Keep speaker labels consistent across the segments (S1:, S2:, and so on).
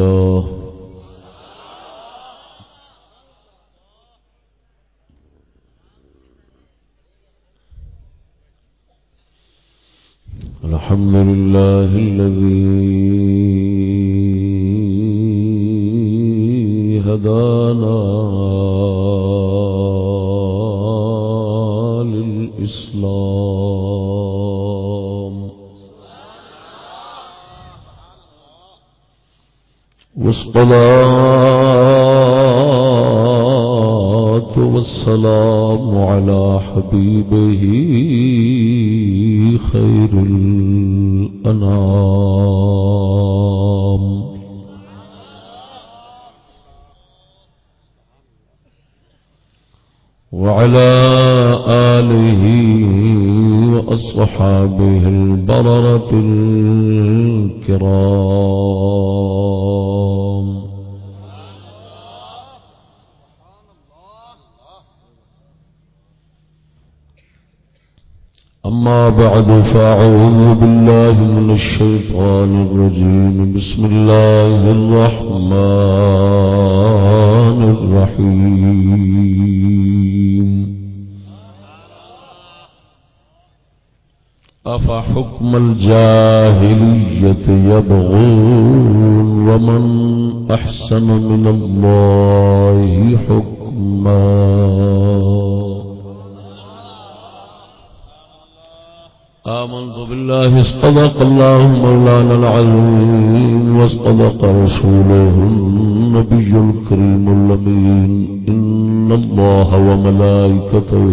S1: الله. الحمد لله الذي هدانا والصلاة والسلام على حبيبه خير الأنام. وعلى آله وأصحابه البررة بعد فأعوذ بالله من الشيطان الرجيم. بسم الله الرحمن الرحيم. أفحكم الجاهلية يبغون ومن أحسن من الله حكما؟ آمنت بالله اصطدق الله مولانا العظيم واصطدق رسوله النبي الكريم اللمين إن الله وملائكته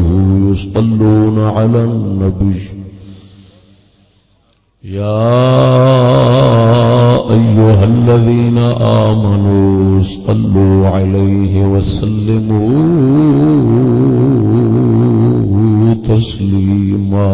S1: يصلون على النبي. يا أيها الذين آمنوا صلوا عليه وسلموا تسليما.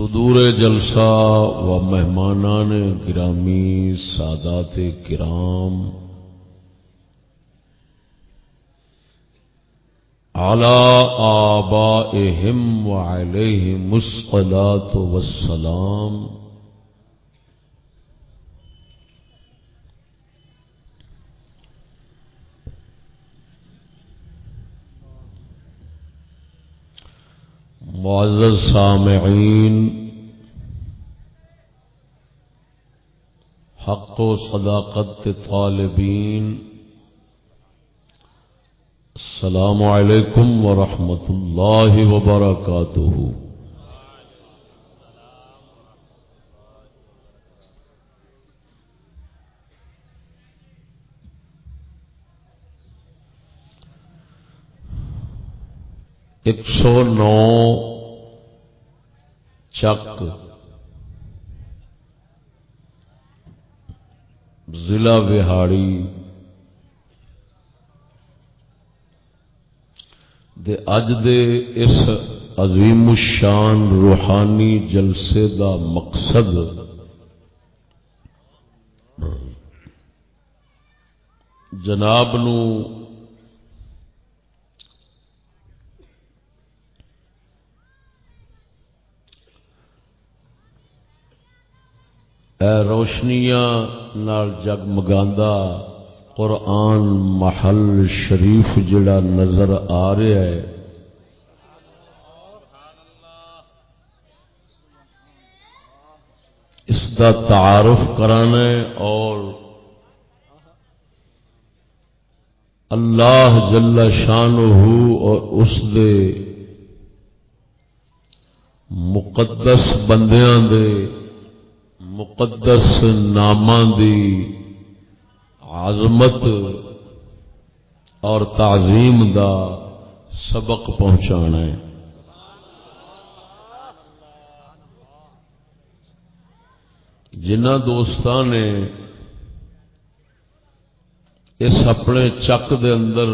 S1: صدور جلسہ و مہمانان گرامی سادات کرام۔ اعلی آبائہم و علیہم الصلاة والسلام۔ معزز سامعین حق و صداقت طالبین السلام علیکم ورحمۃ اللہ وبرکاتہ۔ ایک سو نو چک ضلع بہاڑی دے اج دے اس عظیم الشان روحانی جلسے دا مقصد جناب نو اے روشنیاں نال جگمگاندا قرآن محل شریف جڑا نظر آ رہا ہے۔ اس کا تعارف کرانا ہے اور اللہ جل شان اور اس دے مقدس بندیاں دے مقدس نام دی عظمت اور تعظیم دا سبق پہنچانا ہے۔ جنہ دوستان نے اس اپنے چک دے اندر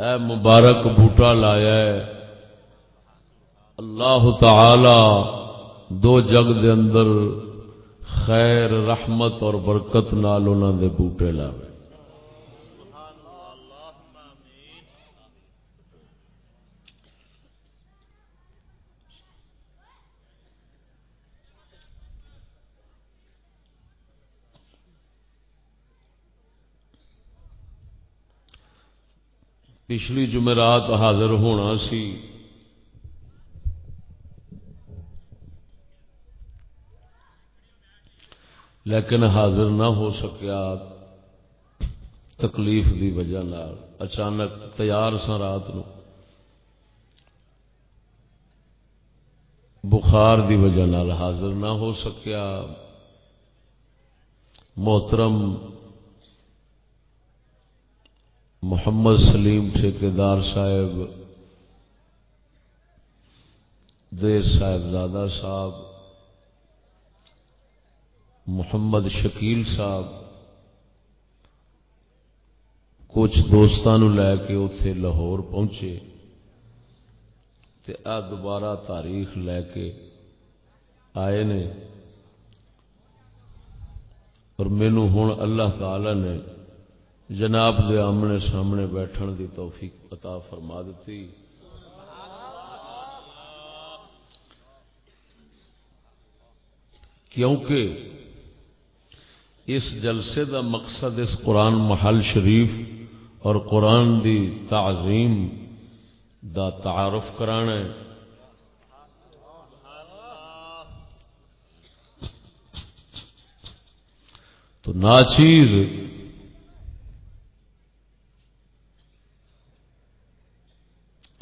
S1: اے مبارک بوٹا لایا ہے، اللہ تعالی دو جگ دے اندر خیر، رحمت اور برکت نال انہوں دے بوٹے لاوے۔ پچھلی جمعرات حاضر ہونا سی۔ لیکن حاضر نہ ہو سکیا تکلیف دی وجہ نال۔ اچانک تیار سا رات نو۔ بخار دی وجہ نال حاضر نہ ہو سکیا۔ محترم محمد سلیم ٹھیکار صاحب، دیر صاحب زادہ صاحب محمد شکیل صاحب، کچھ دوستان لے کے اتے لاہور پہنچے تے آ دوبارہ تاریخ لے کے آئے نے۔ اور مینو ہوں اللہ تعالی نے جناب دے آمنے سامنے بیٹھن دی توفیق عطا فرما دیتی کیونکہ اس جلسے دا مقصد اس قرآن محل شریف اور قرآن دی تعظیم دا تعارف کرانا ہے۔ تو ناچیز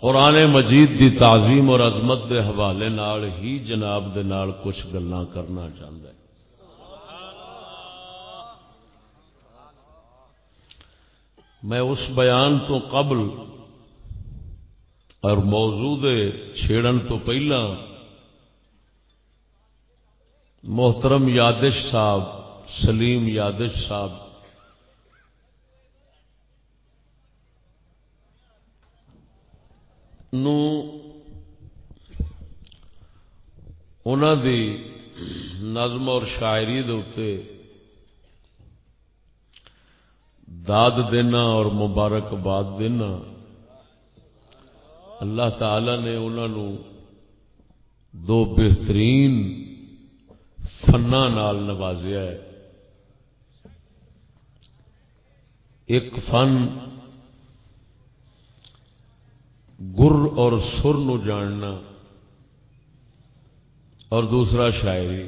S1: قرآن مجید دی تعظیم اور عظمت دے حوالے نال ہی جناب دے نال کچھ گلا کرنا چاہتا ہے۔ میں اس بیان تو قبل اور موضوع چھیڑن تو پہلا محترم یادش صاحب، سلیم یادش صاحب دی نظم اور شاعری دے داد دینا اور مبارکباد دینا۔ اللہ تعالی نے انہوں دو بہترین فنا نال نوازیا ہے۔ ایک فن گر اور سر نو جاننا اور دوسرا شاعری۔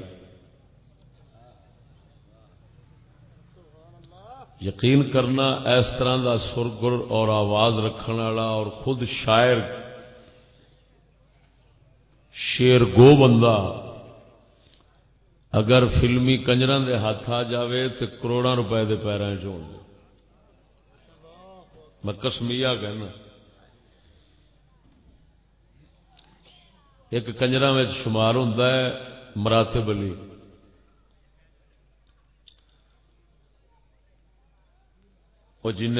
S1: یقین کرنا اس طرح کا سر گر اور آواز رکھنے والا اور خود شاعر، شیر گو بندہ، اگر فلمی کنجر دے ہاتھ آ جائے تو کروڑا روپے کے پیروں چ میں کسمیا کہنا۔ ایک کنجر شمار ہوں مراتب علی۔ وہ جن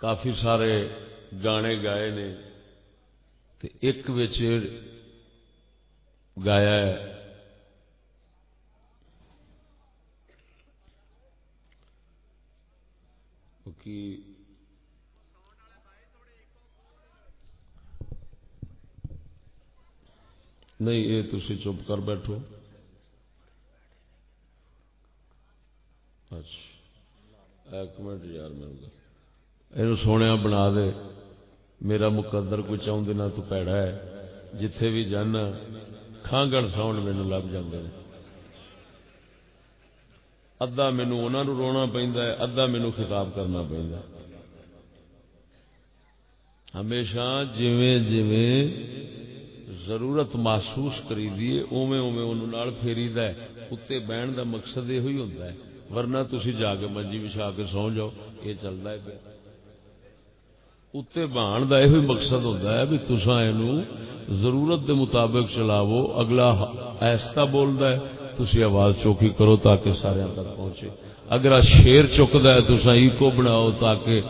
S1: کافی سارے گانے گائے نے ایک بچ گایا ہے۔ نہیں، یہ تھی چپ کر بیٹھو۔ اچھا۔ ایک منٹ یار میرے یہ سونے بنا دے۔ میرا مقدر کوئی چاہتے نہ تو پیڑا ہے۔ جتھے بھی جانا کھانگن ساؤنڈ مینو لب جاندے ادھا مینو انہوں رونا پہ ادھا مینو خطاب کرنا پہ ہمیشہ جویں جویں ضرورت محسوس کری دیے اوے اوے ان پھیری د اتنے بہن کا مقصد یہ ہوتا ہے۔ ورنہ تھی جا کے منجی بچھا کے سو جاؤ، یہ چلتا ہے پیا اتنے بہان کا یہ مقصد ہوتا ہے بھی تسا ضرورت دے مطابق چلاو اگلا ایستا بولتا ہے تھی آواز چوکی کرو تاکہ سارے تک پہنچے۔ اگر شیر چکتا ہے تو ایکو بناؤ تاکہ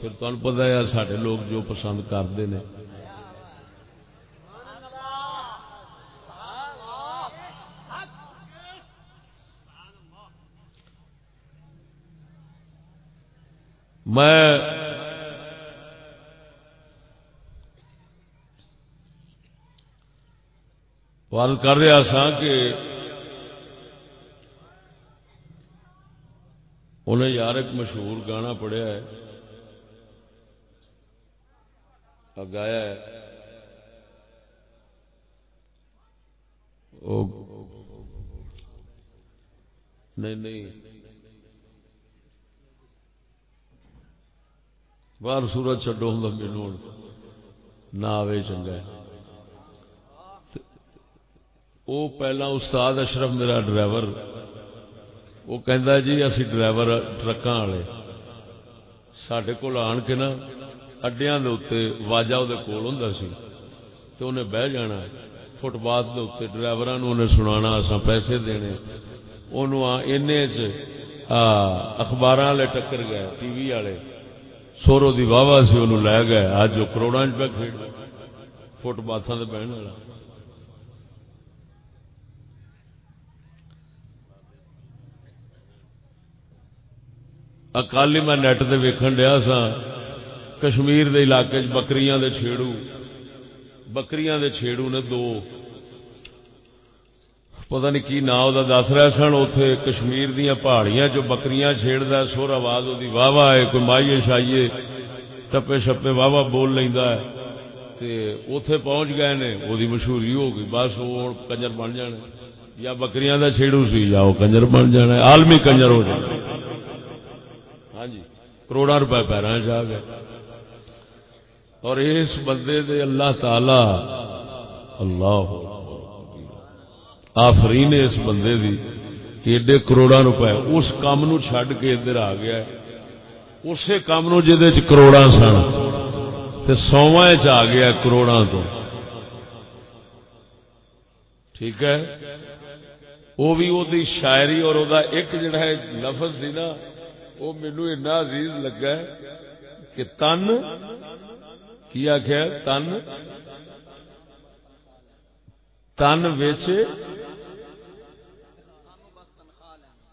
S1: پھر تمہیں پتا ہے سارے لوگ جو پسند کرتے ہیں میں کر رہا سا کہ انہیں یار ایک مشہور گانا پڑھیا ہے گایا ہے۔ نہیں نہیں۔ باہر سورج چڈو ہوں مینو نہ آئے چنگا وہ پہلا استاد اشرف میرا ڈرائیور وہ کہہ جی اسی ڈرائیور ٹرکاں والے سڈے کول آن کے نا اڈیا واجا وہ کول ہوں سی تو انہیں بہ جانا فٹ پاتھ کے ڈرائیور سنا اصا پیسے دینے ان اخبار والے ٹکر گئے ٹی وی والے سورو دی واہ سی انہوں لے گئے۔ اج وہ کروڑا چ پہ فٹ پاتھا بہن والا۔ اکالی میں نیٹ سے ویکن دیا سا کشمیر دے علاقے چ بکریاں دے چھیڑو۔ بکریاں دے چھیڑو نے دو۔ پتہ نہیں کی نا وہ دس رہے سن اتے کشمیر دیا پہاڑیاں جو بکریاں چھیڑد سور آواز وہ واہ واہ ہے، کوئی مائیے شائیے ٹپے شپے واہ واہ بول لینا ہے۔ اتے پہنچ گئے نے وہ مشہوری ہو گئی، بس وہ کنجر بن جانے۔ یا بکریاں دا چھیڑو سی، یا وہ کنجر بن جانا عالمی کنجر ہو جائے ہاں جی کروڑا روپے پیروں جا گئے۔ اور اس بندے دے اللہ تعالی، اللہ آفری نے اس بندے دی ایڈے کروڑا روپے اس کام نو چھڈ کے ادھر آ گیا اسی کام نو جہد کروڑا سن۔ سواں آ گیا کروڑا تو۔ ٹھیک ہے؟ وہ بھی وہ شاعری اور وہ ایک جڑا ہے لفظ سی نا، وہ مینو اینا عزیز لگا ہے کہ تن، کی آخیا تن۔ تن ویچے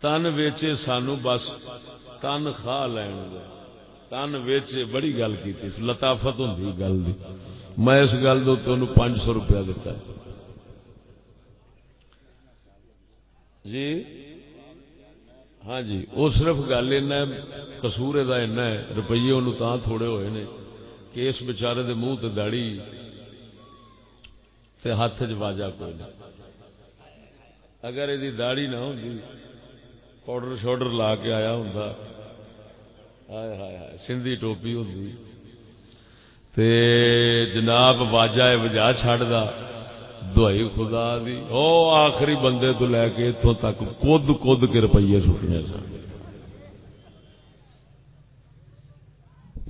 S1: تن ویچے سانو بس تن کھا لین تن ویچے بڑی گل کی لطافت ہوں گل دی میں اس گل دو پانچ سو روپیہ دیتا جی ہاں جی وہ صرف گل کسور ہے روپیے ان تھوڑے ہوئے نے کہ اس بچارے دے منہ داڑی تے ہاتھ چ کوئی نہیں۔ اگر یہ داڑی نہ ہوں پاؤڈر شاؤڈر لا کے آیا ہوں ہائے ہائے ہائے، سندھی ٹوپی ہوں جناب واجا وجا چڈا دوائی خدا دی۔ او آخری بندے تو لے کے اتوں تک کد کد کے روپیے سٹنے سن۔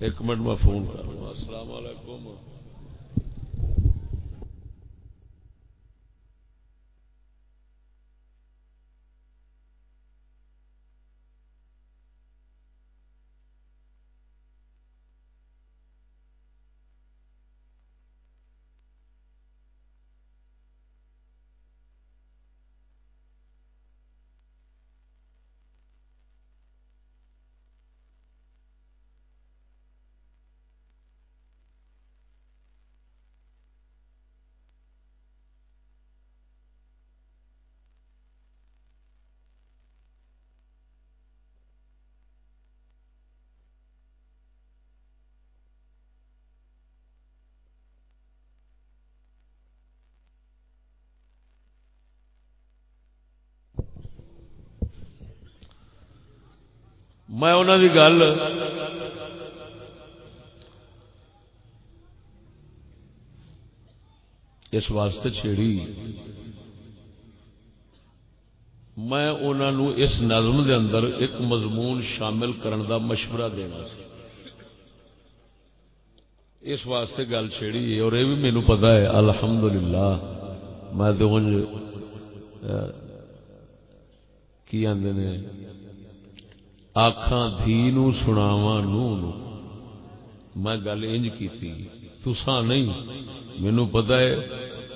S1: ایک منٹ میں فون کروں السلام علیکم میں انہوں کی گل اس واسطے چھیڑی۔ میں انہوں اس نظم دے اندر ایک مضمون شامل کرن دا مشورہ دینا سی۔ اس واسطے گل چھیڑی اور یہ بھی مینو پتا ہے۔ الحمدللہ، میں تو کی آدھے نے؟ آخان دھی نو سناوا نو نو۔ میں گل انج کی تسا نہیں۔ مینو پتا ہے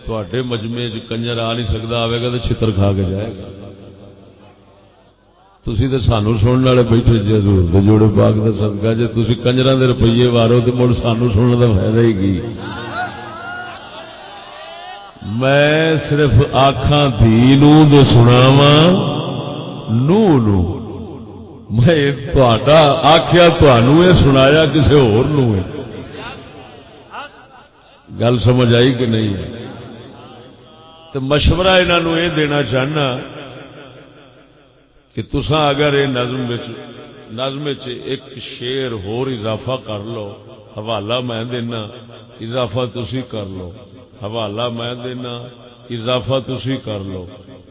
S1: تھوڑے مجمے چ کنجر آ نہیں سکتا آئے گا تو چھتر کھا کے جائے گا۔ تھی تو سانو سننے والے بیٹھے جی حضور دے جوڑے باغ کا سدکا جی تھی کنجر کے روپیے وارو تو مڑ سانو سننے کا فائدہ ہی کی؟ میں صرف آخا دھی نو سناوا نو نو۔ میں آخیا تھی سنایا کسی ہو گل سمجھ آئی کہ نہیں؟ تو مشورہ انہوں یہ دینا چاہنا کہ تسا اگر یہ نظم نظم ایک شیر ہور اضافہ کر لو، حوالہ میں دینا، اضافہ تسی کر لو، حوالہ میں دینا، اضافہ تسی کر لو،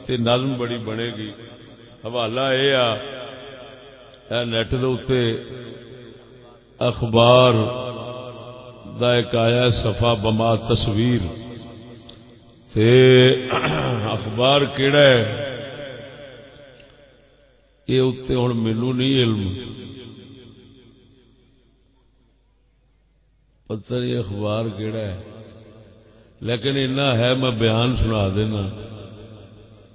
S1: تے نظم بڑی بنے گی۔ حوالہ یہ آ نیٹ دے اخبار دا ایک آیا صفا بما تصویر۔ تے اخبار کیڑا ہے؟ یہ اتنے ہوں مینو نہیں علم۔ پتہ نہیں اخبار کیڑا ہے۔ لیکن اتنا ہے، میں بیان سنا دینا۔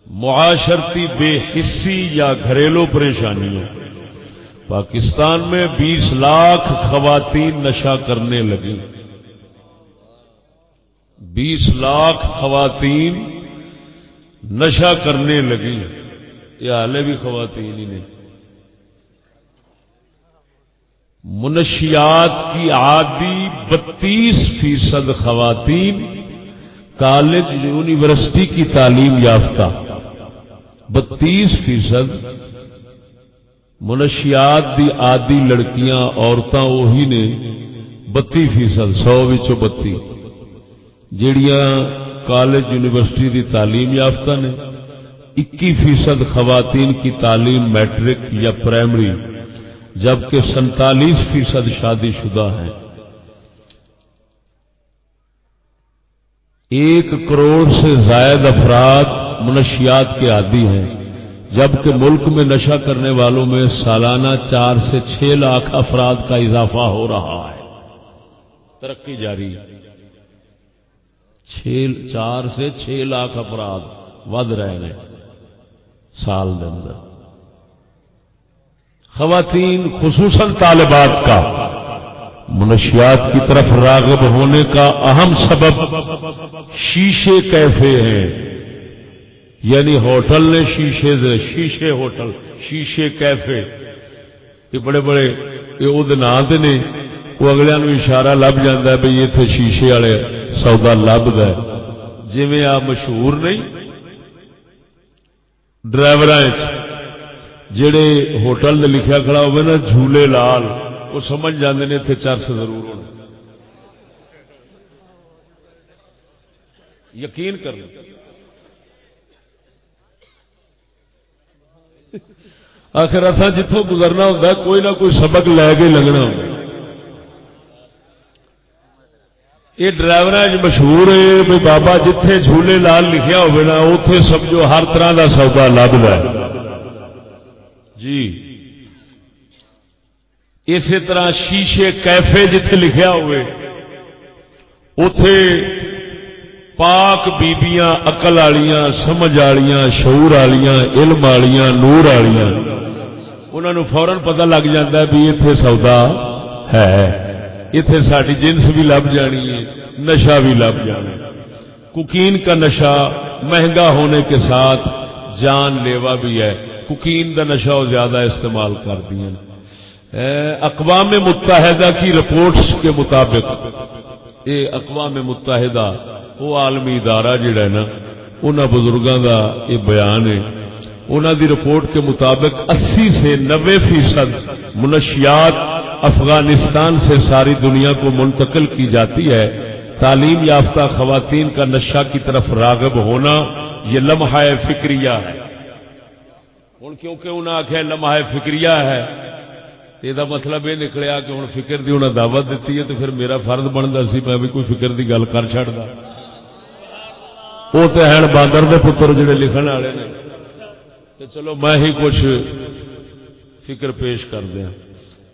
S1: معاشرتی بے حصی یا گھریلو پریشانیوں۔ پاکستان میں بیس لاکھ خواتین نشہ کرنے لگی بیس لاکھ خواتین نشہ کرنے لگی یہ حالے بھی خواتین ہی نہیں۔ منشیات کی عادی بتیس فیصد خواتین کالج یونیورسٹی کی تعلیم یافتہ۔ بتیس فیصد منشیات دی آدی لڑکیاں عورتاں وہی نے بتی فیصد سو بتی۔ جڑیاں کالج، یونیورسٹی دی تعلیم یافتہ نے اکی فیصد خواتین کی تعلیم میٹرک یا پرائمری، جبکہ سینتالیس فیصد شادی شدہ ہیں۔ ایک کروڑ سے زائد افراد منشیات کے عادی ہیں۔ جبکہ ملک میں نشہ کرنے والوں میں سالانہ چار سے چھ لاکھ افراد کا اضافہ ہو رہا ہے۔ ترقی جاری۔ چار سے چھ لاکھ افراد ود رہے ہیں سال اندر۔ خواتین، خصوصاً طالبات کا، منشیات کی طرف راغب ہونے کا اہم سبب شیشے کیفے ہیں۔ یعنی ہوٹل نے شیشے دے، شیشے ہوٹل، شیشے کیفے۔ یہ بڑے بڑے، یہ نام نے، وہ اگلے نو اشارہ لب جاتا ہے بھائی اتنے شیشے والے سودا لب گئے جی آپ مشہور نہیں ڈرائیور جڑے ہوٹل نے لکھیا کھڑا ہوئے نا، جھولے لال، وہ سمجھ جاندے نے اتنے چرس ضرور ہونا۔ یقین کر آخر اتنا جتوں گزرنا ہوتا کوئی نہ کوئی سبق لے کے لگنا یہ ڈرائیور مشہور ہے بھی بابا جتھے جھولے لال لکھیا نا اتے سمجھو ہر طرح کا سودا لب جی۔ اسی طرح شیشے، کیفے جتھے لکھیا ہوئے اتے پاک بیبیاں اقل والیاں سمجھ والیاں شعور والیاں علم والیاں نور والیاں انہوں نے فورن پتہ لگ جاتا ہے بھی اتنے سودا ہے۔ اتنے ساری جنس بھی لب جانی ہے، نشہ بھی لب جانا کوکین کا نشہ مہنگا ہونے کے ساتھ جان لیوا بھی ہے۔ کوکین کا نشہ وہ زیادہ استعمال کر ہیں۔ اقوام متحدہ کی رپورٹس کے مطابق یہ اقوام متحدہ وہ عالمی ادارہ جڑا ہے نا انہوں بزرگوں کا یہ بیان ہے۔ انہوں دی رپورٹ کے مطابق اسی سے نوے فیصد منشیات افغانستان سے ساری دنیا کو منتقل کی جاتی ہے۔ تعلیم یافتہ خواتین کا نشہ کی طرف راغب ہونا یہ لمحہ فکریہ ہے۔ ہوں کیونکہ انہیں آخیا لمحہ فکری ہے یہ مطلب یہ نکلیا کہ ہوں فکر کی انہیں دعوت دیتی ہے تو پھر میرا فرد بنتا سی، میں بھی کوئی فکر کی گل کر چڑتا وہ تو ہے باندر کے پتر جڑے لکھن والے نے چلو میں ہی کچھ فکر پیش کر دیا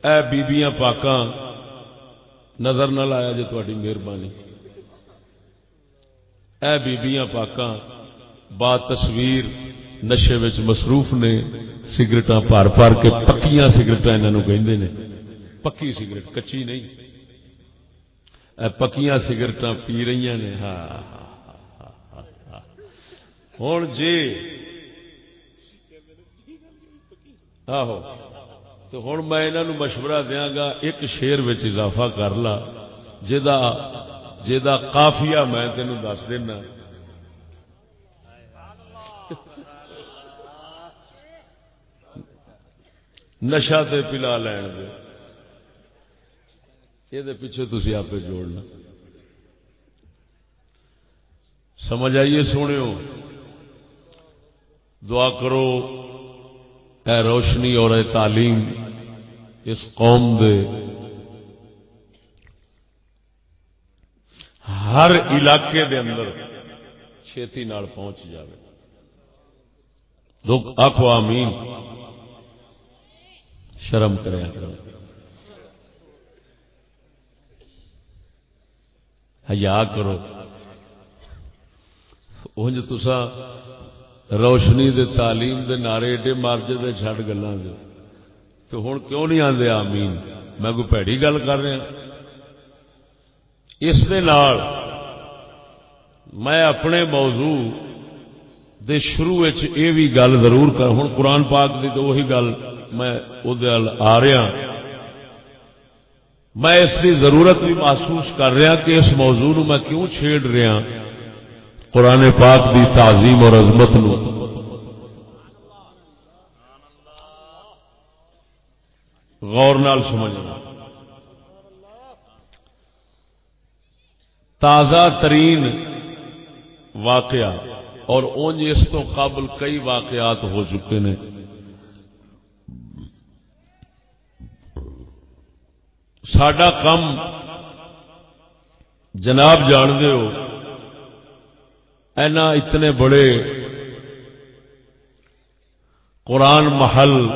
S1: اے بیبیاں پاکاں نظر نہ لایا جی تاری مہربانی اے بیبیاں پاکاں با تصویر نشے مصروف نے سگریٹ پار پار کے پکیاں سگریٹ انہوں کہ پکی سگریٹ کچی نہیں اے پکیاں سگریٹ پی رہی نے ہاں ہوں جی۔ آہو۔ تو ہوں میں انہوں مشورہ دیا گا، ایک شیر اضافہ کر لا جا کافیا میں تینوں دس دینا۔ نشا تے پلا لین دے۔ یہ پیچھے تھی آپ جوڑنا۔ سمجھ آئیے سونے دعا کرو، اے روشنی اور اے تعلیم اس قوم دے۔ ہر علاقے دے اندر چھتی نال پہنچ جائے آخو آمین۔ شرم کرے۔ ہیا کرو۔ انج تسا روشنی دے تعلیم دے نعرے ایڈے مارجے دے چھڈ گلاں دے۔ تو ہن کیوں نہیں آندے؟ آمین۔ میں کوئی پیڑی گل کر رہا ہاں۔ اس دے نال میں اپنے موضوع دے شروع وچ اے وی گل ضرور کر ہن قرآن پاک دی تو وہی گل میں آ رہا ہاں۔ میں اس کی ضرورت بھی محسوس کر رہا ہاں کہ اس موضوع نو میں کیوں چھیڑ رہا قرآن پاک دی تعظیم اور عظمت نو۔ غور نال سمجھنا۔ تازہ ترین واقعہ اور اونج اس تو قابل کئی واقعات ہو چکے ہیں سڈا کم جناب جان ہو۔ اینا اتنے بڑے قرآن محل،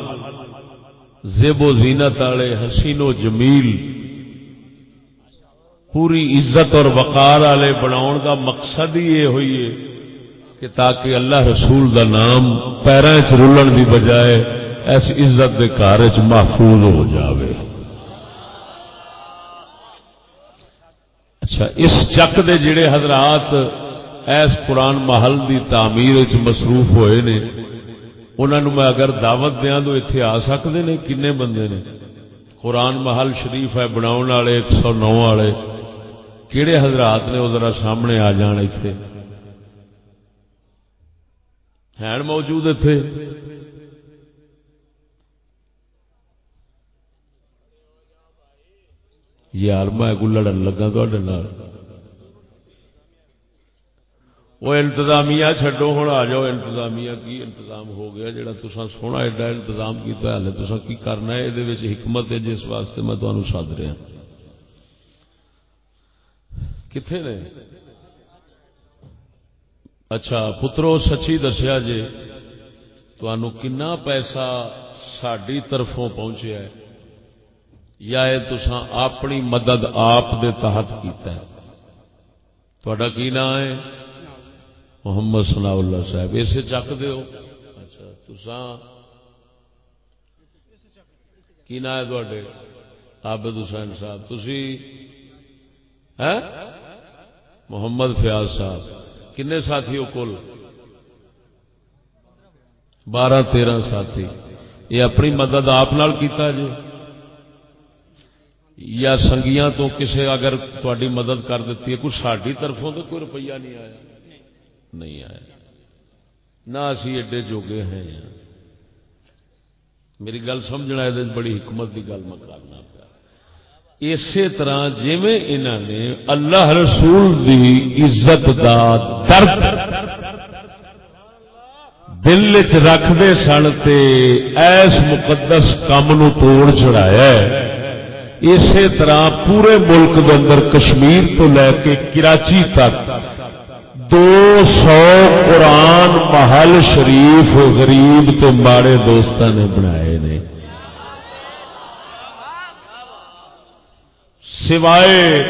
S1: زیب و زینت والے، حسین و جمیل، پوری عزت اور وقار والے بناؤ کا مقصد ہی یہ ہوئی ہے کہ تاکہ اللہ رسول دا نام پیروں چ رولن کی بجائے اس عزت کے کار محفوظ ہو جاوے۔ اچھا اس چک دے جڑے حضرات ایس قرآن محل دی تعمیر مصروف ہوئے نے انہوں میں اگر دعوت دیا تو اتنے آ سکتے نے، کنے بندے نے؟ قرآن محل شریف ہے بناؤ والے، ایک سو نو والے۔ کہڑے حضرات نے وہ ذرا سامنے آ جان اتنے ہیں موجود اتنے یار میں کو لڑن لگا وہ انتظامیہ چڈو ہوں آ جاؤ، انتظامیہ کی انتظام ہو گیا جڑا تسا سونا ایڈا انتظام کیا ہلے تسا کی کرنا ہے؟ یہ حکمت ہے جس واسطے میں تمہیں سد رہا کتنے نے؟ اچھا پترو، سچی دسیا جی تمہوں کنا پیسہ ساری طرفوں پہنچیا ہے؟ یا تسا اپنی مدد آپ دے تحت کیتا ہے؟ تھوڑا کی نام ہے؟ محمد سنا اللہ صاحب، اسے چک دو اچھا تسا کی نام ہے تھوڑے عابد حسین صاحب۔ تھی محمد فیاض صاحب۔ کنے ساتھی ہو کل بارہ تیرہ ساتھی۔ یہ اپنی مدد آپ کیتا جی؟ یا سنگیاں تو کسے اگر تاری مدد کر دیتی ہے، کچھ ساری طرفوں تو کوئی روپیہ نہیں آیا۔ نہیں آیا نہ اسی ایڈے جوگے ہیں۔ میری گل سمجھنا ہے بڑی حکمت کی گل میں کرنا پیا۔ اسی طرح جی انہوں نے اللہ رسول دی عزت دا درد دل چ رکھتے سن تے ایس مقدس کام نو توڑ چڑھایا اسی طرح پورے ملک کے اندر کشمیر تو لے کے کراچی تک دو سو قرآن محل شریف غریب تو ماڑے دوست نے بنائے نے۔ سوائے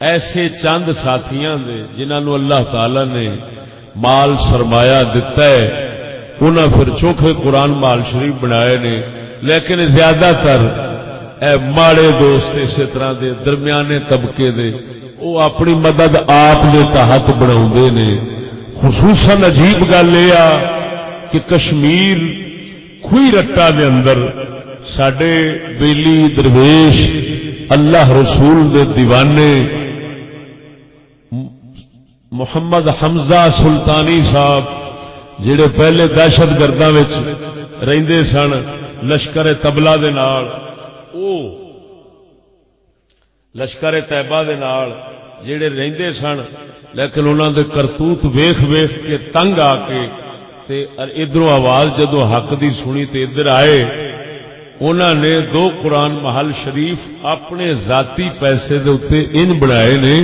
S1: ایسے چند ساتھیاں دے جنہوں اللہ تعالی نے مال سرمایہ دتا ہے، انہاں پھر چوکھے قرآن مال شریف بنائے نے۔ لیکن زیادہ تر اے ماڑے دوست اسی طرح دے، درمیانے طبقے دے۔ وہ اپنی مدد آپ کے تحت بنا نے۔ خصوصاً عجیب گل یہ کہ کشمیر خوئی رٹا دے اندر سڈے بیلی درویش اللہ رسول دے دیوانے محمد حمزہ سلطانی صاحب جڑے پہلے دہشت گردوں رہندے سن لشکر تبلا دے نال، او لشکر طیبہ دے نال جڑے رہندے سن، لیکن انہوں دے کرتوت ویخ ویخ کے تنگ آ کے ادھر آواز جدو حق دی سنی تے ادھر آئے انہوں نے دو قرآن محل شریف اپنے ذاتی پیسے دے اتنے ان بنائے نے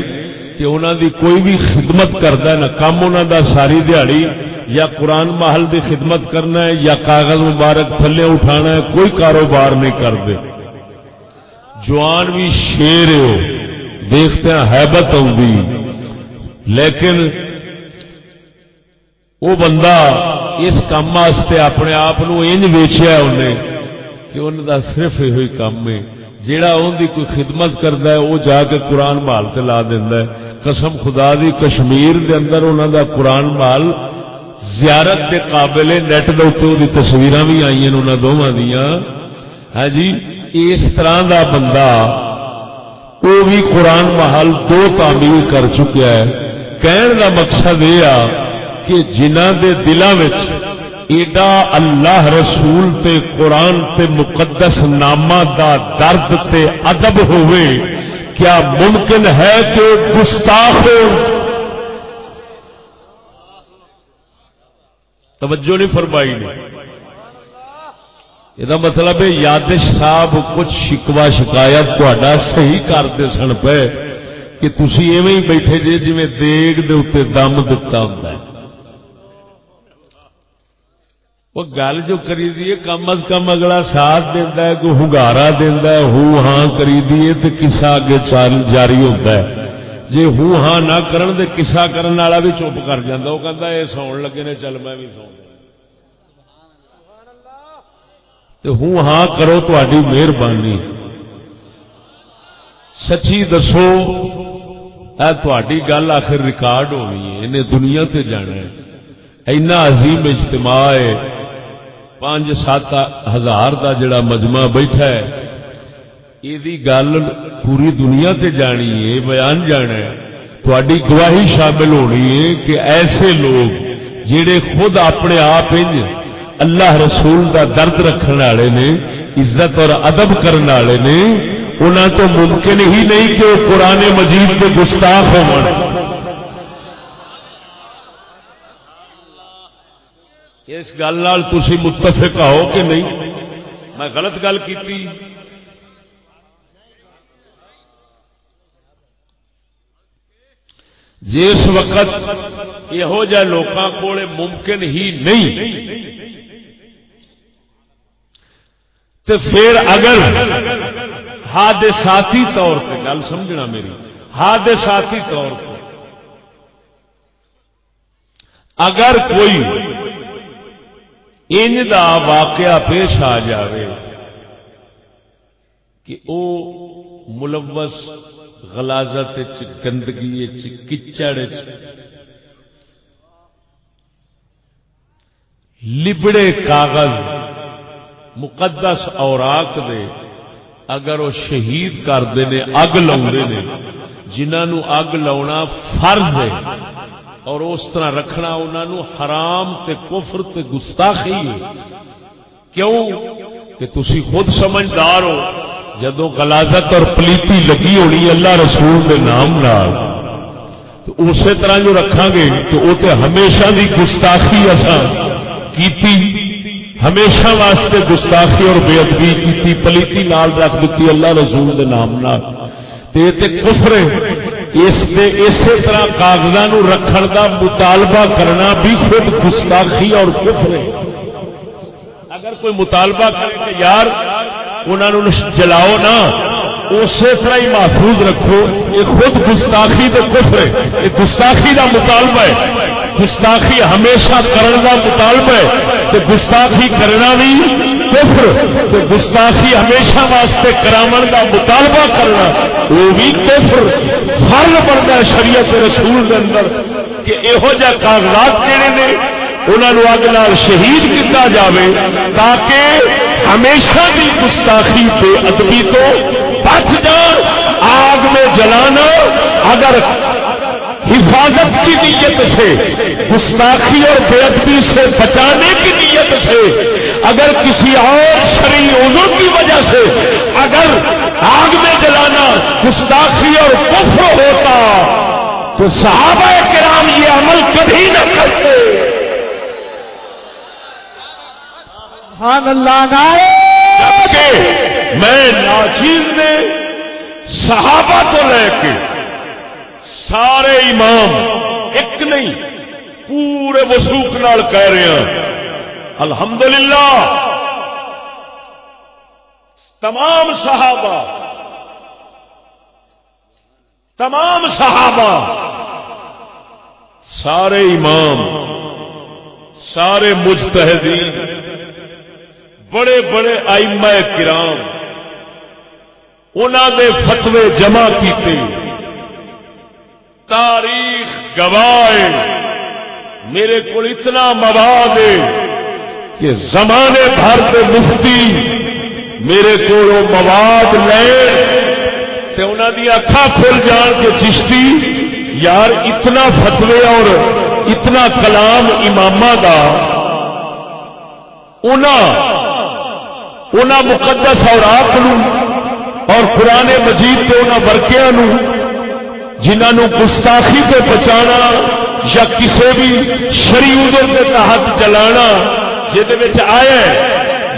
S1: کہ انہوں دی کوئی بھی خدمت کرتا ہے نہ کم انہوں دا ساری دیہڑی یا قرآن محل دی خدمت کرنا ہے یا کاغذ مبارک تھلے اٹھانا ہے، کوئی کاروبار نہیں کرتے جوان بھی شیر ہو دیکھتے ہیں حیبت آؤں لیکن وہ بندہ اس کام واسطے اپنے آپ ویچیا انہیں کہ ان کا صرف یہ کام ہے۔ جیڑا ان کی کوئی خدمت کرتا ہے، وہ جا کے قرآن مال سے لا دینا ہے۔ قسم خدا دی، کشمیر دے اندر انہوں دا قرآن مال زیارت کے قابل نیٹ دے تصویر بھی آئی ہیں انہوں دونوں دیا ہاں جی؟ اس طرح دا بندہ وہ بھی قرآن محل دو تعمیر کر چکا ہے۔ کہن دا مقصد یہ کہ جنہ دے دلوں ایڈا اللہ رسول تے قرآن تے مقدس نامہ دا درد تے ادب ہوئے، کیا ممکن ہے کہ گستاخ توجہ نہیں فرمائی نہیں یہ مطلب ہے یادش صاحب کچھ شکوا شکایت تا صحیح کرتے سن پے کہ تھی ایویں ہی بیٹھے جی جی دیگ دے اتنے دم دتا ہوں وہ گل جو کری دیے کم از کم اگلا ساتھ دینا ہے کوئی ہنگارا دینا ہے ہوں ہاں کری دیے تو کسا اگے جاری ہوتا ہے جی ہوں ہاں نہ کرن دے کسا کرن والا بھی چپ کر جاتا وہ کہتا ہے ساؤن لگے نے چل میں بھی ہوں ہاں کرو تاری مہربانی سچی دسو تھی گل آخر ریکارڈ ہونی ہے انہیں دنیا تے جانا ہے اینا عظیم اجتماع ہے پانچ سات ہزار کا جڑا مجمع بیٹھا ہے یہ گل پوری دنیا تے جانی ہے بیان جانا ہے تھوڑی گواہی شامل ہونی ہے کہ ایسے لوگ جڑے خود اپنے آپ اللہ رسول دا درد رکھنے والے نے، عزت اور ادب کرنے والے نے انہوں تو ممکن ہی نہیں کہ وہ قرآن مجید کے گستاخ ہو اس گل تھی متفق ہو کہ نہیں؟ میں غلط گل کی جس وقت یہ لوگوں کو ممکن ہی نہیں تو پھر اگر حادثاتی طور پہ، گل سمجھنا میری، حادثاتی طور پہ اگر کوئی ان دا واقعہ پیش آ جاوے کہ او ملوث غلازت گندگی کچڑ لبڑے کاغذ مقدس اوراق دے، اگر وہ شہید کرتے ہیں اگ نے جنہوں اگ لا فرض ہے، اور اس طرح رکھنا انہوں حرام تے کفر تے گستاخی ہے۔ کیوں؟ کہ تسی خود سمجھدار ہو جدو غلازت اور پلیتی لگی ہونی اللہ رسول کے نام نال، تو اسی طرح جو رکھا گے، تو وہ تو ہمیشہ دی گستاخی اصا کیتی ہمیشہ واسطے گستاخی اور بے ادبی کی پلیتی نال رکھ دیتی اللہ رسول دے نام نال۔ تے تے کفر اس دے اسی طرح کاغذاں رکھن دا مطالبہ کرنا بھی خود گستاخی اور کفر ہے۔ اگر کوئی مطالبہ کرے کہ یار انہوں نے جلاؤ نا، اسی طرح ہی محفوظ رکھو۔ یہ خود گستاخی تو کفر ہے۔ یہ گستاخی کا مطالبہ ہے۔ گستاخی ہمیشہ کرنے کا مطالبہ ہے۔ کہ گستاخی کرنا بھی کفر تو گستاخی ہمیشہ واسطے کرامن کا مطالبہ کرنا، وہ بھی کفر۔ فرض بنتا شریعت رسول کے اندر کہ یہو جہ کاغذات کہڑے نے انہوں اگ نال شہید کیا جائے تاکہ ہمیشہ بھی گستاخی پہ ادبی تو بچ جان آگ میں جلانا۔ اگر حفاظت کی نیت سے گستاخی اور بے ادبی سے بچانے کی نیت سے۔ اگر کسی اور شری عذر کی وجہ سے اگر آگ میں جلانا گستاخی اور کفر ہوتا تو صحابہ کرام یہ عمل کبھی نہ کرتے۔ میں ناچیز نے صحابہ کو لے کے سارے امام ایک نہیں، پورے وسوخ نال کہہ رہے ہیں۔ الحمدللہ۔ تمام صحابہ تمام صحابہ، سارے امام، سارے مجتہدین، بڑے بڑے آئمہ کرام انہوں نے فتوے جمع کیتے۔ تاریخ گوائے میرے کو اتنا مواد ہے کہ زمانے بھر کے مفتی میرے کو مواد لے انہوں دی اکھا کھل جان کے چشتی، یار اتنا فتوے اور اتنا کلام امام کا مقدس اور آپ اور قرآن مجید کے انہوں ورکیا جنہوں گستاخی کو بچانا یا کسی بھی شریعت کے تحت چلانا جہد آیا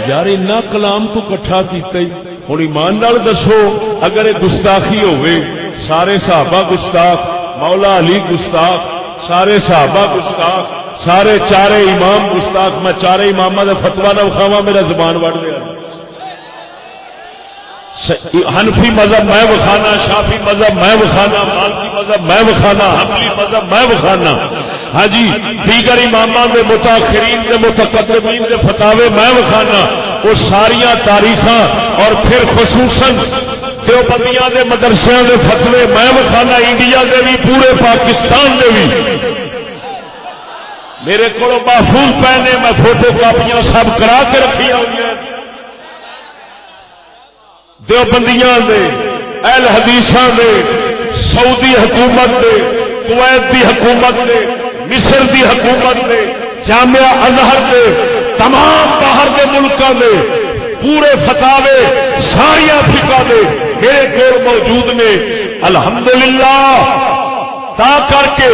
S1: یار اینا کلام تو کٹھا کیتا ہی۔ ہوں ایمان دسو، اگر یہ گستاخی ہوئے، سارے صحابہ گستاخ، مولا علی گستاخ، سارے صحابہ گستاخ، سارے چارے امام گستاخ، میں چارے امام کا فتوا نہ اٹھاوا میرا زبان بڑھ گیا۔ حنفی مذہب میں بخانا شافی مذہب میں بخانا مالکی مذہب میں بخانا حملی مذہب میں بخانا ہاں جی دیگر امام کے متاثرین کے متقدمین کے فتاوے میں بخانا وہ ساریا تاریخ اور پھر خصوصاً دیوبندیاں کے مدرسے کے فتوے میں بخانا انڈیا کے بھی، پورے پاکستان کے بھی۔ میرے کو محفوظ پہنے، میں فوٹو کاپیاں سب کرا کے رکھی ہوئی ہیں۔ دیوبندیاں دے، اہل حدیثاں دے، سعودی حکومت دے، کویت دی حکومت دے، مصر دی حکومت دے، جامعہ اظہر دے، تمام باہر کے ملکوں دے، پورے فتاوے ساریا فکا دے میرے کول موجود نے۔ الحمدللہ، تا کر کے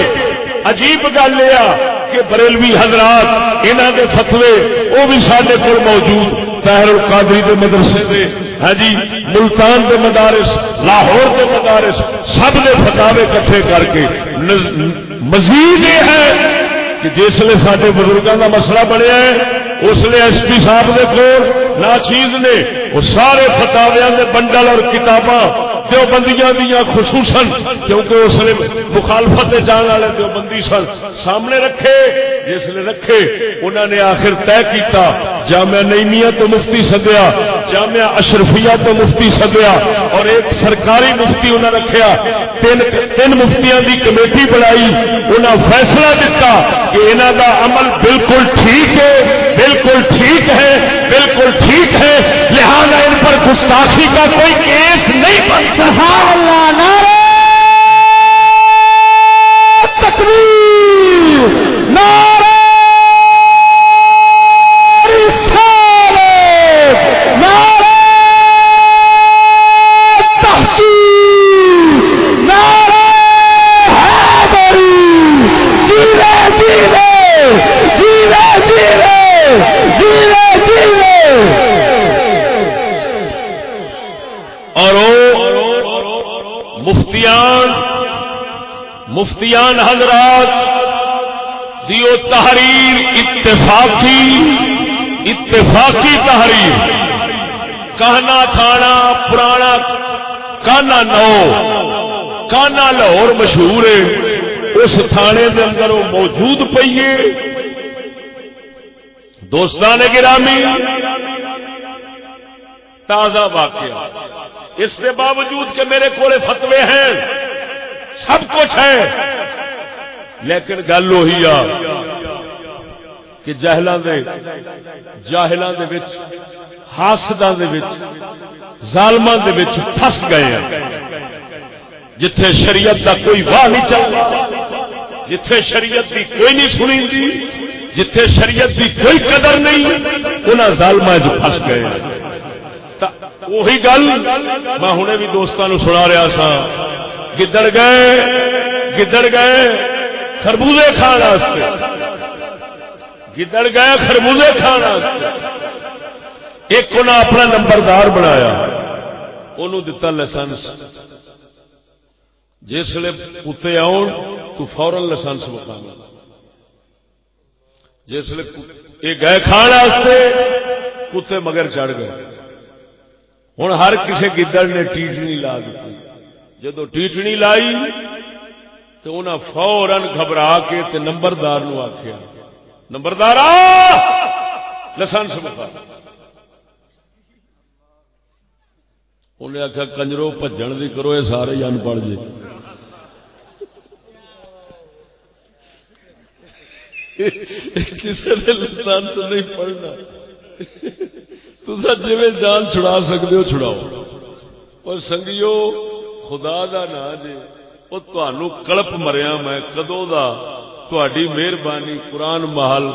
S1: عجیب گل یہ کہ بریلوی حضرات انہوں کے فتوے وہ بھی سارے کو موجود، طاہر القادری دے مدرسے دے ہاں جی ملتان دے مدارس، لاہور دے مدارس، سب نے فتاوے کٹھے کر کے مزید یہ ہے کہ جس لیے سارے بزرگوں کا مسئلہ بنیا ہے، اس لیے ایس پی صاحب کے کول ناچیز نے۔ وہ سارے فتاویا کے بنڈل اور کتاباں دیوبندیاں دیا خصوصاً، کیونکہ اس نے مخالفت جان والے دیوبندی سن۔ سامنے رکھے، جس نے رکھے انہوں نے آخر طے کیتا، جامعہ نئیمیا تو مفتی سدیا جامعہ اشرفیہ تو مفتی سدیا اور ایک سرکاری مفتی انہیں رکھیا۔ تین تین مفتیاں دی کمیٹی بنائی انہیں فیصلہ دیتا کہ انہوں کا عمل بالکل ٹھیک ہے، بالکل ٹھیک ہے، بالکل ٹھیک ہے لہذا ان پر گستاخی کا کوئی کیس نہیں بن سکتا۔ تکبیر مفتیان حضرات، دیو تحریر اتفاقی اتفاقی تحریر۔ کہنا تھانا، پرانا کانا نو، کانا لاہور مشہور ہے۔ اس تھانے دے اندر وہ موجود پیے دوستان گرامی، تازہ واقعہ۔ اس کے باوجود کہ میرے کو فتوے ہیں سب کچھ ہے۔ لیکن گل وہی آ کہ جہلان دے جاہلان دے وچ، حاسداں دے وچ، ظالماں دے وچ پھس گئے ہیں۔ جتھے شریعت دا کوئی واہ نہیں چلتا جتھے شریعت دی کوئی نہیں سنی جی، جتھے شریعت دی کوئی قدر نہیں، انہاں ظالماں جو پھس گئے ہیں۔ وہی گل میں ہنے بھی دوستاں نو سنا رہا سا گدڑ گئے گدڑ گئے، خربوزے کھان گدڑ گئے، خربوزے کھان ایک انہیں اپنا نمبردار بنایا۔ انہوں دتا لائسنس جسے کتے آن تو فورن لائسنس بتا جسے یہ گئے کھان کتے مگر چڑھ گئے۔ ہوں ہر کسی گدڑ نے ٹیٹنی لا دیتی جدو ٹیٹنی لائی تو انہیں فورن گھبرا کے تے نمبردار نو آخیا نمبردار لسنس بتا انہیں آخیا کنجرو بجن دی کرو، یہ سارے ان پڑھ جی کسی نے لسنس نہیں پڑھنا۔ جی جان چھڑا سکتے ہو، چھڑاؤ۔ اور سنگیو خدا دا نا جی وہ تنوع کلپ مریا میں کدو دا؟ تھی مہربانی قرآن محل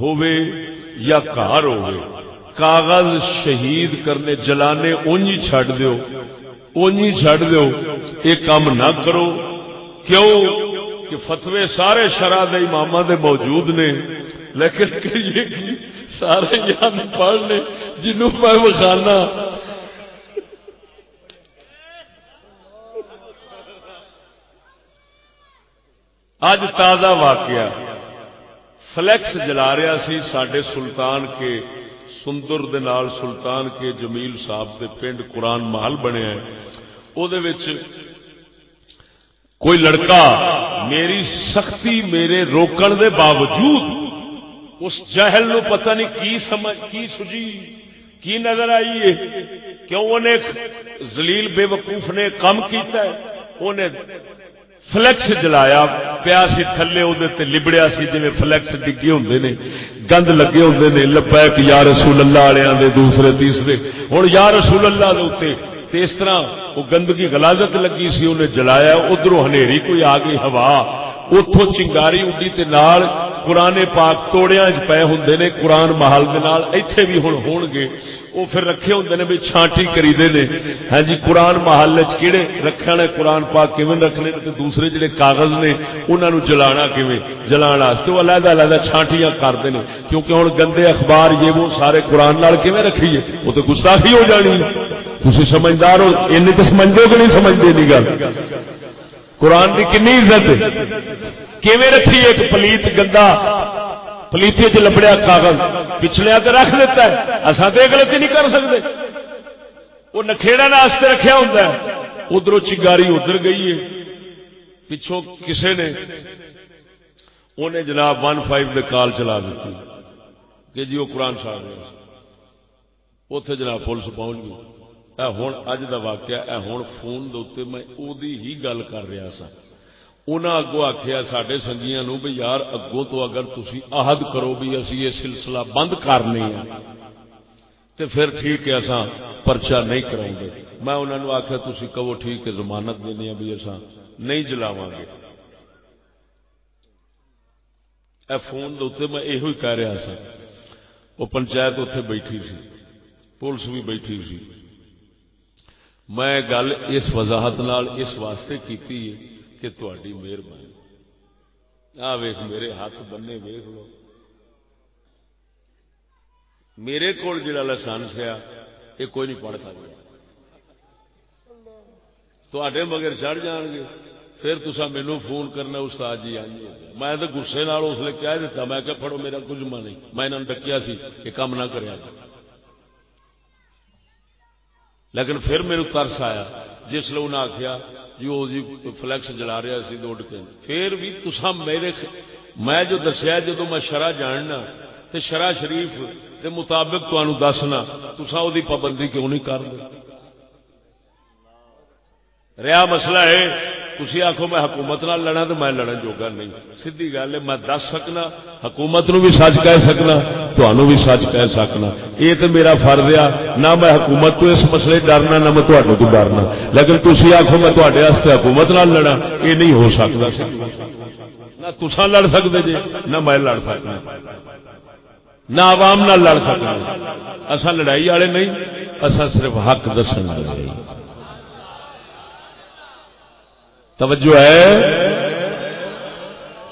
S1: ہووے یا کار ہووے؟ کاغذ شہید کرنے جلانے اونجی چھڑ دیو۔ اونجی چھڑ دیو۔ یہ کام نہ کرو۔ کیوں؟ کہ فتوے سارے شرح دے امام دے موجود نے۔ لیکن کہ یہ سارے یاد پڑھنے، جنوں میں وکھانا اج تازہ واقعہ فلیکس جلا رہا سی سڈے سلطان کے، سندر دال سلطان کے جمیل صاحب دے پنڈ قرآن محل بنے بنیا کوئی لڑکا میری سختی میرے روکن دے باوجود اس جہل نو پتہ نہیں کی سمجھ، کی سجی، کی نظر آئی ہے۔ کیوں انہیں زلیل بے وقوف نے کم کیتا ہے؟ انہیں فلیکس جلایا پیا سی تھلے وہ لبڑیا سی جی فلیکس ڈگے ہوں نے گند لگے ہوں نے لپیک یا رسول اللہ والے دوسرے تیسرے ہوں یا رسول اللہ دے تے اس طرح وہ گندگی غلازت لگی سی، انہیں جلایا ادھر ہنیری کوئی آ گئی ہوا۔ اتو چنگاری اڈی تے نال قرآن پاک توڑیا پے ہوں نے، قرآن محل ایتھے بھی ہوں ہون گے۔ وہ پھر رکھے ہوں نے بھی چھانٹی کری دے نے۔ ہاں جی قرآن محل کہڑے رکھے نے؟ قرآن پاک کیون رکھنے تے دوسرے جڑے کاغذ نے انہوں نے جلانا کیون جلانا وہ علیحدہ علیحدہ چھانٹیاں کرتے ہیں کیونکہ ہوں گندے اخبار یہ وہ سارے قرآن نال کیون رکھیے وہ تو گستاخی ہو جانی تھی سمجھدار ہو این تو سمجھو کہ نہیں سمجھتے نہیں گل؟ قرآن کی کنی عزت کیویں رکھی ایک پلیت گندا؟ پلیتی چ لبڑیا کاغذ، پچھلے تو رکھ دیتا ہے اصا تو غلطی نہیں کر سکتے۔ وہ نکھےڑا واسطے رکھا ہوں ادھر چنگاری ادھر گئی ہے، پچھوں کسے نے انہیں جناب ون فائیو دے کال چلا دیتی۔ کہ جی وہ قرآن صاحب اتے جناب پولیس پہنچ گئی۔ اے ہوں اج کا واقعہ، اے ہوں فون دے میں ادی ہی گل کر رہا سا۔ انہاں اگو آخیا سڈے سنگیاں نو بھی یار، اگوں تو اگر تسی عہد کرو بھی اسی یہ سلسلہ بند کرنے ہیں، تے پھر ٹھیک ہے اساں پرچہ نہیں کریں گے۔ میں انہوں نے آخیا تسی کہو ٹھیک ہے، ضمانت دینی بھی اساں نہیں جلاواں گے۔ اے فون دے میں یہ کہہ رہا سا۔ وہ پنچایت اتنے بیٹھی سی، پولیس بھی بیٹھی سی۔ میں گل اس وضاحت نال اس واسطے کیتی ہے کہ تھی مہربانی۔ آ میرے ہاتھ بننے ویخ لو۔ میرے کو جڑا لائسنس ہے، یہ کوئی نہیں پڑھ سکتا تے مگر چڑھ جان گے۔ پھر تسا مینو فون کرنا استاد جی آئی میں تو گسے نال اس لیے کہہ دیتا، میں کہ پڑھو، میرا کچھ من نہیں۔ میں انہوں ڈکیا سی یہ کام نہ کریا لیکن پھر میرے ترس آیا، جس لیے انہیں آخیا جی وہ جی فلیکس جلا رہا سی دوڑ کے پھر بھی تسا میرے میں جو دسیا جدو میں شرح جاننا تو شرح شریف کے مطابق تمہیں دسنا تسا وہ پابندی کیوں نہیں کر رہا مسئلہ ہے تھی آخو میں حکومت نال لڑا تو میں لڑن جوگا نہیں۔ سیدھی گل ہے، میں دس سکنا، حکومت نو بھی سچ کہہ سکنا۔ تمہوں بھی سچ کہہ سکنا۔ یہ تو میرا فرض آ نہ میں حکومت تو اس مسئلے ڈرنا، نہ میں تھوڑے تو ڈرنا۔ لیکن تھی آخو میں تے حکومت نال لڑا یہ نہیں ہو سکتا نہ تسا لڑ سکتے جی نہ میں لڑ سکنا۔ نہ عوام نہ لڑ سکنا۔ اصا لڑائی والے نہیں اصا صرف حق دسن والے۔ توجہ ہے؟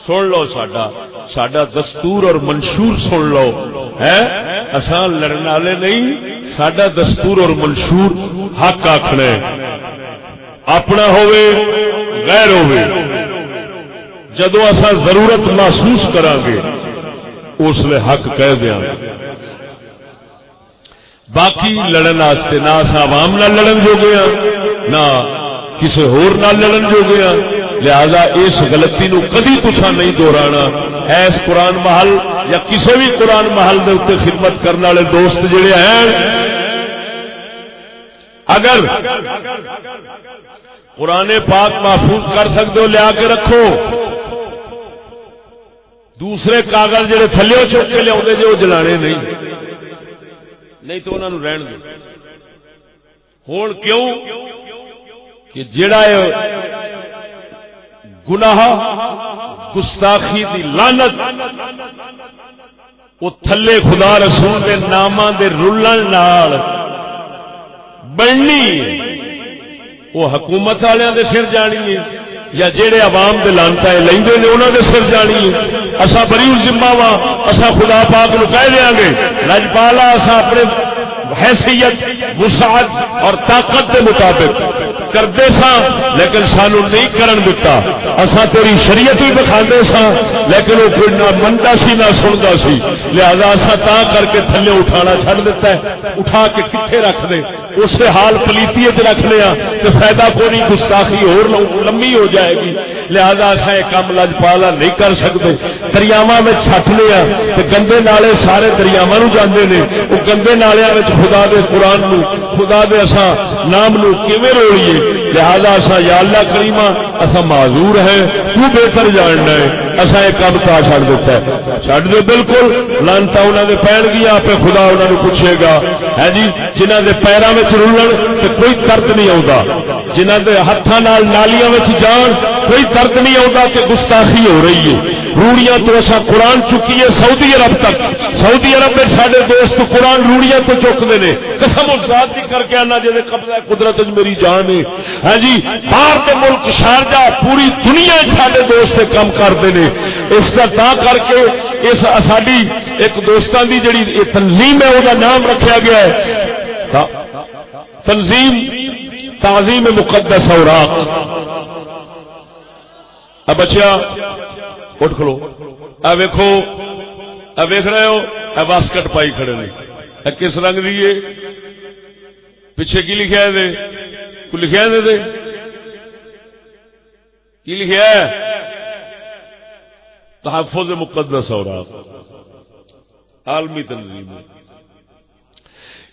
S1: سن لو ساڈا ساڈا دستور اور منشور سن لو، ہے؟ آسان لڑنے والے نہیں، ساڈا دستور اور منشور حق آخر اپنا ہوئے غیر ہوئے جدو اصا ضرورت محسوس کرا گے اس لیے حق کہہ دیا باقی لڑن واسطے نہ عوام ہاں، نہ لڑن جو گیا نہ کسی ہور نال لڑن جو گیا ہاں۔ لہذا اس غلطی نو کدی تسا نہیں دوہرانا ایس قرآن محل یا کسی بھی قرآن محل دے اتنے خدمت کرنے والے دوست جڑے ہیں، اگر قرآن پاک محفوظ کر سکتے ہو، لیا کے رکھو۔ دوسرے کاغذ جڑے تھلے چوک کے لیا جی وہ جلانے نہیں۔ نہیں تو انہوں رہن دو۔ ہوں کیوں؟ کہ جڑا گناہ، گستاخی دی لانت وہ تھلے خدا رسول کے نام کے رولن بننی۔ وہ حکومت والوں کے سر جانی ہے، یا جہے عوام کے لانتا ہے لے انہوں نے سر جانی ہے۔ اصا بری ذمہ وا اصا خدا پاک نو کہہ دیا گے رجپالا اصا اپنے حیثیت وسعت اور طاقت کے مطابق۔ کرتے سا لیکن سانو نہیں کرن دتا۔ اسا تیری شریعت بھی بکھا سا لیکن وہ کوئی نہ منتا سی، نہ سنتا سی۔ لہذا اسا تا کر کے تھلے اٹھانا چھڑ دیتا ہے۔ اٹھا کے کتنے رکھ دے۔ اس حال پلیتی رکھ لیا ہاں تو فائدہ کو نہیں گستاخی اور لمبی ہو جائے گی۔ لہذا اصا یہ کام لج پالا نہیں کر سکتے۔ دریاوا میں چھٹ لیا ہاں تو گندے نالے سارے دریاوا جانے نے۔ وہ گندے نالیا خدا دے قرآن نو خدا دے اصا نام نو کیویں روڑیے لہذا اصا یا اللہ کریما اصا معذور ہے تو بہتر جاننا ہے۔ اصا یہ کام کا چڑ دیتا ہے۔ چڑ دے بالکل، لانتا انہوں نے پہن گیا آپ خدا انہوں نے پوچھے گا۔ ہے جی جنہ کے پیروں میں رولن تو کوئی درد نہیں آتا جنہ کے ہاتھوں نالیاں جان، کوئی درد نہیں آتا کہ گستاخی ہو رہی ہے۔ روڑیاں تو اصا قرآن چکی ہے، سعودی عرب تک۔ سعودی عرب میں سارے دوست قرآن روڑیاں تو چکتے ہیں۔ قسم ذات کی کر کے آنا جی قبضہ قدرت میری جان ہے۔ ہاں جی باہر کے ملک شارجہ پوری دنیا سارے دوست کام کرتے ہیں۔ اس کا تا کر کے اس ساری ایک دوستان کی جڑی تنظیم ہے وہ نام رکھا گیا ہے۔ تنظیم، تعظیم مقدس اوراق اب اچھا اٹھ کھلو۔ اے ویکھو اے ویکھ رہے ہو اے واسکٹ پائی کھڑے نے۔ اے کس رنگ دی ہے؟ پیچھے کی لکھا ہے دے؟ کو لکھا ہے دے کی لکھا ہے؟ تحفظ مقدس اور عالمی تنظیم۔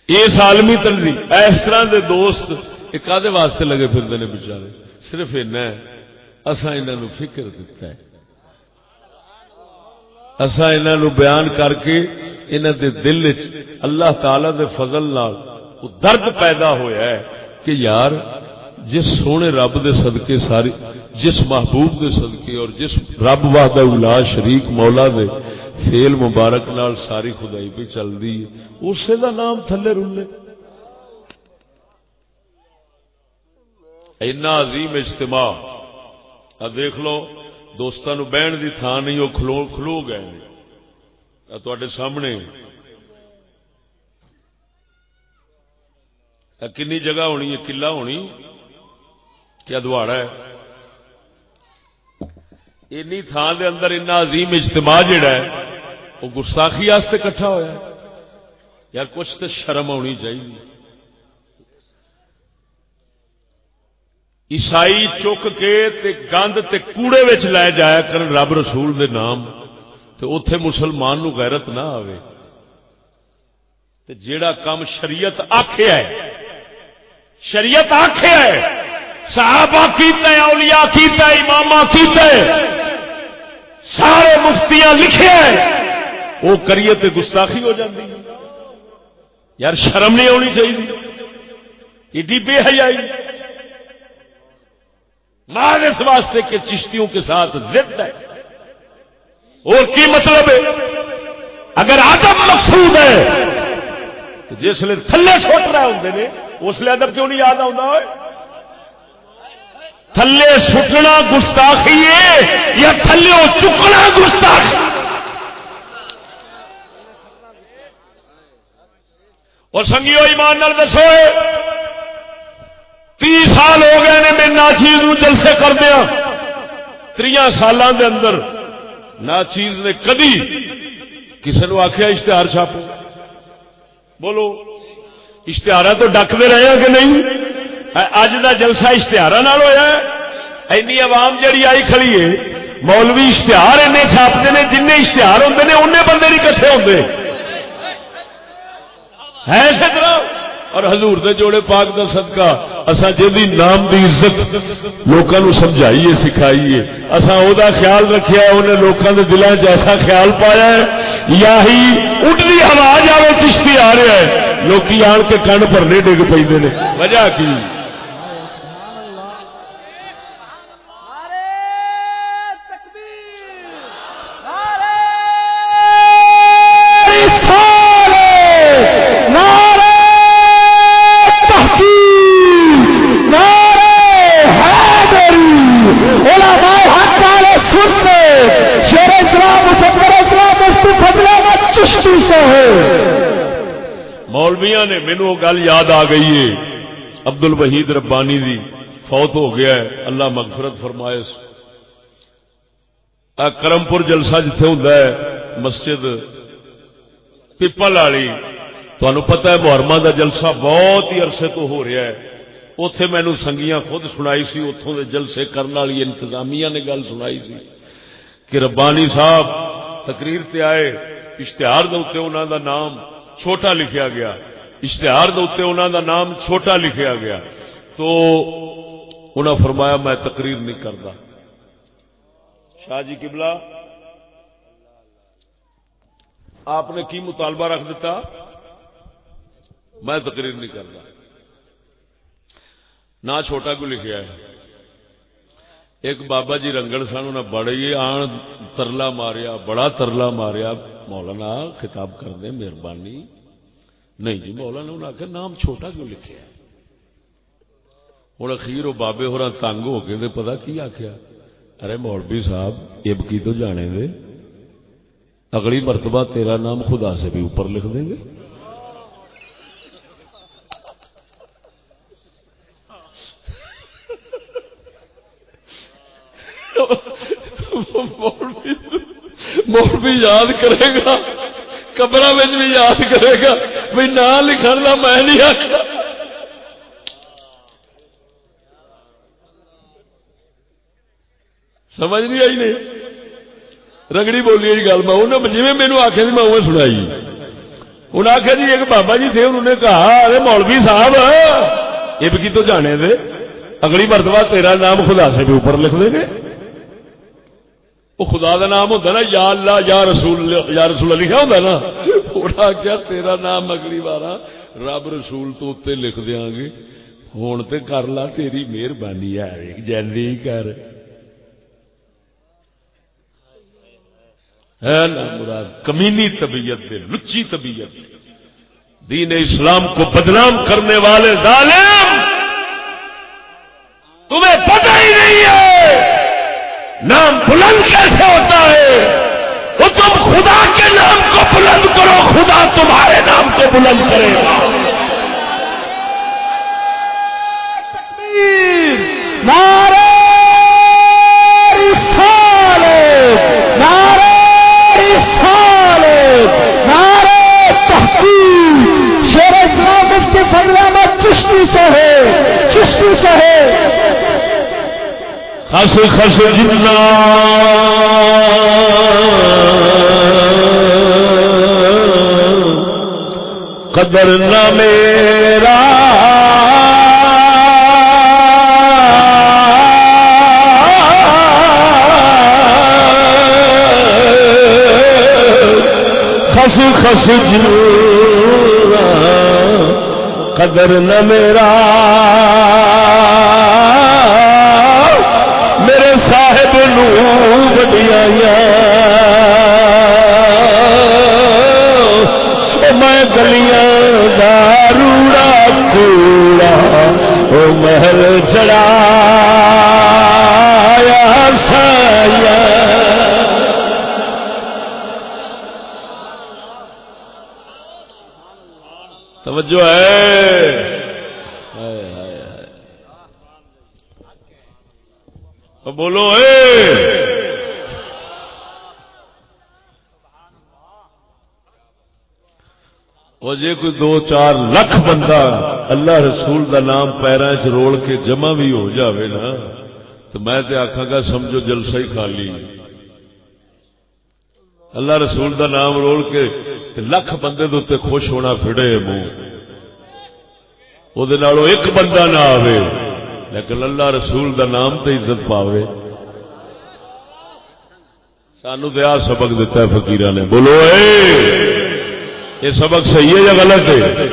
S1: اس عالمی تنظیم، اس طرح دے دوست ایک آدھے واسطے لگے پھرتے ہیں بچارے صرف ایسا اصا انہوں فکر دیتا ہے۔ اصا انہوں بیان کر کے انہوں دے دل چ اللہ تعالی دے فضل نال وہ درد پیدا ہویا ہے کہ یار جس سونے رب دے صدقے ساری، جس محبوب دے صدقے اور جس رب وحدہ اولا شریک مولا دے فیل مبارک نال ساری خدائی پہ چل دی اسے دا نام تھلے رولے اینا عظیم اجتماع۔ دیکھ لو۔ دوستان بہن کی تھان نہیں، وہ کھلو کھلو گئے تے سامنے۔ کنی جگہ ہونی ہے؟ کلا ہونی؟ کیا دواڑا ہے؟ اینی تھان دے اندر اتنا عظیم اجتماع جڑا ہے، وہ گستاخی واسطے کٹھا ہوا ہے۔ یا کچھ تو شرم ہونی چاہیے۔ عیسائی چک کے تے گند تے کوڑے وچ لے جایا کر رب رسول دے نام تو اتے مسلمان نو غیرت نہ آوے۔ تے جیڑا کام شریعت آخیا ہے شریعت آخیا ہے صحابہ کیتا ہے اولیاء کیتا ہے امام کیتا ہے سارے مفتیاں لکھے ہیں وہ کریے تے گستاخی ہو جاتی یار شرم نہیں ہونی چاہیے ایڈی بے حیائی۔ مار اس واسطے کہ چشتیوں کے ساتھ ضد ہے۔ اور کی مطلب ہے؟ اگر آدم مقصود ہے، تو جس لیے تھلے چھوٹ رہے ہوں نے، اس لیے ادب کیوں نہیں یاد آتا تھلے سٹنا گستاخی ہے یا تھلے چکنا گستاخی؟ اور سنگیو ایمان نال دسو تی سال ہو گئے نے ناچیز جلسے کر دیا ہاں۔ تری سالوں دے اندر ناچیز نے کدی کسی نے آخیا اشتہار چھاپو۔ بولو اشتہار تو ڈکتے رہے ہیں کہ نہیں؟ اج کا جلسہ اشتہار ہوا اینی عوام جڑی آئی کھڑی ہے، مولوی اشتہار این چھاپتے ہیں جن اشتہار ہوں نے ان بندے نہیں کٹھے ہوتے ہے طرح۔ اور حضور دے جوڑے پاک دا صدقہ۔ اسا جدی نام دی عزت لوکاں نو سمجھائیے، سکھائیے۔ اسا او دا خیال رکھیا ہے انہیں لوکاں دے دلاں جیسا خیال پایا ہے۔ یا ہی اٹھلی ہوا جاوے، چشتی آ رہا ہے لوکی آن کے کن بھرنے ڈگ پیندے نے۔ وجہ کی؟ گل یاد آ گئی ہے۔ ابد الوحید ربانی دی فوت ہو گیا ہے۔ اللہ مغفرت فرمائے۔ کرمپور جلسہ جتھے ہوں مسجد پیپل والی تمہیں پتا ہے محرما کا جلسہ بہت ہی عرصے تو ہو رہا ہے۔ اتے مینو سنگیاں خود سنائی سی اتوں کے جلسے کرنے والی انتظامیہ نے گل سنائی سی کہ ربانی صاحب تقریر تے آئے، اشتہار دے انہوں دا نام چھوٹا لکھیا گیا۔ اشتہار دے انہوں دا نام چھوٹا لکھیا گیا۔ تو انہوں فرمایا، میں تقریر نہیں کرتا شاہ جی کبلا آپ نے کی مطالبہ رکھ دیتا میں تقریر نہیں کرتا نہ چھوٹا کو لکھیا ہے۔ ایک بابا جی رنگڑ سن انہیں بڑے آن، ترلا ماریا، بڑا ترلا ماریا، مولانا خطاب کر دیں مہربانی۔ نہیں جی مولانا انہیں آخر نام چھوٹا کیوں لکھے ہوں، اخیر وہ بابے ہو تنگ ہو کے پتا کی آخیا ارے مولوی صاحب، اب کی تو جانے دے۔ اگلی مرتبہ تیرا نام خدا سے بھی اوپر لکھ دیں گے۔ مولوی یاد کرے گا قبر بھی یاد کرے گا۔ بھائی نہ لکھن کا میں نہیں آخر سمجھ نہیں آئی نہیں رگڑی بولی گل، میں جی میرے آخیا میں وہ سنائی۔ انہیں آخیا جی ایک بابا جی تھے، انہوں نے کہا، ارے مولوی صاحب، یہ بھی تو جانے دے؟ اگلی مرتبہ تیرا نام خدا سے بھی اوپر لکھ دیں گے۔ وہ خدا دا نام ہوتا نا، یا اللہ، یا رسول یا رسول لکھا ہوتا نا؟ انہیں کیا تیرا نام اگلی بار رب رسول تو اتنے لکھ دیا گے۔ ہوں تو کر لا، تیری مہربانی ہے۔ جلدی کر۔ مراد؟ کمینی طبیعت دے، لچی طبیعت دے۔ دین اسلام کو بدنام کرنے والے ظالم، تمہیں پتہ ہی نہیں ہے۔ نام بلند کیسے ہوتا ہے؟ تو تم خدا کے نام کو بلند کرو، خدا تمہارے نام کو بلند کرے گا۔ نعرہ
S2: شیر
S1: اسلام اس کے میں چشتی سے ہے۔ چشتی سے ہے۔ خس خس جنا قدر نہ میرا۔ خس خس جنا قدر نہ میرا۔ محل چڑھا سایا توجہ ہے ہائے ہائے ہائے تو بولو اے وہ جے کوئی دو چار لکھ بندہ اللہ رسول دا نام پیروں چ روڑ کے جمع بھی ہو جاوے نا، تو میں تے آخا گا سمجھو جلسہ ہی خالی۔ اللہ رسول دا نام روڑ کے تے لکھ بندے دے تے خوش ہونا پھڑے منہ وہ ایک بندہ نہ آوے، لیکن اللہ رسول دا نام تے عزت پاوے۔ سانو دیا سبق دیتا ہے فقیرہ نے، بولو اے! یہ سبق صحیح ہے یا غلط ہے؟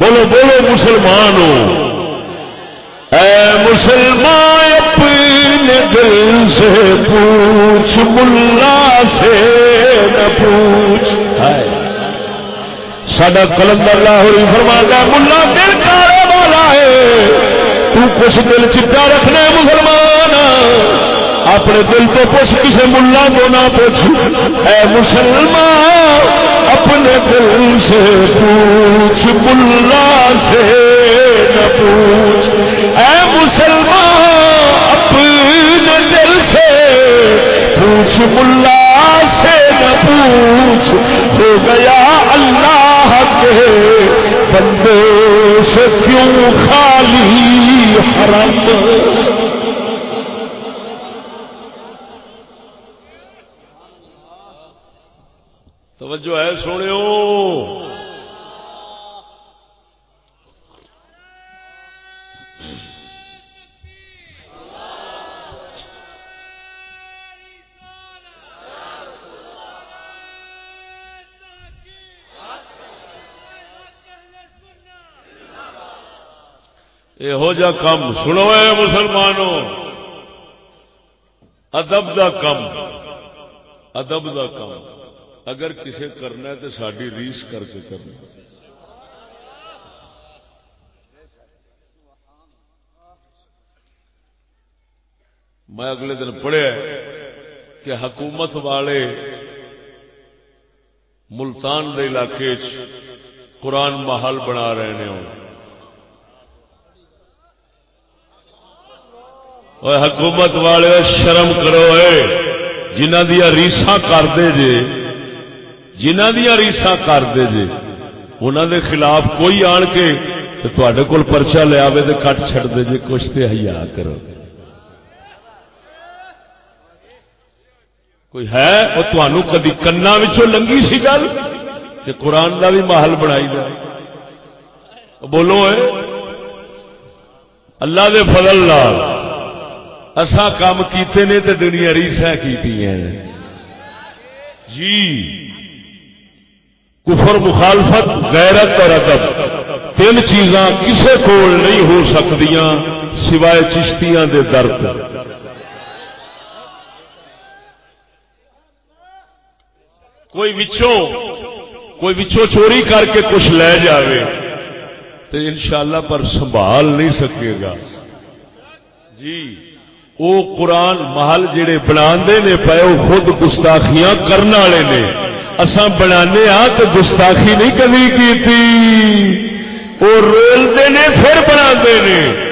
S1: بولو بولو مسلمان ہو اے مسلمان، اپنے دل سے پوچھ، ملا سے نہ پوچھ۔ سڈا کلندر لاہوری فرمانا ملا دل کارے والا ہے۔ تو کچھ دل چٹا رکھنا مسلمان۔ اپنے دل تو پوچھ کسی ملا کو نہ پوچھ۔ اے مسلمان اپنے دل سے پوچھ ملا سے نہ پوچھ۔ اے مسلمان، اپنے دل سے پوچھ ملا سے نہ پوچھ۔ ہو گیا اللہ کے بندے سے کیوں خالی حرم؟ توجہ ہے سونے یہو جا کم سنو ہے مسلمانوں ادب دا کم ادب دا کم اگر کسے کرنا ہے تو ساری ریس کر کے کرنا۔ میں اگلے دن پڑھیا کہ حکومت والے ملتان کے علاقے قرآن محل بنا رہے ہیں حکومت والے شرم کرو جنہ دیا ریسا کرتے جے جنہ دیا ریسا کرتے جے۔ انہوں دے خلاف کوئی آن کے تو تے کول پرچا لیا تو کٹ چڑ دے جے، کچھ تو ہیا کرو۔ کوئی ہے؟ وہ تمہوں کدی کنا لنگی سی گل؟ کہ قرآن کا بھی محل بنائی جائے۔ بولو اے، اللہ دے فضل لال اسا کام کیتے نے تے دنیا ریسا کی جی۔ کفر، مخالفت، غیرت اور ادب۔ تین چیزاں کسے کول نہیں ہو سکتی سوائے چشتیاں دے درد۔ کوئی وچوں کوئی وچوں چوری کر کے کچھ لے جاوے تو انشاءاللہ پر سنبھال نہیں سکے گا۔ جی وہ قرآن محل جڑے بنا نے پے وہ خود گستاخیاں کرنے والے نے۔ اساں بنانے آ تو گستاخی نہیں کبھی کیتی۔ وہ رولتے نے، پھر بنا نے۔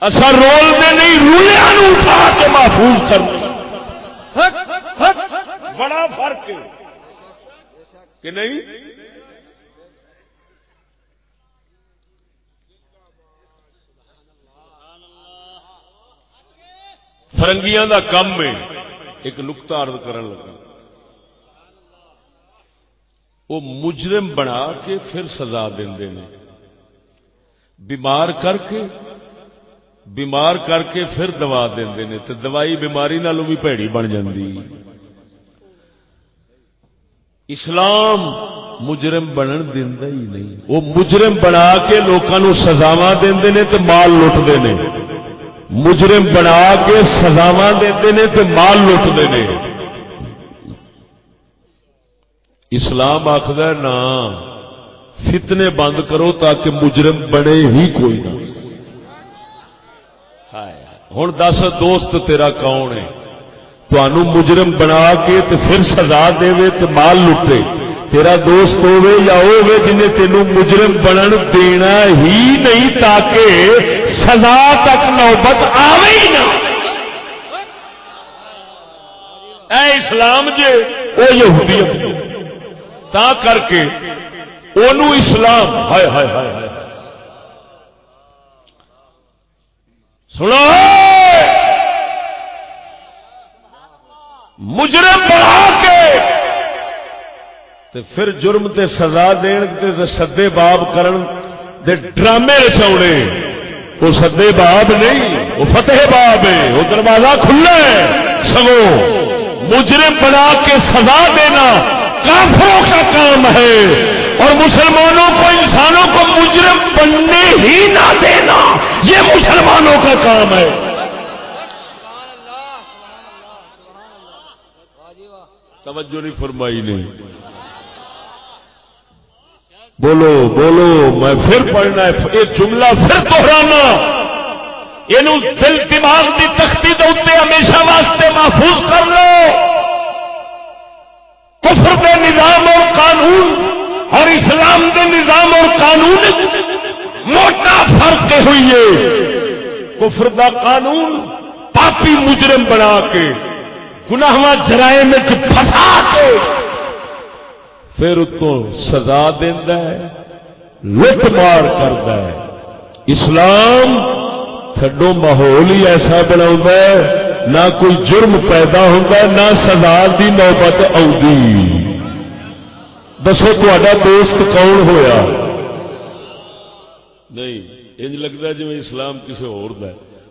S1: اساں رولتے نہیں، رولیا نو اٹھا کے محفوظ کر۔ بڑا فرق ہے۔ کہ نہیں؟ فرنگیاں دا کم ہے۔ ایک نقطہ عرض کرن لگا۔ وہ مجرم بنا کے پھر سزا دے بیمار کر کے، بیمار کر کے پھر دوا دے تو دوائی بیماری نالوں بھی پیڑی بن جاندی۔ اسلام مجرم بنن دیندا ہی نہیں۔ وہ مجرم بنا کے لوگوں سزاوا دے مال لٹتے ہیں مجرم بنا کے سزاوا دے مال لٹتے ہیں۔ اسلام آخر نا، فتنے بند کرو تاکہ مجرم بنے ہی کوئی نہ۔ ہوں دس دوست تیرا کون ہے؟ تنوع مجرم بنا کے تے پھر سزا دے تے مال لٹے تیرا دوست ہوے یا ہوے جنہیں تینوں مجرم بنن دینا ہی نہیں تاکہ سزا تک نوبت آوے ہی نہ اے اسلام جے، او یہودیت تا کر کے اونو اسلام، ہائے ہائے ہائے ہائے۔ سنو۔ مجرم بڑھا کے تے پھر جرم تے سزا دین تے سدے باب کرن دے ڈرامے رچاؤنے وہ سدے باب نہیں، وہ فتح باب ہے، وہ دروازہ کھلا ہے۔ سگو مجرم بنا کے سزا دینا کافروں کا کام ہے۔ اور مسلمانوں کو، انسانوں کو مجرم بننے ہی نہ دینا، یہ مسلمانوں کا کام ہے۔ توجہ نہیں فرمائی نہیں بولو بولو، میں پھر پڑھنا ہے۔ یہ جملہ پھر دوہرانا یہ دل دماغ کی تختی دے ہمیشہ واسطے محفوظ کر لو۔ کفر دے نظام اور قانون، اور اسلام دے نظام اور قانون موٹا فرق ہوئی ہے۔ کفر دا قانون پاپی مجرم بنا کے گناہ جرائم پھنسا کے۔ پھر اتو سزا دینا ہے، لٹ مار کرتا ہے۔ اسلام تھڈو ماحول ہی ایسا بنا نہ کوئی جرم پیدا ہوتا نہ سزا دی نوبت آؤں دسو تا دوست کون ہویا؟ نہیں، انج لگتا جی اسلام کسی اور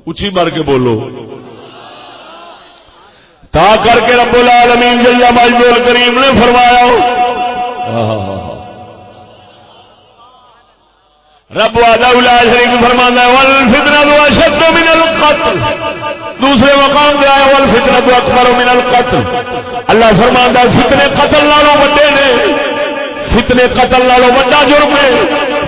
S1: اچھی مر کے بولو۔ تا کر کے رب العالمین جل مجبور کریم نے فرمایا ہاں ہاں رب شریف فرمانا فتنا دو اشد من القتل۔ دوسرے مقام پہ آیا ول فتنا اکبر من القتل۔ اللہ فرمانا فتنے قتل لالو وڈے نے۔ فتنے قتل لالو وڈا جرم ہے۔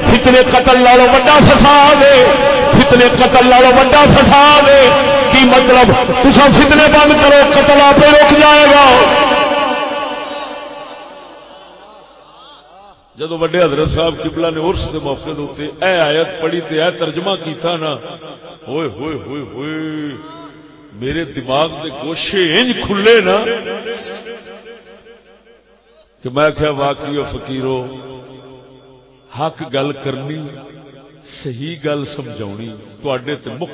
S1: فتنے قتل لالو وڈا فساد ہے۔ فتنے قتل لالو وڈا فساد ہے۔ کی مطلب تصا فتنے بند کرو، قتل آپ رک جائے گا۔ جدو وڈے حضرت صاحب کبلا نے ارس کے موقع دے اے آیت پڑھی تے اے ترجمہ کیتا نا، ہوئے ہوئے ہوئے ہوئے، میرے دماغ دے گوشے انج کھلے نا کہ میں کیا واقعی و فقیرو، حق گل کرنی، صحیح گل سمجھاونی، تواڈے تے مک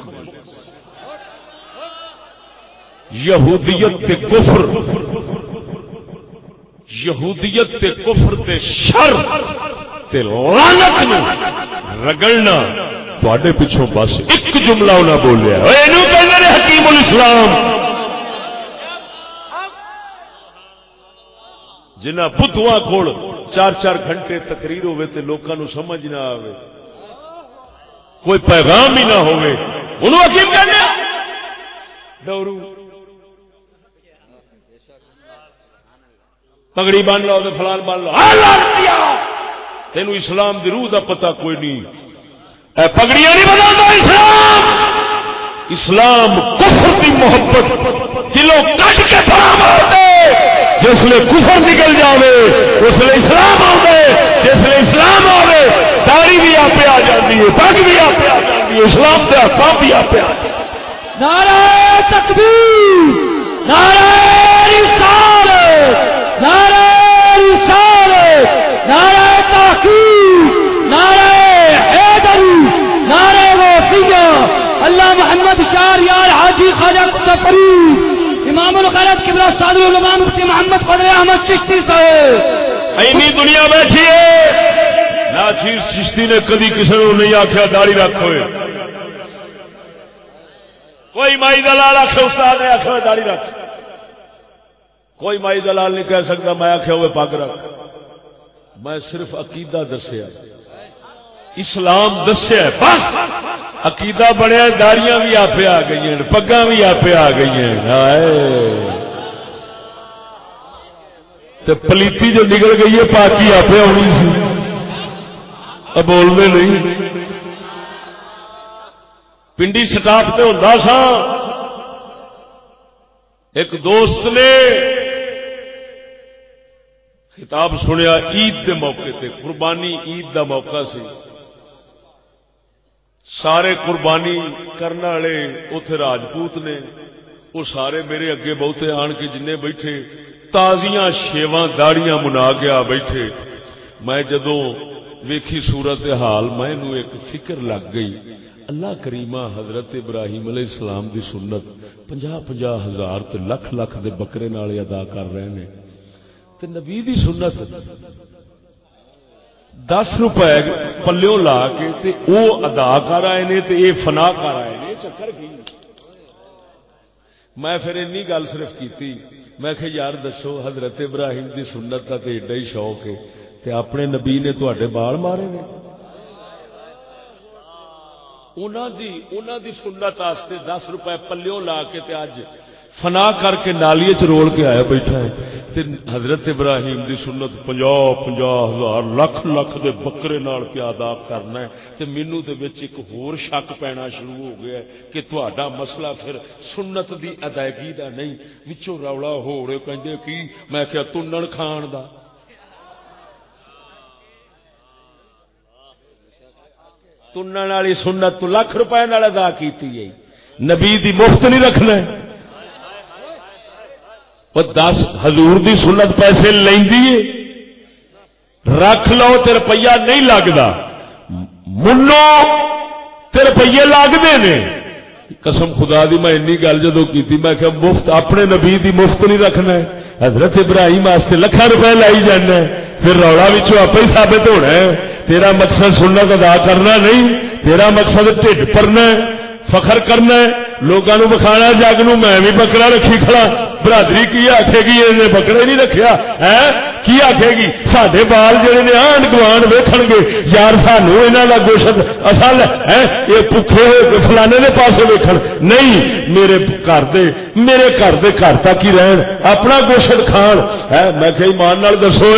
S1: یہودیت تے کفر یہودیت تے کفر تے شر تے لعنت نو رگڑنا تواڈے پیچھوں بس ایک جملہ انہاں بولیا اینو کہندے نے حکیم الاسلام۔ جنہ پتواں کول چار چار گھنٹے تقریر ہوے تے لوکاں نو سمجھ نہ آوے۔ کوئی پیغام ہی نہ ہوے انہوں حکیم کہندے دورو پگڑی بن لو تو فلان بن لو۔ تین اسلام دی روح دا پتہ کوئی نہیں۔ اے پگڑیاں نہیں بنا اسلام! اسلام کفر کی محبت دلوں کٹ کے برابر دے جس نے کفر نکل جاوے، اس لیے اسلام آئے جس لیے اسلام آئے داری بھی آپ آ جاتی ہے پگ بھی آپ آ جاتی ہے، اسلام کے حکام بھی آپ آ
S2: نعرہ تکبیر، نعرہ رسالت۔ نعرہ رسالت، نعرہ تحقیق، نعرہ حیدری، نعرہ وسیع اللہ محمد شار یار حاجی خواجہ کتا فرید، امام الخیرت قبلہ صادر العلماء مفتی محمد فضل احمد چشتی صاحب۔
S1: اینی دنیا بیٹھی ہے۔ ناچیز چشتی نے کدی کسی نے نہیں آخیا داڑھی رکھ ہوئے۔ کوئی مائی دلال آخ استاد نے آخر داڑھی رکھ۔ کوئی مائی دلال نہیں کہہ سکتا، میں آخیا ہوئے پگ رکھ۔ میں صرف عقیدہ دسیا۔ اسلام دسیا بس۔ عقیدہ بنیا داڑیاں بھی آپ آ گئی ہیں پگا بھی آپ آ گئی ہیں۔ پلیتی جو نکل گئی ہے، پاکی آپ آنی سی۔ بولنے نہیں۔ پنڈی سٹاف سے ہوتا سا ایک دوست نے خطاب سنیا عید کے موقع تے، قربانی عید دا موقع سی۔ سارے قربانی کرنے والے اتے راجپوت نے وہ سارے میرے اگے بہتے آن کے جن بیٹھے، تازیاں، شیواں، داڑیاں منا گیا بیٹھے۔ میں جدو ویکھی صورت حال، میں ایک فکر لگ گئی۔ اللہ کریمہ حضرت ابراہیم علیہ السلام دی سنت پنجا پنجا ہزار تے لکھ لکھ دے بکرے ادا کر رہے ہیں تے نبی دی سنت دس روپے پلو لا کے تے او ادا کر آئے نے تے اے فنا کر آئے نے چکر کی؟ میں پھر اینی گل صرف کیتی، میں کہ یار دسو، حضرت ابراہیم دی سنت کا تے ایڈا ہی شوق ہے، تے اپنے نبی نے تواڈے بال مارے نے۔ انہاں دی انہاں دی سنت واسطے 10 روپے پلیوں لا کے تے اج فنا کر کے نالیے چ رول کے آیا بیٹھا ہے۔ تے حضرت ابراہیم دی سنت 50 50 ہزار لکھ لکھ دے بکرے نال پیا ادا کرنا ہے۔ تے مینوں دے وچ ایک ہور شک پینا شروع ہو گیا ہے کہ تہاڈا مسئلہ پھر سنت دی ادائیگی دا نہیں۔ وچوں رولا ہو رہے کہندے کی؟ میں کہ تنن کھان دا۔ تنن والی سنت تو لاکھ روپے نال ادا کیتی ہے نبی دی مفت نہیں رکھنا وہ دس حضور دی سنت پیسے لیندی رکھ لو تے روپیہ نہیں لگتا۔ منو تے روپیے لگتے نے قسم خدا دی، میں گل جدو کی میں کہ مفت، اپنے نبی دی مفت نہیں رکھنا ہے۔ حضرت ابراہیم واسطے لکھا روپے لائی جانا ہے۔ پھر رولا آپ ہی ثابت ہونا ہے۔ تیرا مقصد سنت ادا کرنا نہیں، تیرا مقصد ٹھڈ پرنا فخر کرنا لوگوں بکھانا جگ نو میں بھی بکرا رکھی کھڑا۔ برادری کی آخے گی یہ بکرے نہیں رکھیا۔ ہے کی آخے گی؟ سڈے بال جہے نے آن گوان ویخ گے۔ یار سانو یہاں کا گوشت اصل ہے، یہ پکے ہوئے فلانے نے پاسے ویکھ نہیں، میرے گھر دے، میرے گھر دے گھر تک ہی رہن، اپنا گوشت کھان۔ ہے میں کہ ایمان دسو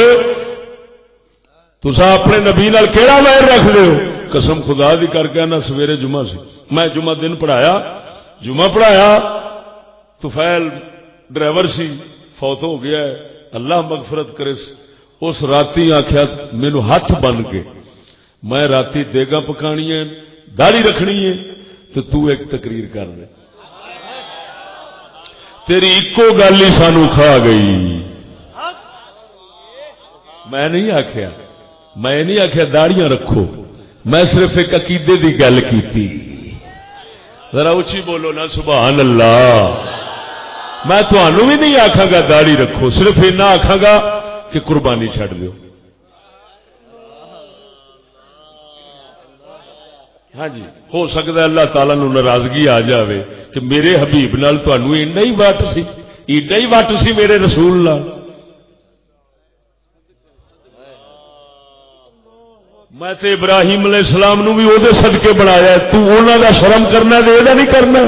S1: تسا اپنے نبی نال کہڑا مہر رکھ لو قسم خدا دی کر کے نہ سویرے جمعہ سی۔ میں جمعہ دن پڑھایا، جمعہ پڑھایا تو فیل ڈرائیور سی، فوت ہو گیا ہے۔ اللہ مغفرت کرے۔ اس راتی آخیا مینو ہاتھ بن کے، میں راتی دیگا پکانی ہے داڑھی رکھنی ہے تو تو ایک تقریر کر دے۔ تیری ایکو گل ہی سانو کھا گئی۔ میں نہیں آخیا میں نہیں آخیا داڑیاں رکھو۔ میں صرف ایک عقیدے کی گل کی ذرا اچھی بولو نا سبحان اللہ میں تھانوں بھی نہیں آخا گا داڑی رکھو، صرف اینا آخا گا کہ قربانی چڈ دو ہاں جی ہو سکتا ہے اللہ تعالی نو ناراضگی آ جاوے کہ میرے حبیب نال تنوع ایڈا ہی وٹ سی ایڈا ہی وٹ سی میرے رسول نال۔ میں تے ابراہیم علیہ السلام نو بھی وہ سدکے بنایا تو انہوں کا شرم کرنا دے نہیں کرنا۔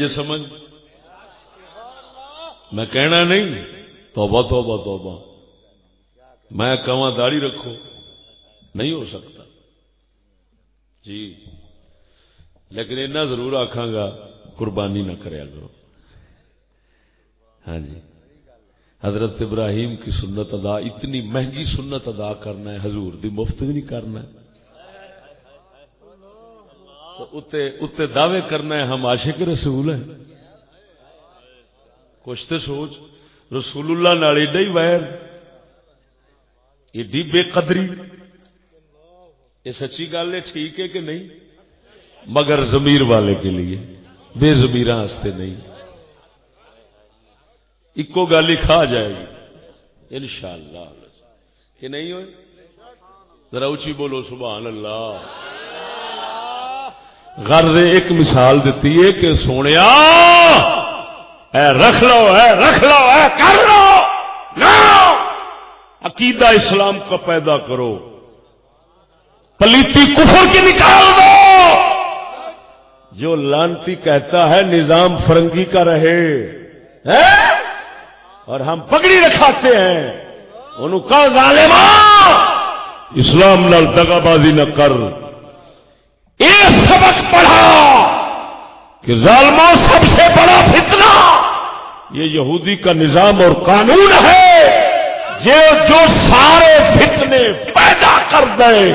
S1: جی سمجھ۔ میں کہنا نہیں، توبہ توبہ توبہ۔ میں کہاں داڑھی رکھو نہیں ہو سکتا۔ جی۔ لیکن اتنا ضرور آخا گا، قربانی نہ کریا کرو۔ ہاں جی۔ حضرت ابراہیم کی سنت ادا، اتنی مہنگی سنت ادا کرنا ہے، حضور دی مفت بھی نہیں کرنا۔ ہے اتنے دعوے کرنا ہے، ہم عاشق رسول ہیں۔ کچھ تو سوچ، رسول اللہ نال ایڈا ہی ویر، ایڈی بے قدری۔ یہ سچی گل ہے، ٹھیک ہے کہ نہیں؟ مگر ضمیر والے کے لیے، بے زمیر ہستے نہیں۔ اکو گل ہی کھا جائے گی۔ ان شاء اللہ کہ نہیں ہوئے؟ ذرا اچھی بولو، سبحان اللہ۔ غرض ایک مثال دیتی ہے کہ سونے اے رکھ لو، اے رکھ لو، اے کر لو عقیدہ اسلام کا پیدا کرو۔ پلیتی کفر کی نکال دو۔ جو لانتی کہتا ہے نظام فرنگی کا رہے۔ اور ہم پگڑی رکھاتے ہیں۔ انہوں کا ظالما اسلام نال دگا بازی نہ کر۔ ایک سبق پڑھا کہ ظالموں سب سے بڑا فتنہ یہ یہودی کا نظام اور قانون ہے جو جو سارے فتنے پیدا کر دے۔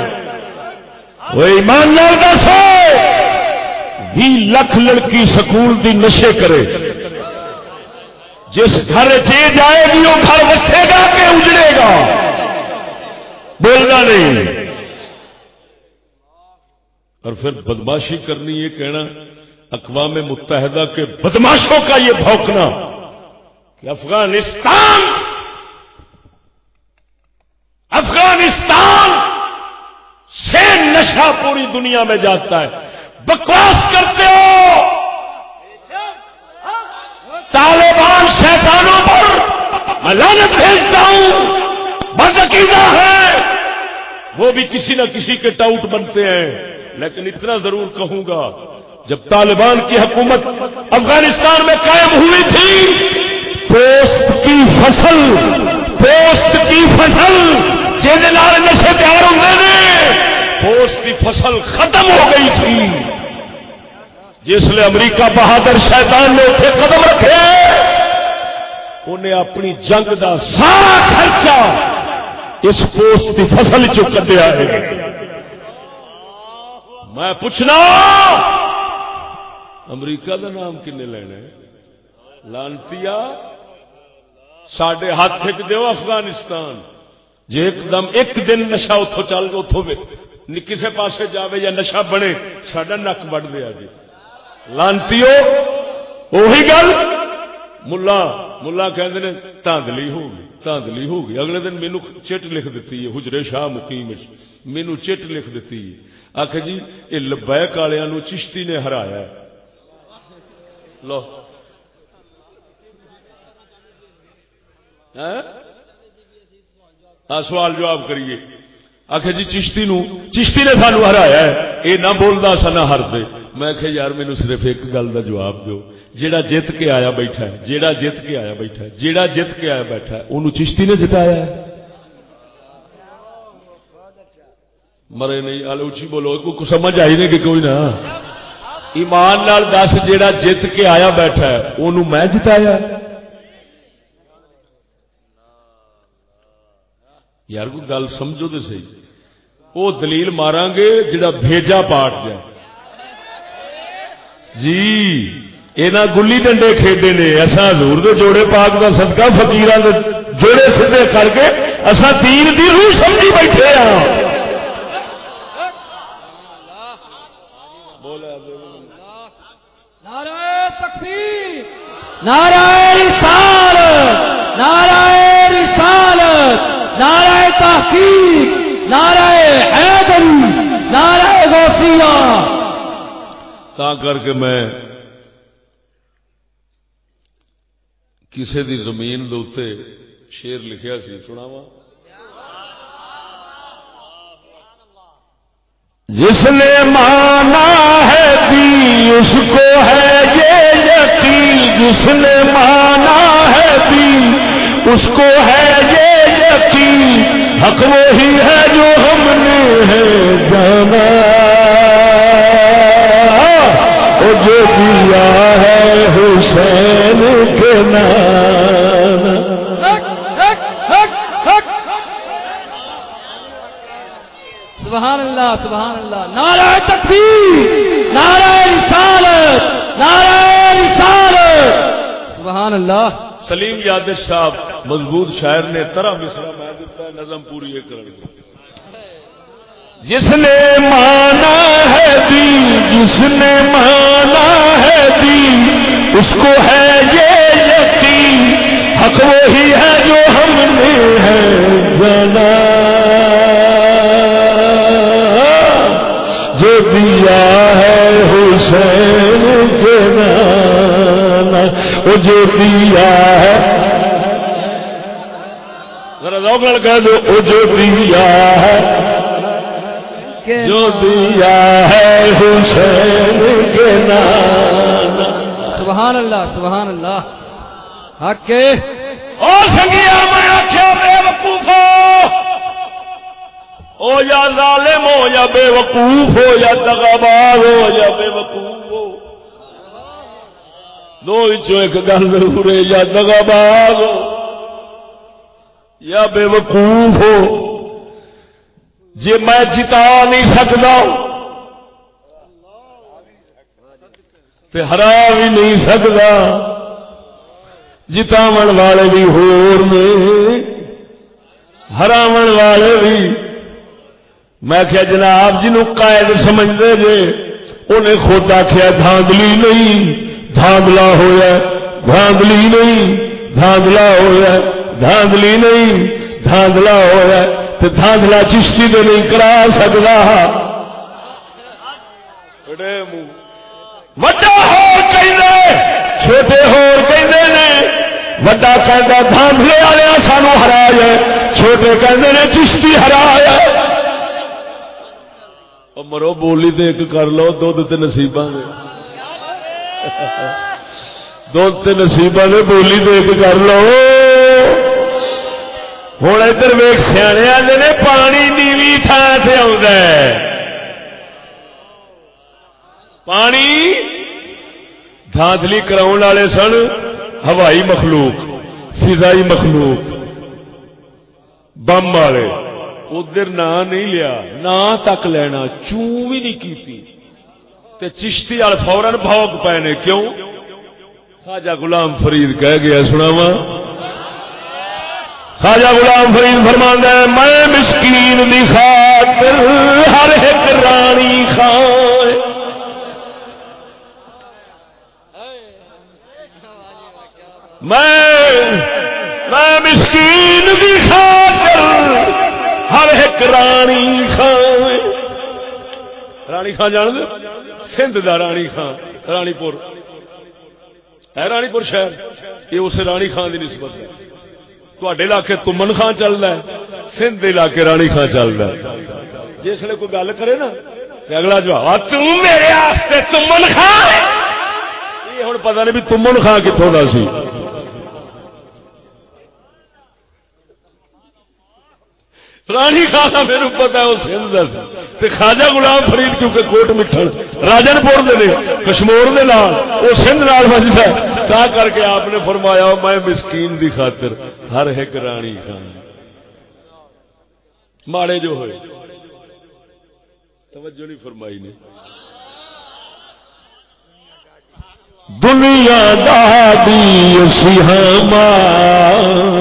S1: وہ ایمان لال دس بھی لکھ لڑکی سکول دی نشے کرے۔ جس گھر چ جائے گی، وہ گھر وسے گا کہ اجڑے گا۔ بولنا نہیں۔ اور پھر بدماشی کرنی یہ کہنا، اقوام متحدہ کے بدماشوں کا یہ بھوکنا کہ افغانستان افغانستان سے نشہ پوری دنیا میں جاتا ہے۔ بکواس کرتے ہو۔ طالبان شیطانوں پر میں لانت بھیجتا ہوں۔ بدعقیدہ ہے۔ وہ بھی کسی نہ کسی کے ٹاؤٹ بنتے ہیں۔ لیکن اتنا ضرور کہوں گا، جب طالبان کی حکومت افغانستان میں قائم ہوئی تھی، پوست کی فصل، پوست کی فصل جال نشے تیار ہوئے نے پوست کی فصل ختم ہو گئی تھی۔ جس لیے امریکہ بہادر شیطان نے اتنے قدم رکھے انہیں اپنی جنگ دا سارا خرچہ اس پوست کی فصل چکیا ہے میں پوچھنا، امریکہ دا نام کن لینا لانتی سڈے ہاتھ دیو افغانستان۔ جی ایک دم ایک دن نشا اتو چل اتو کسی پاس جاوے یا نشا بنے سڈا نک بڑھ دیا جی۔ لانتی وہی گل؟ ملا ملا کہ تاندلی ہوگی تاندلی ہوگی اگلے دن مینو چٹ لکھ دیتی ہے، حجرے شاہ مقیم مینو چٹ لکھ دیتی ہے۔ آخ جی یہ لبیک والوں چشتی نے ہرایا لو۔ ہاں؟ ہاں، سوال جواب کریے۔ آخ جی چشتی نو، چشتی نے سانو ہرایا ہے۔ یہ نہ بولتا سا، نہ ہر دے میں کہ یار، مینو صرف ایک گل کا جواب دو جیڑا جیت کے آیا بیٹھا ہے، جیڑا جیت کے آیا بیٹھا ہے، جیڑا جیت کے آیا بیٹھا ہے انہوں چشتی نے جتایا ہے۔ مرے نہیں آلے اچھی جی بولو کو سمجھ آئی نہیں کہ کوئی نہ۔ ایمان نال دس جیڑا جیت کے آیا بیٹھا ہے انہوں میں جتایا۔ یار، کوئی گل سمجھو تو صحیح۔ وہ دلیل مارا گے جڑا بھیجا پاٹ جائے جی یہ گلی ڈنڈے کھیڈے نے اصا ہزور دے جوڑے پاک کا سدکا فکیر جوڑے سدھے کر کے اصا تین دی روح سمجھی بیٹھے ہاں۔
S2: نارائن رسال نارائن رسال نارائن تحقیق نارائن حیدری نارائن غوثیہ۔
S1: تا کر کے میں کسی دی زمین دے شیر لکھیا سی سناوا
S2: جس نے مانا ہے دی اس کو ہے یہ جس نے مانا ہے بھی، اس کو ہے یہ یقین، حق وہی ہے جو ہم نے ہے جانا۔ جو دیا ہے حسین کے نام۔
S3: سبحان اللہ سبحان اللہ، نعرہ تکبیر۔
S4: سلیم یادش صاحب مضبوط شاعر نے طرح مصرا میں دیتا ہے نظم پوری یہ کر
S1: جس نے مانا ہے دی جس نے مانا ہے دی اس کو ہے یہ یقین حق وہی ہے جو ہم نے ہے جانا وہ جو دیا ہے۔ ذرا ذوق نال کہہ دو وہ جو دیا ہے۔ جو دیا ہے حسین کے نانا
S3: سبحان اللہ سبحان اللہ حق کے
S1: اور سنگیا میں آخیا بے وقوفو او یا ظالم ہو یا بے وقوف ہو یا دغابار ہو یا بے وقوف دو ایک گل ضرور ہے، یا دغابار ہو، یا بے وقوف ہو۔ جی میں جتا نہیں سکتا، تے ہرا بھی نہیں سکتا۔ جتاو والے بھی ہور نے ہراو والے بھی۔ میں کیا جناب جنو قائد سمجھتے جے، انہیں خود آخیا دھاندلی نہیں۔ دھاندلا ہویا دھاندلی نہیں دھاندلا ہویا دھاندلی نہیں دھاندلا ہویا تو دھاندلا چشتی تو نہیں کرا سکتا وڈا ہور کہندے چھوٹے ہور کہندے نے وڈا کہندا دھاندلے والے سانو ہرایا چھوٹے کہندے نے چشتی ہرایا مرو بولی تے ایک کر لو دودھ تے نصیباں دے دودھ تے نصیباں بولی تے ایک کر لو۔ ہوں ادھر ویک سیانے آتے نے پانی نیوی تھان سے آ پانی دھاندلی کراؤ والے سن، ہوائی مخلوق، فضائی مخلوق، بم والے۔ ادھر نا نہیں لیا نا تک لینا، چوں بھی نہیں کی تے چشتی وال فورن بھوک پے نے کیوں؟ خواجہ غلام فرید کہہ گیا سناوا خواجہ غلام فرید فرماندا ہے، میں مسکین دی خاطر ہر ایک رانی خان میں میں مسکین دی خاطر ہر ایک رانی خان رانی خان جان دے سندھ دا رانی خان رانی پور ہے رانی پور شہر یہ اسے رانی خان دی نسبت ہے تے علاقے تمن خان چل ہے سندھ علاقے رانی خان چل ہے جس نے کوئی گل کرے نا اگلا جواب تم میرے واسطے تمن خان یہ ہوں پتا نہیں بھی تمن خان کتوں کا سی رانی خاصا میرے پتا ہے وہ سندھ کا خاجا غلام فرید کیونکہ کوٹ مٹھن راجن پور دے کشمور دے نال وہ سندھ نال مسجد ہے تا کر کے آپ نے فرمایا میں مسکین دی خاطر ہر ایک رانی خان۔ ماڑے جو ہوئے۔ توجہ نہیں فرمائی نے۔ دنیا دادی سیاح دنیا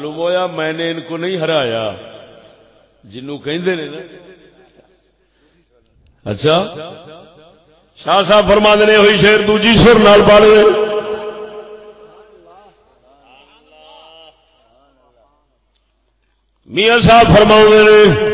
S1: معلوم ہویا، میں نے ان کو نہیں ہرایا۔ جنوں کہندے نے نا۔ اچھا۔ شاہ صاحب فرما نے، ہوئی شیر دوجی سر نال پڑھ دے میاں صاحب فرما نے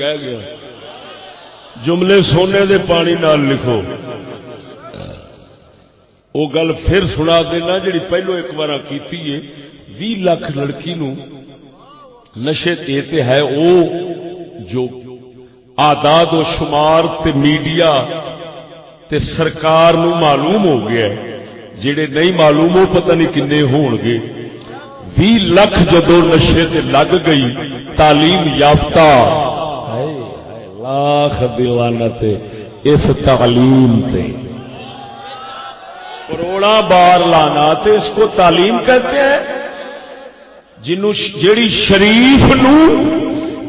S1: کہہ گیا۔ جملے سونے دے پانی نال لکھو۔ وہ گل پھر سنا دینا جڑی پہلو ایک بار کیتی ہے۔ بھی لاکھ لڑکی نو نشے دیتے ہے او جو آداد و شمار تے میڈیا تے سرکار نو معلوم ہو گیا ہے۔ جڑے نہیں معلوم ہو پتہ نہیں کنے ہون گے۔ بھی لکھ جدو نشے تے لگ گئی تعلیم یافتہ لاکھ دیوانہ تے، اس تعلیم تے۔ کروڑا بار لانا تے، اس کو تعلیم کہتے ہیں۔ جنو جیڑی شریف نو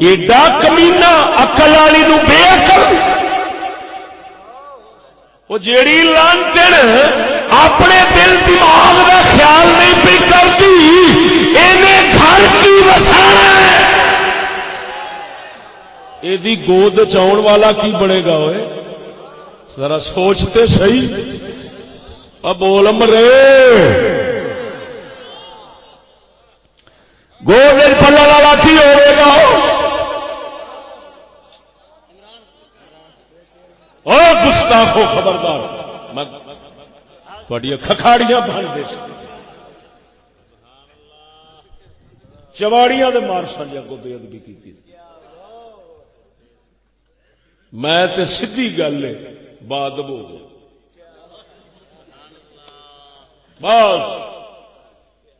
S1: ایڈا کمینا اکل والی نو بے اکل وہ جیڑی لانچن اپنے دل دماغ کا خیال نہیں پی کرتی گھر کی یہ گود چاؤن والا کی بنے گا وہ ذرا سوچتے صحیح۔ بول مرے گول پلا والا کی ہوئے گا؟ اور گستاخو خبردار۔ تھوڑی کھکھاڑیاں بن دے۔ چواڑیاں دے مار سن کو بے ادبی کی میں تے سیدھی گل ہے، بادب ہو گیا بس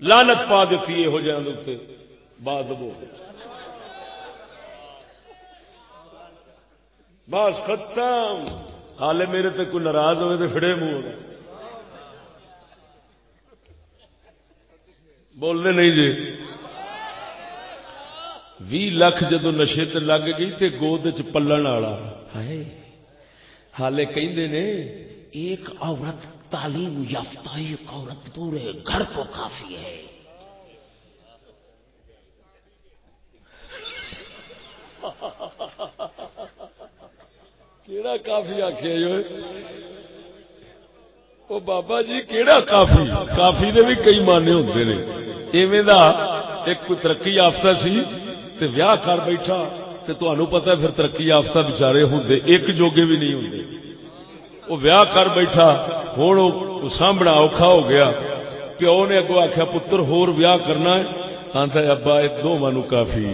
S1: لانت پا دیتی یہ ہو جانے بعد وہ بس، ختم۔ حالے میرے تے کوئی ناراض ہوئے تو فڑے منہ بولنے نہیں جی۔ بھی لکھ جدو نشے تے لگ گئی تے گود چ پلن والا۔ حالے کہ ایک عورت تعلیم یافتہ ایک عورت پورے گھر کو کافی ہے۔ کیڑا کافی آخیا وہ بابا جی کیڑا کافی؟ کافی دے بھی کئی مانے ہوتے ہیں ایویں دا ایک کوئی ترقی یافتہ سی تے ویاہ کر بیٹھا۔ تے تو پتا پھر ترقی یافتہ بچارے ہوں ایک جوگے بھی نہیں ہوں وہ ویاہ کر بیٹھا ہوں سامنا اوکھا ہو گیا۔ پیو نے اگو آخیا پتر، ہور ویاہ کرنا ہے۔ ہاں آتا ابا یہ دو مانو کافی۔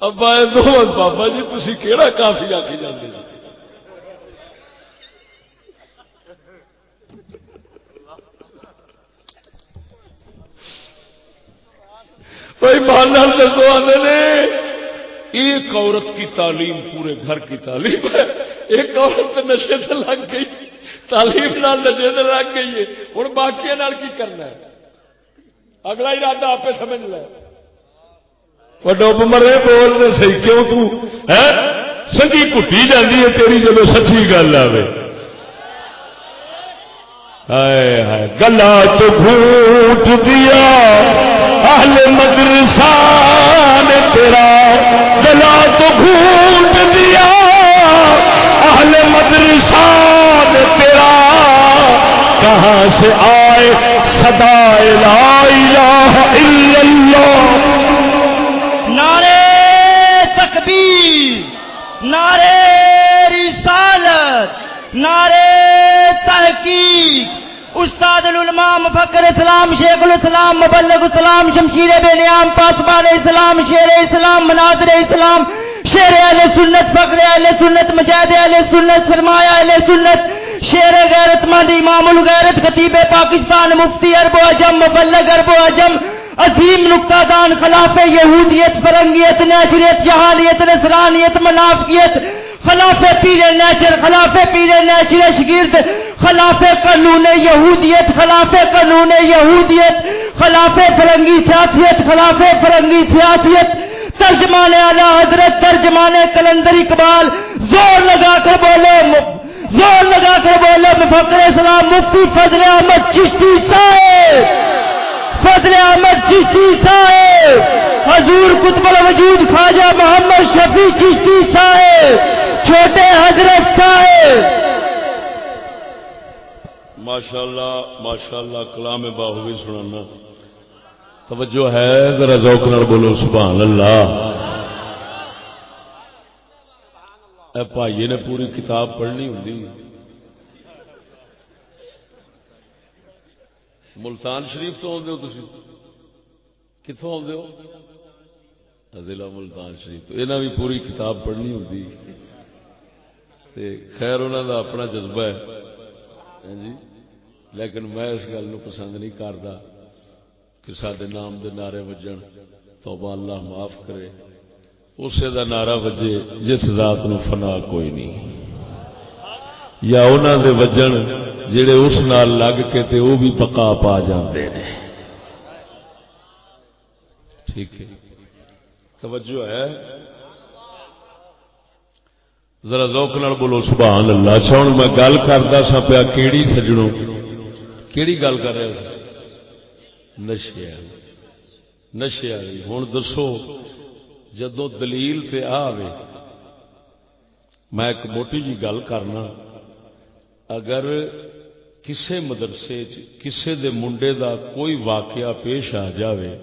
S1: ابا دو بابا جی تھی کہڑا کافی آخی جانے کوئی مال دسو آدھے نے۔ ایک عورت کی تعلیم پورے گھر کی تعلیم ہے۔ ایک عورت نشے سے لگ گئی۔ تعلیم نال نشے سے لگ گئی ہے۔ ہوں باقی کی کرنا ہے؟ اگلا ارادہ آپ سمجھ لے۔ ڈب مرے بول رہے سی کیوں تنگی کٹی جاتی ہے تیری جب سچی گل آئے گلا تو گھوٹ دیا۔ اہل مدرسہ نے تیرا گلا تو گھونٹ دیا۔ اہل مدرسہ نے تیرا کہاں سے آئے؟ سدا لا الہ الا اللہ۔
S5: تحقیق استاد العلماء مفکر اسلام، شیخ الاسلام، مبلغ اسلام، شمشیر بے نیام پاسبان اسلام، شیر اسلام، مناظر اسلام، شیر اہل سنت، فقر اہل سنت، مجاہد اہل سنت، سرمایہ اہل سنت، شیر غیرت مند، امام الغیرت، خطیب پاکستان، مفتی ارب و اجم مبلغ ارب و اجم عظیم نقطہ دان خلاف یہودیت، فرنگیت، نیچریت، جہالیت نسرانیت منافقیت خلاف پیر نیچر خلاف پیر نیچر شگرد خلاف قانون یہودیت، خلاف قانون یہودیت، خلاف فرنگی سیاسیت، خلاف فرنگی سیاسیت۔ ترجمان اعلی حضرت، ترجمان کلندر اقبال، زور لگا کر بولے زور لگا کر بولے، مفکر اسلام مفتی فضل احمد چشتی صاحب۔ فضل احمد چشتی صاحب۔ حضور قطب الوجود خواجہ محمد شفیع چشتی صاحب۔ چھوٹے حضرت صاحب!
S1: ماشاء اللہ ماشاء اللہ کلام باہوی سنانا۔ توجہ ہے، ذرا ذوق نال بولو سبحان اللہ اے بھائی نے پوری کتاب پڑھنی ہوں ملتان شریف تو آدھے ہو تھی کتوں آدھے ہو؟ ضلع ملتان شریف تو۔ یہاں بھی پوری کتاب پڑھنی ہوتی تے خیر انہوں کا اپنا جذبہ ہے۔ ہاں جی۔ لیکن میں اس گل پسند نہیں کرتا کہ سڈے نام دے نعرے وجن تو اللہ معاف کرے۔ اسے دا نعرہ وجے جس ذات نو فنا کوئی نہیں۔ یا انہوں دے وجن جڑے اس نال لگ کے تے وہ بھی پکا پا جاندے نے۔ ٹھیک ہے۔ توجہ ہے۔ ذرا ذوق نال بولو، سبحان اللہ۔ اچھا ہوں میں گل کرتا سا پیا، کیڑی سجڑوں کیڑی گل کر رہے نشے نشے والی ہوں دسو جدو دلیل سے آوے، میں ایک موٹی جی گل کرنا۔ اگر کسے مدرسے کسے دے منڈے دا کوئی واقعہ پیش آ جاوے،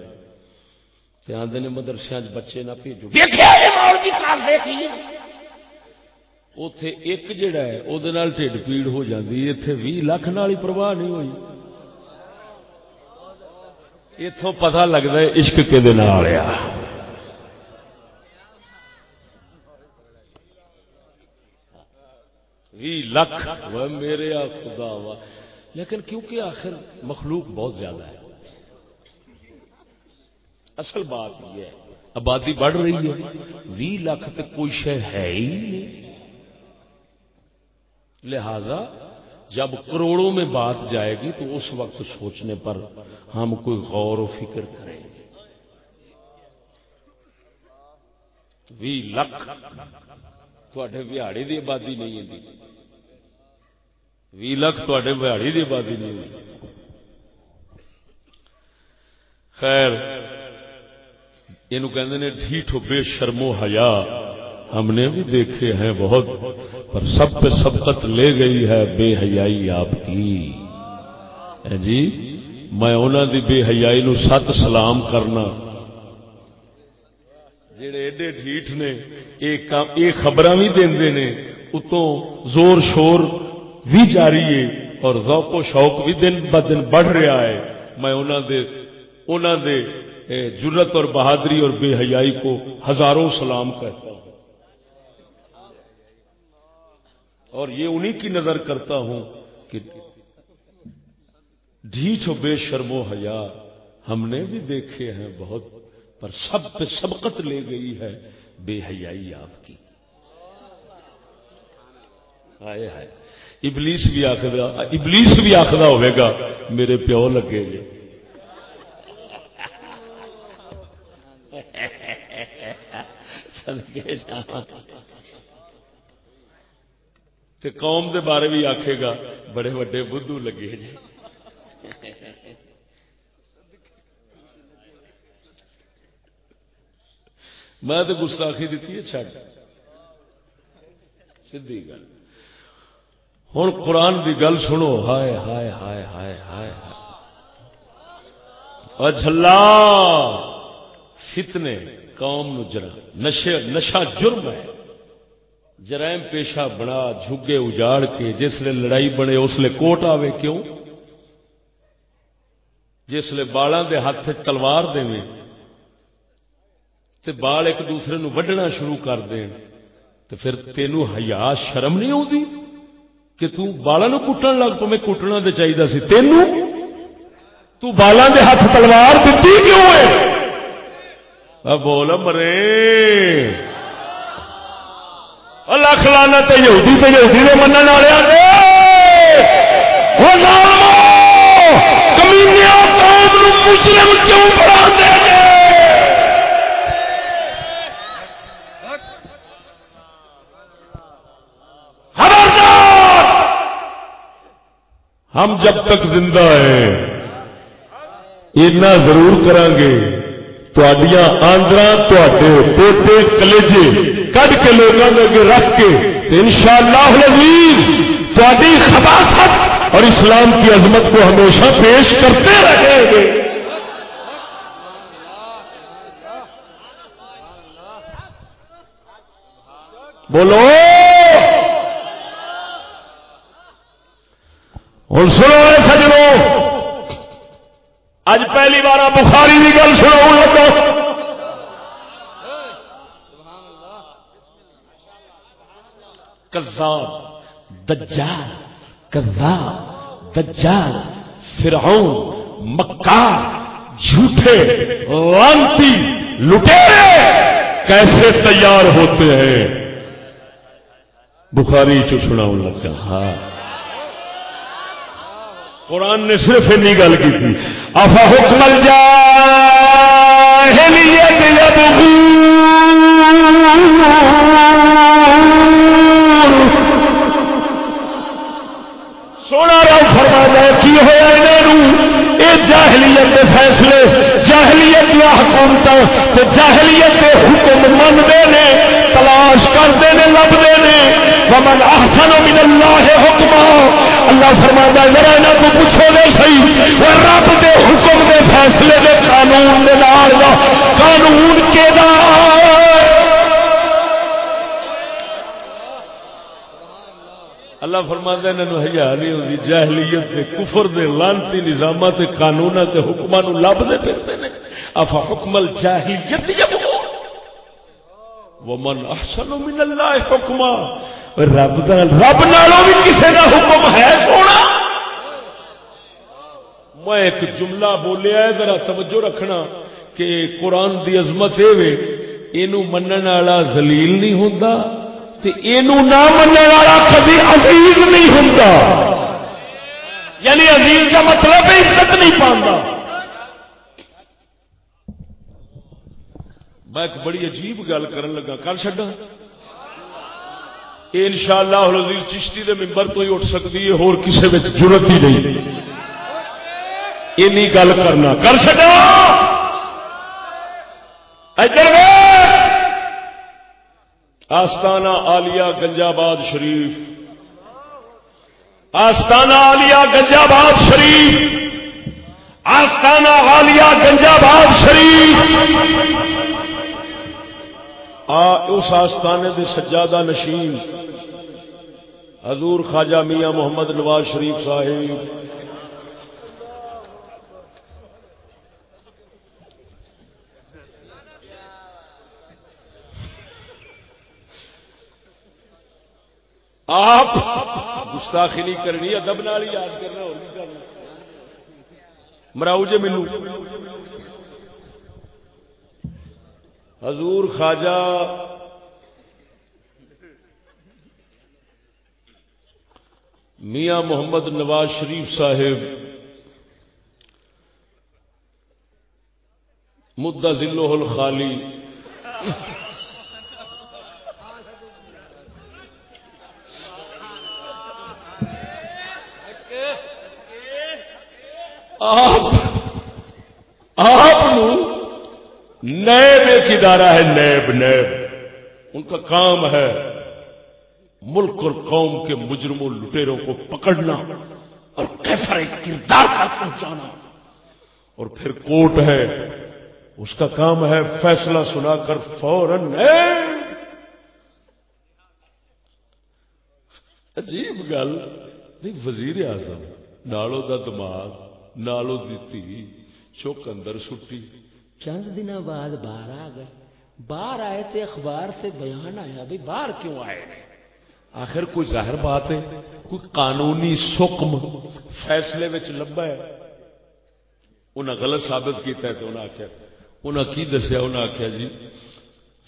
S1: تے آندے نے مدرسے بچے نہ بھیجو۔ اوتھے ایک جڑا ہے او دے نال ٹھڈ پیڑ ہو جاندی ایتھے 20 لاکھ نال پرواہ نہیں ہوئی۔ ایتھوں پتہ لگدا ہے عشق کے لکھ۔ وہ میرے خدا وا۔ لیکن کیونکہ آخر مخلوق بہت زیادہ ہے۔ اصل بات یہ ہے، آبادی بڑھ رہی ہے۔ وی لاکھ تک کوئی شہ ہے ہی نہیں۔ لہذا جب کروڑوں میں بات جائے گی تو اس وقت سوچنے پر ہم کوئی غور و فکر کریں گے۔ وی لکھ تھوڑے بہاڑی کی آبادی نہیں ہے بھی لکھ تے بہاڑی کی آبادی نہیں خیر یہ ٹھیٹو بے شرم و حیا۔ ہم نے بھی دیکھے ہیں بہت، پر سب پہ سبقت لے گئی ہے بے حیائی آپ کی۔ جی میں انہوں دی بے حیائی نو ست سلام کرنا۔ جڑے ایڈے ٹھیٹ نے یہ خبر بھی دے نے، اتوں زور شور بھی جاری ہے اور ذوق و شوق بھی دن ب دن بڑھ رہا ہے۔ میں انہوں دے انہوں دے جرت اور بہادری اور بے حیائی کو ہزاروں سلام کہتا ہوں۔ اور یہ انہی کی نظر کرتا ہوں کہ ڈھیٹ و بے شرم و حیا ہم نے بھی دیکھے ہیں بہت، پر سب پہ سبقت لے گئی ہے بے حیائی آپ کی۔ آئے ہے ابلیس بھی آخر، ابلیس بھی آخر ہوئے گا، میرے پیو لگے جی۔ گے قوم دے بارے بھی آکھے گا، بڑے وڈے بدھو لگے جی میں تو گستاخی دیتی ہے چڈ سی گل۔ ہوں قرآن کی گل سنو۔ ہائے ہائے ہائے ہائے ہائے اچھلا فتنے قوم نو نشے نشا جرم ہے۔ جرائم پیشہ بنا، جھگے اجاڑ کے، جس لیے لڑائی بنے، اس لیے کوٹ آوے کیوں؟ جس لیے بالاں دے ہاتھ تلوار دے تے بال ایک دوسرے نو وڈنا شروع کر دیں تو پھر تینو حیا، شرم نہیں ہوتی کہ تو بالا نو کٹن لگ تو میں کٹنا دے چاہیے سی۔ تینو؟ تو بالا دے ہاتھ تلوار دیتی کیوں ہے؟ بول مرے! اللہ کھلانا تے یہودی تے یہودی نے منن والے قوم نو مسلم کیوں بنا دے ہم جب تک زندہ ہیں، اتنا ضرور کریں گے آندرا تے پوٹے کلیجے کد کے لوگوں کے اگے رکھ کے ان شاء اللہ تاری خباست اور اسلام کی عظمت کو ہمیشہ پیش کرتے رہیں گے۔ بولو۔ ہوں سنو سجڑو اج پہلی بار بخاری کی گل سنو لگو کذاب، دجال کذاب، دجال، فرعون، مکار، جھوٹے، لانتی، لٹے، کیسے تیار ہوتے ہیں؟ بخاری چ سنا لگا ہاں۔ قرآن نے صرف این گل کی تھی، افا حکم جا سونا رو فرما کی ہوا یہ جاہلیت کے فیصلے، جاہلیت دیا حکومت جاہلیت کے حکم منتے ہیں تلاش کرتے ہیں لبتے ہیں ومن احسن من اللہ حکما اللہ فرماتا ذرا انہاں کو پوچھو دے صحیح۔ رب دے حکم دے فیصلے دے قانون دے نال قانون کے دا اللہ فرماتا انہاں نو حیا نہیں ہوندی تے کفر دے لعنتی نظامات تے، قانوناں تے، حکماں نو لب دے پھرتے نے۔ افا حکم الجاہلیت ومن احسن من اللہ حکما رب دا، رب نالوں بھی کسی کا حکم ہے سونا۔ میں ایک جملہ بولیا ہے، ذرا توجہ رکھنا کہ قرآن دی عظمت یہ منن والا زلیل نہیں ہوتا نہ من والا کبھی عزیز نہیں ہوتا یعنی عزیز کا مطلب ہے عزت نہیں پاتا میں ایک بڑی عجیب گل کرن لگا، کر چڈا یہ ان شاء اللہ عزیز چشتی دے ممبر تو ہی اٹھ سکتی ہے اور کسی میں ضرورت ہی نہیں۔ اینی گل کرنا، کر چڈا سکا آستانہ آلیا گنجاباد شریف۔ آستانہ آلیا گنجاباد شریف۔ آستانہ آلیا گنجاباد شریف۔ آ، اس آستانے دے سجادہ نشین۔ حضور خواجہ میاں محمد نواز شریف صاحب۔ آپ گستاخی نہیں کرنی، ادب نال ہی یاد کرنا، اور بھی کرنا۔ مراؤ جے مینو حضور خواجہ میاں محمد نواز شریف صاحب، مدہ ذلہ الخالی۔ آپ نیب ایک ادارہ ہے، نیب نیب۔ ان کا کام ہے ملک اور قوم کے مجرموں لٹیروں کو پکڑنا اور کیسا کردار تک پہنچانا۔ اور پھر کوٹ ہے، اس کا کام ہے فیصلہ سنا کر فوراً عجیب گل، نہیں، وزیر اعظم نالو دا دماغ۔ نالو دیتی چوک اندر سٹی
S3: چند دن بعد باہر آ گئے باہر آئے تھے اخبار سے بیان آیا بھائی باہر کیوں آئے
S1: آخر کوئی ظاہر بات ہے کوئی قانونی سکم فیصلے میں لبا ہے انہیں غلط ثابت کیتا ہے تو انہیں آخیا انہیں کی دسیا انہیں آخیا جی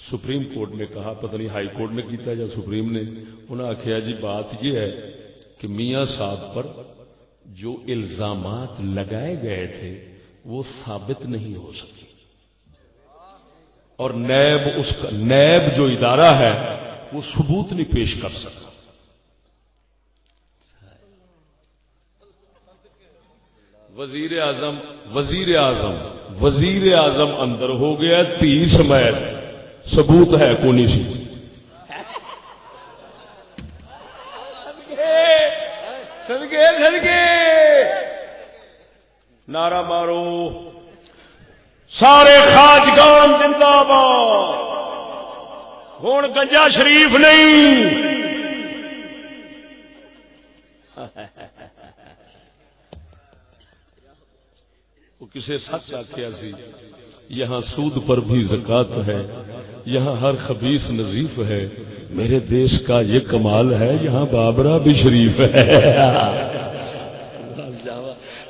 S1: سپریم کورٹ نے کہا پتہ نہیں ہائی کورٹ نے کیتا ہے یا سپریم نے انہیں آخیا جی بات یہ ہے کہ میاں صاحب پر جو الزامات لگائے گئے تھے، وہ ثابت نہیں ہو سکے۔ اور نیب اس کا نیب جو ادارہ ہے، وہ ثبوت نہیں پیش کر سکا وزیر اعظم وزیر اعظم وزیر اعظم اندر ہو گیا تیس میل ثبوت ہے کونی سی۔ سدگے سدگے نعرہ مارو۔ سارے خاج گان زندہ باد ہوں گنجا شریف نہیں۔ وہ کسے سچ آخیا سی؟ یہاں سود پر بھی زکات ہے، یہاں ہر خبیص نظیف ہے۔ میرے دیش کا یہ کمال ہے، یہاں بابرا بھی شریف ہے۔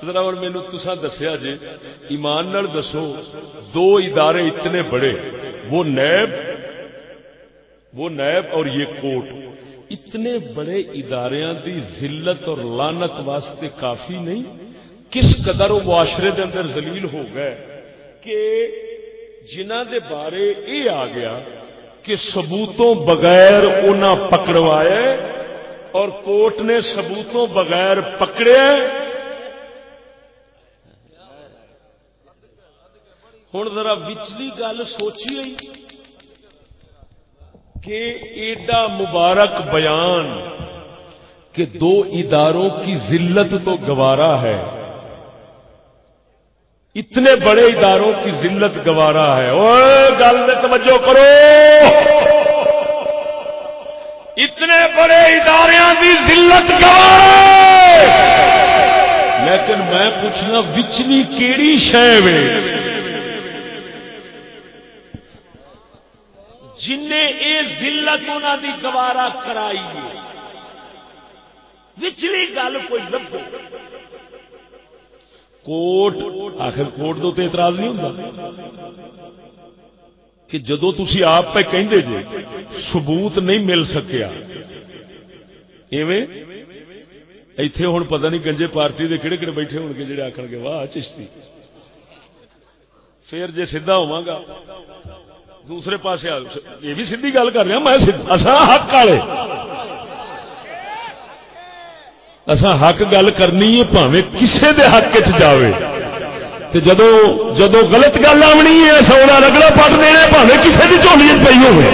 S1: ذرا اور مینو تسا دسیا جی ایمان نال دسو، دو ادارے اتنے بڑے، وہ نیب وہ نیب اور یہ کوٹ۔ اتنے بڑے اداریاں دی ذلت اور لانت واسطے کافی نہیں، کس قدر وہ معاشرے دے اندر ذلیل ہو گئے۔ کہ جنہ دے بارے یہ آ گیا کہ ثبوتوں بغیر انہیں پکڑوائے اور کوٹ نے ثبوتوں بغیر پکڑے ہوں ذرا وچلی گل سوچی کہ ایڈا مبارک بیان کہ دو اداروں کی ذلت تو گوارا ہے۔ اتنے بڑے اداروں کی ذلت گوارا ہے۔ اوے گل میں توجہ کرو۔ اتنے بڑے ادارے کی ذلت گوارا لیکن میں پوچھنا، وچلی کیڑی شہ جن یہ ذلت انہوں دی گوارا کرائی وچلی گل کوئی لبو کوٹ، آخر کوٹ تو اعتراض نہیں ہوتا کہ جدو تھی آپ پہ کہندے جے، ثبوت نہیں مل سکیا۔ ایویں؟ ایتھے ہوں پتہ نہیں گنجے پارٹی دے کہڑے کہڑے بیٹھے ہون گے جڑے آخر گے، واہ، چشتی۔ پھر جے سیدھا ہوا گا، دوسرے پاسے یہ بھی سیدھی گل کر رہا ہاں، میں اصا حق والے۔ اصا حق گل کرنی ہے پاوے کسے دے حق چ جاوے۔ تے جدو جدو غلط گل آنی ہے سونا رگڑا پٹ دینا پاوے کسے بھی چولی پی ہوئے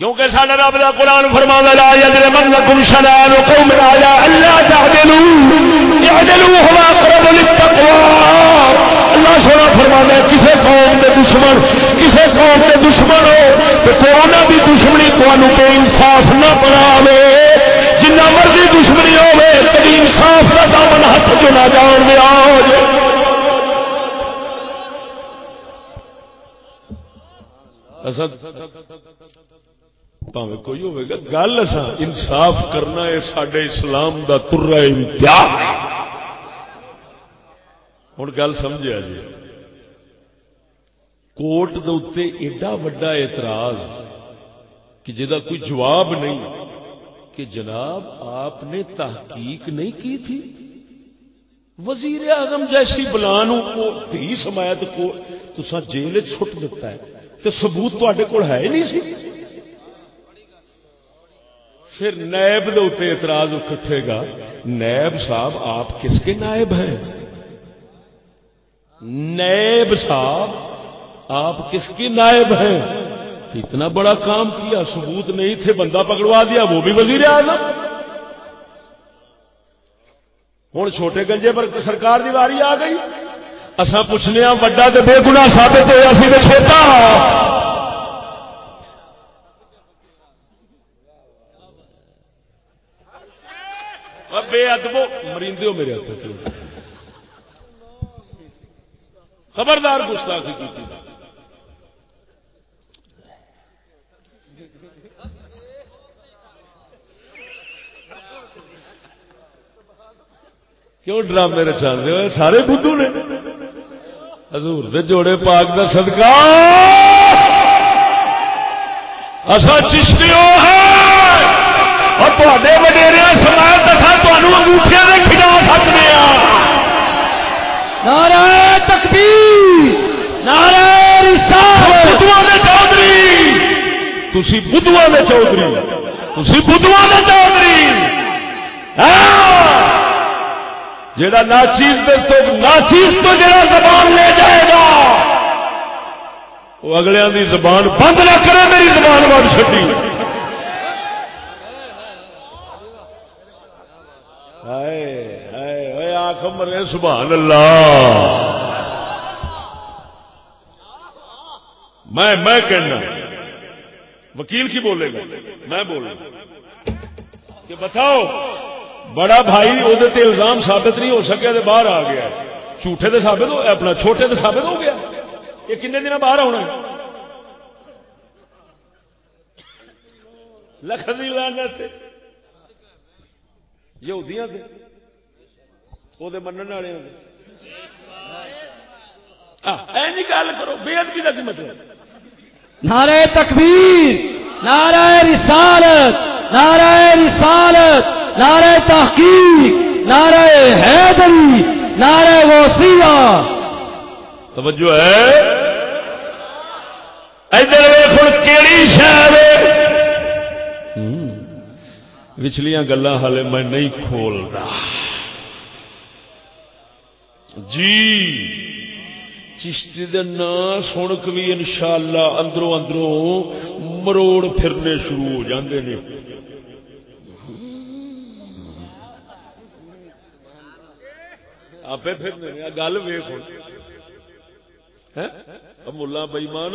S1: کیونکہ سارا رب کا قرآن فرما لا يجرمنكم شنآن قوم على الا تعدلوا اعدلوا هو اقرب للتقوى اللہ سونا فرما ہے، کسے قوم دے دشمن، کسے قوم دے دشمن ہو، تو کورونا دی دشمنی تمہیں بے انصاف نہ بناوے۔ جنہ مرضی دشمنی ہوے کبھی انصاف کا دامن ہاتھ چ نہ جان میں آ پاوے کوئی ہوئے گا، گل اصا انصاف کرنا ہے سڈے اسلام دا ترا امتیاز۔ ہوں گل سمجھا جی کوٹ دے ایڈا وڈا اعتراض کہ جدا کوئی جواب نہیں کہ جناب آپ نے تحقیق نہیں کی تھی وزیر اعظم جیسی بلان تھی سمایت کو تسا جیل چھٹ دیتا ہے تو ثبوت تے کول ہے نہیں سی پھر نیب دے اتنے اعتراض اٹھے گا نیب صاحب آپ کس کے نائب ہیں نیب صاحب، آپ کس کے نائب ہیں؟ اتنا بڑا کام کیا، ثبوت نہیں تھے، بندہ پکڑوا دیا، وہ بھی وزیر اعظم۔ ہوں چھوٹے گنجے پر سرکار دی واری آ گئی۔ اصا پوچھنے وڈا تو بے گنا سابت ہوا سی تو چھوٹا بے ادبو مریندے ہو میرے ہاتھ خبردار گستاخی کی تھی۔ کیوں ڈرامے رچاندے ہوئے؟ سارے بدھو نے۔ حضور دے جوڑے پاک دا صدقہ۔ اصا چشتی ہے اور تے وڈیرے سماج اصا تمہوں انگوٹھیا نے کھلا سکتے ہیں
S6: نعرہ تکبیر! نعرہ رسالت!
S1: بدھواں دے چودھری! تسی تسی ہاں! جڑا ناچیز تو ناچیز تو جڑا زبان لے جائے گا وہ اگلے دی زبان بند نہ کرے میری زبان بند چھٹی آخ مرے سبحان اللہ۔ میں میں کہنا۔ وکیل کی بولے گا۔ میں بولوں کہ بتاؤ، بڑا بھائی وہ الزام ثابت نہیں ہو سکیا تو باہر آ گیا جھوٹے تو ثابت ہو، اپنا چھوٹے تو ثابت ہو گیا۔ یہ کن دن باہر آنا لکھنی لانا یہ وہ من والے گل کرو بےعدگی کا مطلب؟
S6: نعرہ تکبیر نعرہ رسالت نعرہ رسالت نعرہ تحقیق نعرہ حیدری نعرہ وسیع
S1: توجہ ہے؟ ادھر ویخ کیڑی شہر پچھلیاں گلا ہالے میں نہیں کھول رہا جی۔ چشتی دے نا سن کے بھی انشاءاللہ اندروں اندروں مروڑ پھرنے شروع ہو جاندے نے۔ آپ گل ویخ ملا بئیمان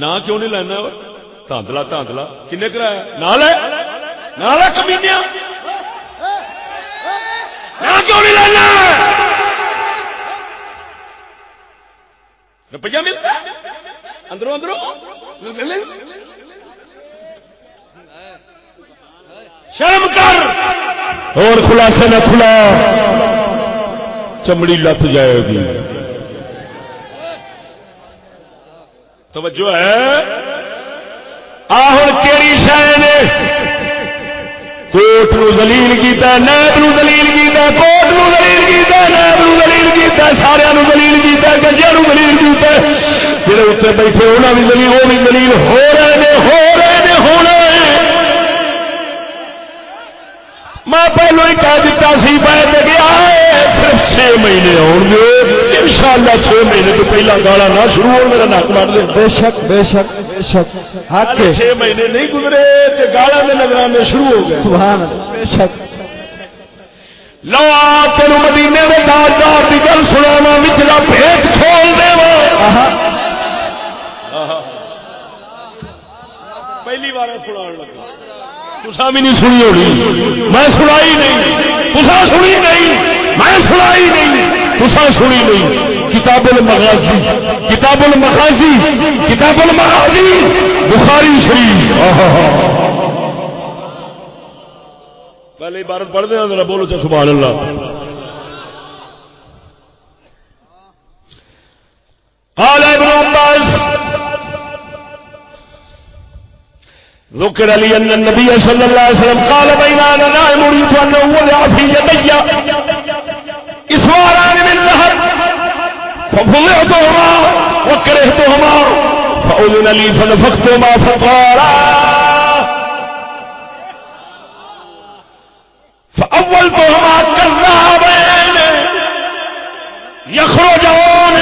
S1: نہ کیوں نہیں لینا؟ تاندلا تاندلا۔ کن کرایا؟ نہ لے نہ لے کمینیا کیوں نہیں لینا؟ روپیہ ملتا اندروں اندروں شرم کر اور خلاصے نہ کھلا چمڑی لت جائے گی توجہ ہے آہر کیڑی شہ نے کوٹ نو دلیل کیتا نیب نو دلیل کیتا کوٹ نو دلیل کیتا نیب نو دلیل کیتا سارا نو دلیل کیتا گجیا نو دلیل کیتا جڑے اتنے بیٹھے انہوں بھی دلیل، وہ بھی دلیل ہو رہے نے، ہو رہے نے ہونا میں پہلو ہی کہہ دیتا سی میں گیا صرف چھ مہینے آن گے۔ ان شاء اللہ چھ مہینے تو پہلا گالا نہ شروع ہو میرا نک مار دے۔
S6: بے شک بے شک بے شک۔
S1: حق چھ مہینے نہیں گزرے تو گالا کے میں شروع ہو گئے
S6: سبحان بے شک۔
S1: لو آپ تین مدینے میں تاجدار کی گل سنا وچلا بھیٹ کھول دے پہلی بار سنا لگا۔ تسا بھی نہیں سنی ہونی میں سنائی نہیں۔ تسا سنی نہیں۔ میں سنائی نہیں۔ تسا سنی نہیں۔ کتاب المغازی کتاب المغازی کتاب المغازی بخاری شریف۔
S7: پہلے عبارت پڑھ دیں ذرا، بولو چا سبحان اللہ۔
S1: قال ابن عباس ذكر لي أن النبي صلى الله عليه وسلم قال بين أنا نائم أريد أن وضع في يدي إسواران من ذهب ففضعتهما وكرهتهما، فأذن لي فنفختهما فقالا. فأولتهما كالذهبين يخرجون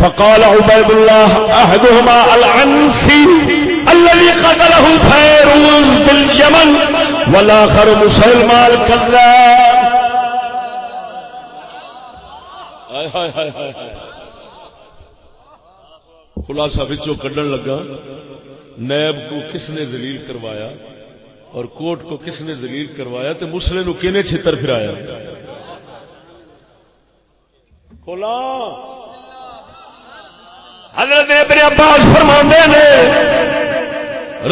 S1: فقال عبيد الله، أحدهما العنسي. الذي قتله فيروز باليمن والآخر مسلمان الكذاب.
S7: خلاصہ بچوں، کڈن لگا۔ نیب کو کس نے ذلیل کروایا اور کوٹ کو کس نے ذلیل کروایا؟ تو مسلے نو کینے چھتر پھرایا؟ کھولا۔
S1: حضرت ابن عباس فرماندے نے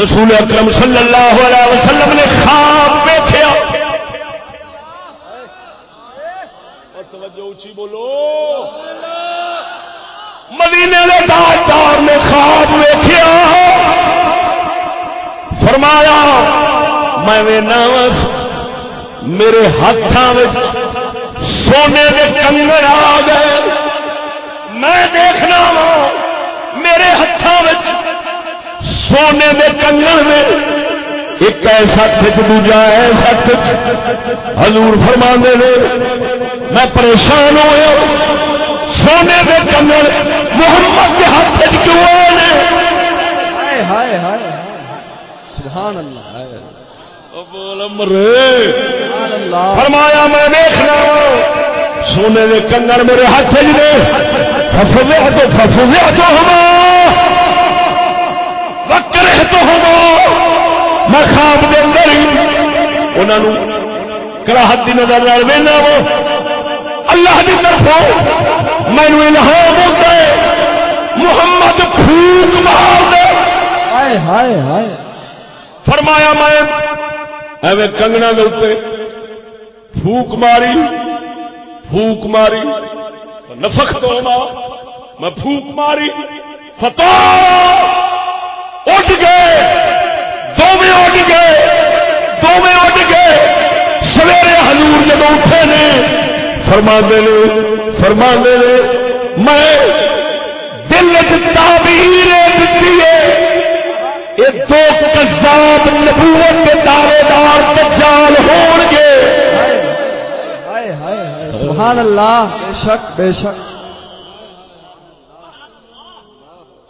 S1: رسول اکرم صلی اللہ علیہ وسلم نے خواب دیکھا
S7: اور توجہ اونچی بولو۔
S1: مدینے کے تاجدار نے خواب دیکھا فرمایا، میں ناس میرے ہاتھوں میں سونے کے کنگن آ گئے۔ میں دیکھنا وا میرے ہاتھوں میں سونے کے کنگن میں ایک ایسا کچھ دوجا ایسا کچھ حضور فرما دے میں پریشان ہوا سونے کے کنگن محمد کے ہاتھ کیوں آئے
S6: ہائے ہائے سبحان اللہ۔
S7: بول مرے
S1: فرمایا میں دیکھنا۔ سونے کے کنگن میرے ہاتھ چ نے فسویا تو فسویا تو ہما۔ وکرے تو ہما میں خواب دے اندر انہوں کراہت کی نظر دینا وہ۔ اللہ کی طرف مینو الہام ہوتا ہے۔ محمد پھوک مار دے۔
S6: ہائے ہائے ہائے۔
S1: فرمایا میں ایویں کنگنا دے اتنے پھوک ماری پھوک ماری۔ نفق تو میں پھوک ماری۔ فتح! اٹھ گئے۔ دونوں اٹھ گئے۔ دونوں اٹھ گئے۔ سویرے حضور جب اٹھے نے فرما دے فرما دے میں دل تعبیر دیتی ہے۔ یہ دو کذاب نبوت کے دعوے دار دجال ہون گے۔
S6: سبحان اللہ۔ بے شک بے شک۔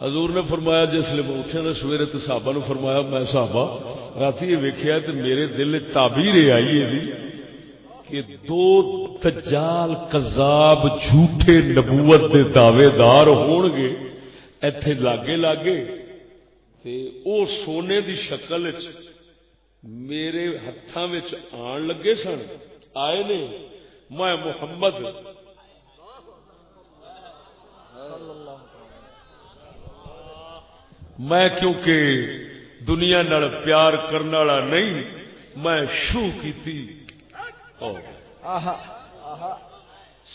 S7: حضور نے فرمایا، جس لیے میں اٹھیا نا، سویرے تو صحابہ نے فرمایا، میں صحابہ، رات یہ ویکیا تو میرے دل تعبیر یہ آئی ہے جی کہ دو تجال کذاب جھوٹے نبوت دے دعوے دار ہون گے، ایتھے لاگے لاگے تے او سونے دی شکل وچ میرے ہتھاں وچ آن لگے سن، آئے نے، میں محمد۔ صلی اللہ میں کیونکہ دنیا نال پیار کرنے والا نہیں میں شو کی
S6: آہا آہا۔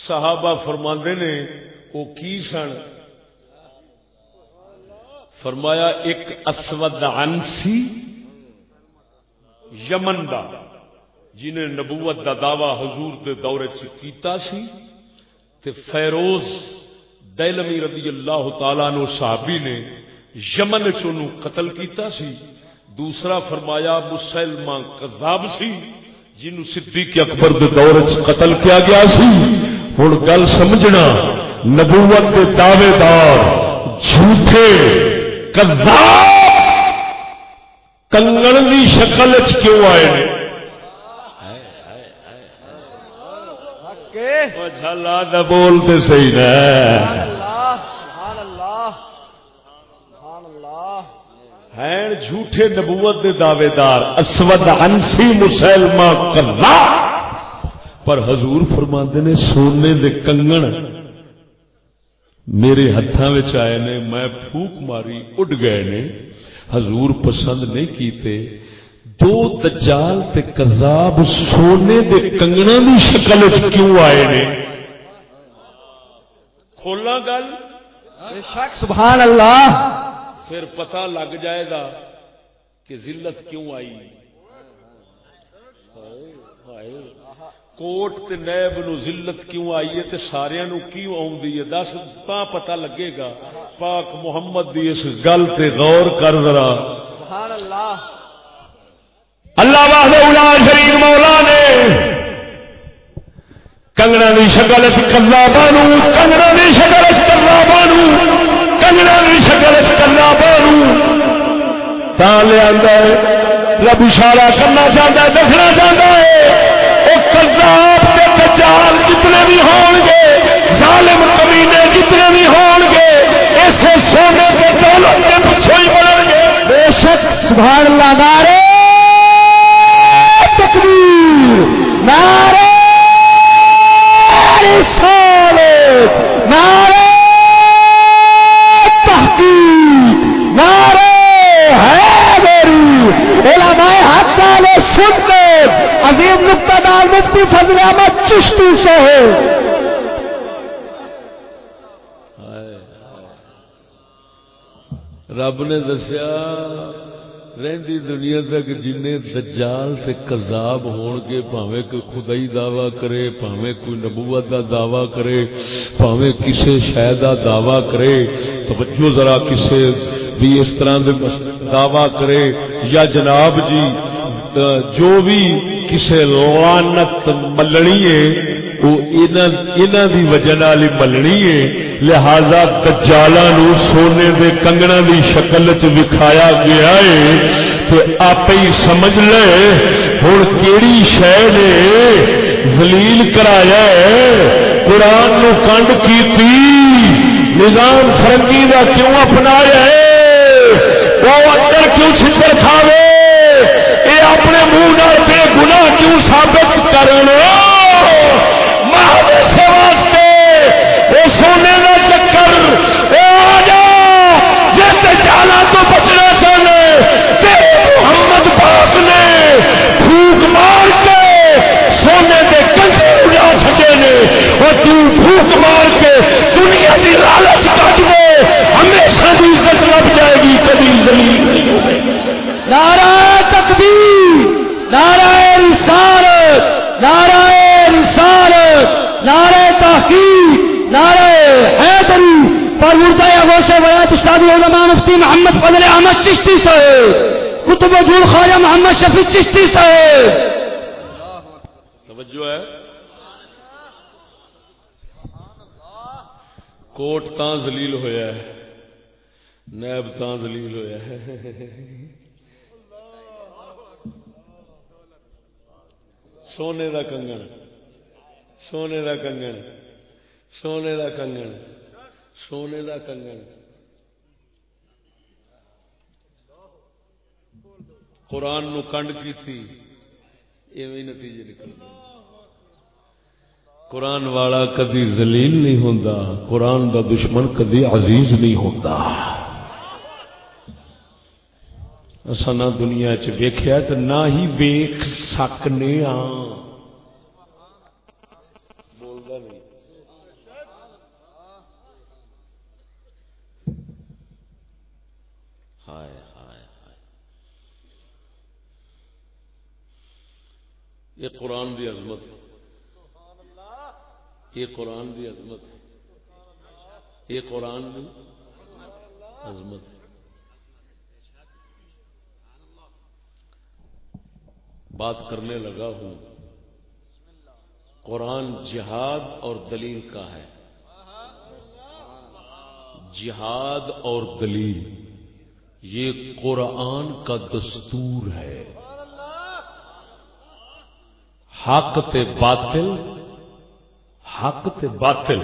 S7: صحابہ فرماندے نے وہ کی سن؟ فرمایا ایک اسود عنسی یمن دا جنہیں نبوت دا دعوی حضور دے دورے کیتا سی۔ تے فیروز دیلمی رضی اللہ تعالیٰ نو صحابی نے یمن چونو قتل کیتا سی۔ دوسرا فرمایا مسلمان کذاب سی جنو صدیق اکبر دے دور قتل کیا گیا سی۔ ہن گل سمجھنا نبوت دے دعوے دار جھوٹے کذاب کنگن دی شکل کیوں آئے نے؟ بولتے صحیح
S6: سبحان اللہ سبحان اللہ سبحان اللہ
S7: ہیں جھوٹے نبوت دے دعوے دار اسود انسی مسلمہ، کلا۔ پر حضور فرماندے نے سونے دے کنگن
S1: میرے ہاتھوں آئے نے، میں پھوک ماری، اڈ گئے نے۔ حضور پسند نہیں کیتے۔ دو دجال تے کذاب سونے دے کنگنا دی شکل وچ کیوں آئے نے؟ کھولا گل؟
S6: بے شک، سبحان اللہ۔
S1: پھر پتہ لگ جائے گا کہ ذلت کیوں آئی۔ کوٹ تے نیب نو ذلت کیوں آئی ہے تے سارے نو کیوں آؤندی ہے؟ دس تا پتہ لگے گا۔ پاک محمد دی اس گل تے غور کر ذرا۔
S6: سبحان اللہ
S2: اللہ واحد اولا شریف مولا نے کنگنا دی شکل کلابا نو کنگنا دی شکل کلابا نو۔ کنگنا دی شکل کلابا نو تا لیا رب اشارہ کرنا چاہتا ہے، دسنا چاہتا ہے وہ کذاب کے دجال جتنے بھی ہون گے، ظالم کمینے جتنے بھی ہون گے، ایسے سونے کے دولت کے پیچھے ہی بڑھیں گے۔
S6: بے شک، سبحان اللہ نارے تکبیر۔ نارے عظیم نقطہ دار مفتی فضل احمد چشتی سے ہے۔
S1: رب نے دسیا، رہندی دنیا تک جن دجال سے کذاب ہون گے پاویں کوئی خدائی دعویٰ کرے پاویں کوئی نبوت دا دعویٰ کرے پاویں کسے شے دا دعویٰ کرے، توجہ ذرا کسے بھی اس طرح دے دعویٰ کرے۔ یا جناب جی جو بھی کسے لعنت ملنی ہے وہ انہاں دی وجہ نال ملنی ہے۔ لہذا دجالاں نو سونے دے کنگنا دی شکل وچ وکھایا گیا ہے تے آپ ہی سمجھ لے، ہن کیڑی شے نے ذلیل کرایا ہے۔ قرآن نو کنڈ کیتی، نظام فرنگی دا کیوں اپنایا ہے؟ وہ اندر کیوں چھتر کھاوے؟ اے اپنے منہ نال بے گناہ کیوں ثابت کرنا سونے کا چکر آ تو بچنا چاہنے محمد پاک نے پھوک مار کے سونے کے کنٹے اجا سکے نے۔ اور تم پھوک مار کے دنیا کی لالچ کٹ دے، ہمیشہ بھی عزت لگ جائے گی، کبھی زمین
S6: نعرہ تکبیر رسالت نعرہ رسالت نعرہ تحقیق نعرہ حیدری پر مردہ غوث بیات استاد علماء مفتی محمد فضل احمد چشتی سے کتب جول خواجہ محمد شفیع چشتی سے
S1: توجہ ہے؟ کوٹ تاں ذلیل ہویا ہے، نیب تاں ذلیل ہویا ہے۔ سونے دا کنگن، سونے دا کنگن، سونے دا کنگن۔ سونے دا کنگن۔ قرآن نو کنڈ کی تھی ایویں نتیجے نکل گئے۔ قرآن والا کدی ذلیل نہیں ہوتا قرآن دا دشمن کدی عزیز نہیں ہوتا اصا نہ دنیا چ ویخیا تو نہ ہی ویخ سکنے ہاں بولتا نہیں ہائے ہائے ہائے یہ قرآن دی عظمت یہ قرآن دی عظمت یہ قرآن دی عظمت بات کرنے لگا ہوں۔ قرآن جہاد اور دلیل کا ہے۔ جہاد اور دلیل، یہ قرآن کا دستور ہے۔ حق تے باطل، حق تے باطل۔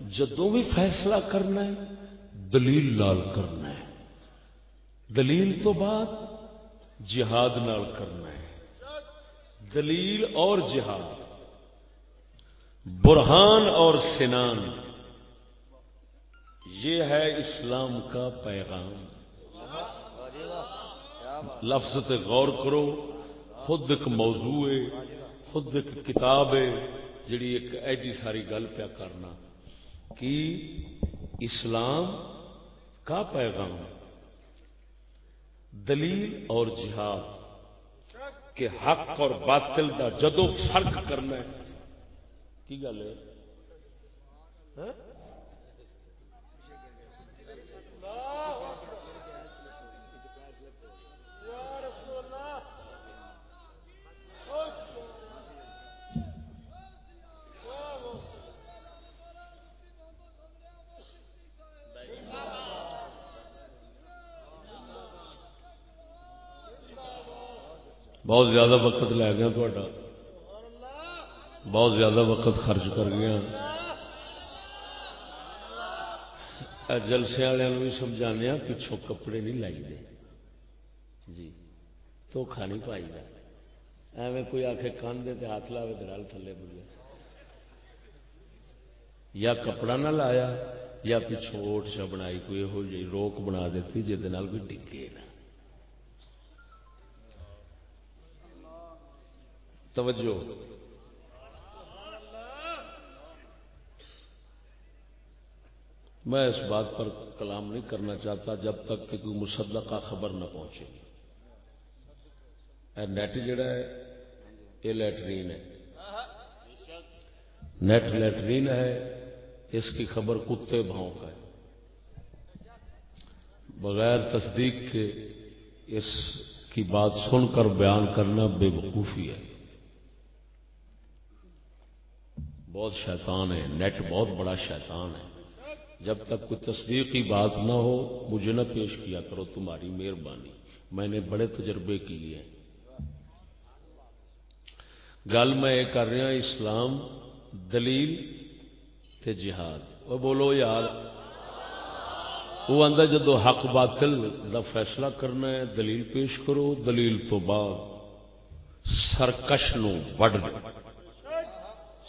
S1: جدوں بھی فیصلہ کرنا ہے، دلیل نال کرنا ہے۔ دلیل تو بعد جہاد نال کرنا ہے۔ دلیل اور جہاد۔ برہان اور سنان۔ یہ ہے اسلام کا پیغام۔ لفظ تے غور کرو، خود ایک موضوع ہے۔ خود ایک کتاب ہے جڑی ایک ایڈی ساری گل پیا کرنا کہ اسلام کا پیغام دلیل اور جہاد کے حق اور باطل کا جدو فرق کرنا ہے۔ کی گل ہے؟ ہاں؟ بہت زیادہ وقت لے گیا تھوڑا بہت زیادہ وقت خرچ کر گیا۔ جلسے والوں بھی سمجھانے پچھوں کپڑے نہیں لائی دے جی تو کھانی پائی دا ایویں کوئی آ کے کان دے ہاتھ لاوے درال تھلے بولے یا کپڑا نہ لایا، یا پچھوں اوٹ چا بنائی، کوئی یہو جی روک بنا دیتی جہد بھی ڈگے نہ۔ توجہ۔ میں اس بات پر کلام نہیں کرنا چاہتا جب تک کہ کوئی مصدقہ خبر نہ پہنچے۔ نیٹ جڑا ہے یہ لیٹرین ہے۔ نیٹ لیٹرین ہے، اس کی خبر کتے بھاؤں کا ہے۔ بغیر تصدیق کے اس کی بات سن کر بیان کرنا بے وقوفی ہے۔ بہت شیطان ہے، نیٹ بہت بڑا شیطان ہے۔ جب تک کوئی تصدیق کی بات نہ ہو، مجھے نہ پیش کیا کرو، تمہاری مہربانی۔ میں نے بڑے تجربے کیے گل میں یہ کر رہا اسلام، دلیل تے جہاد۔ وہ بولو، یار۔ وہ آدھا جدو حق باطل دا فیصلہ کرنا ہے، دلیل پیش کرو۔ دلیل تو بعد سرکش نو وڈ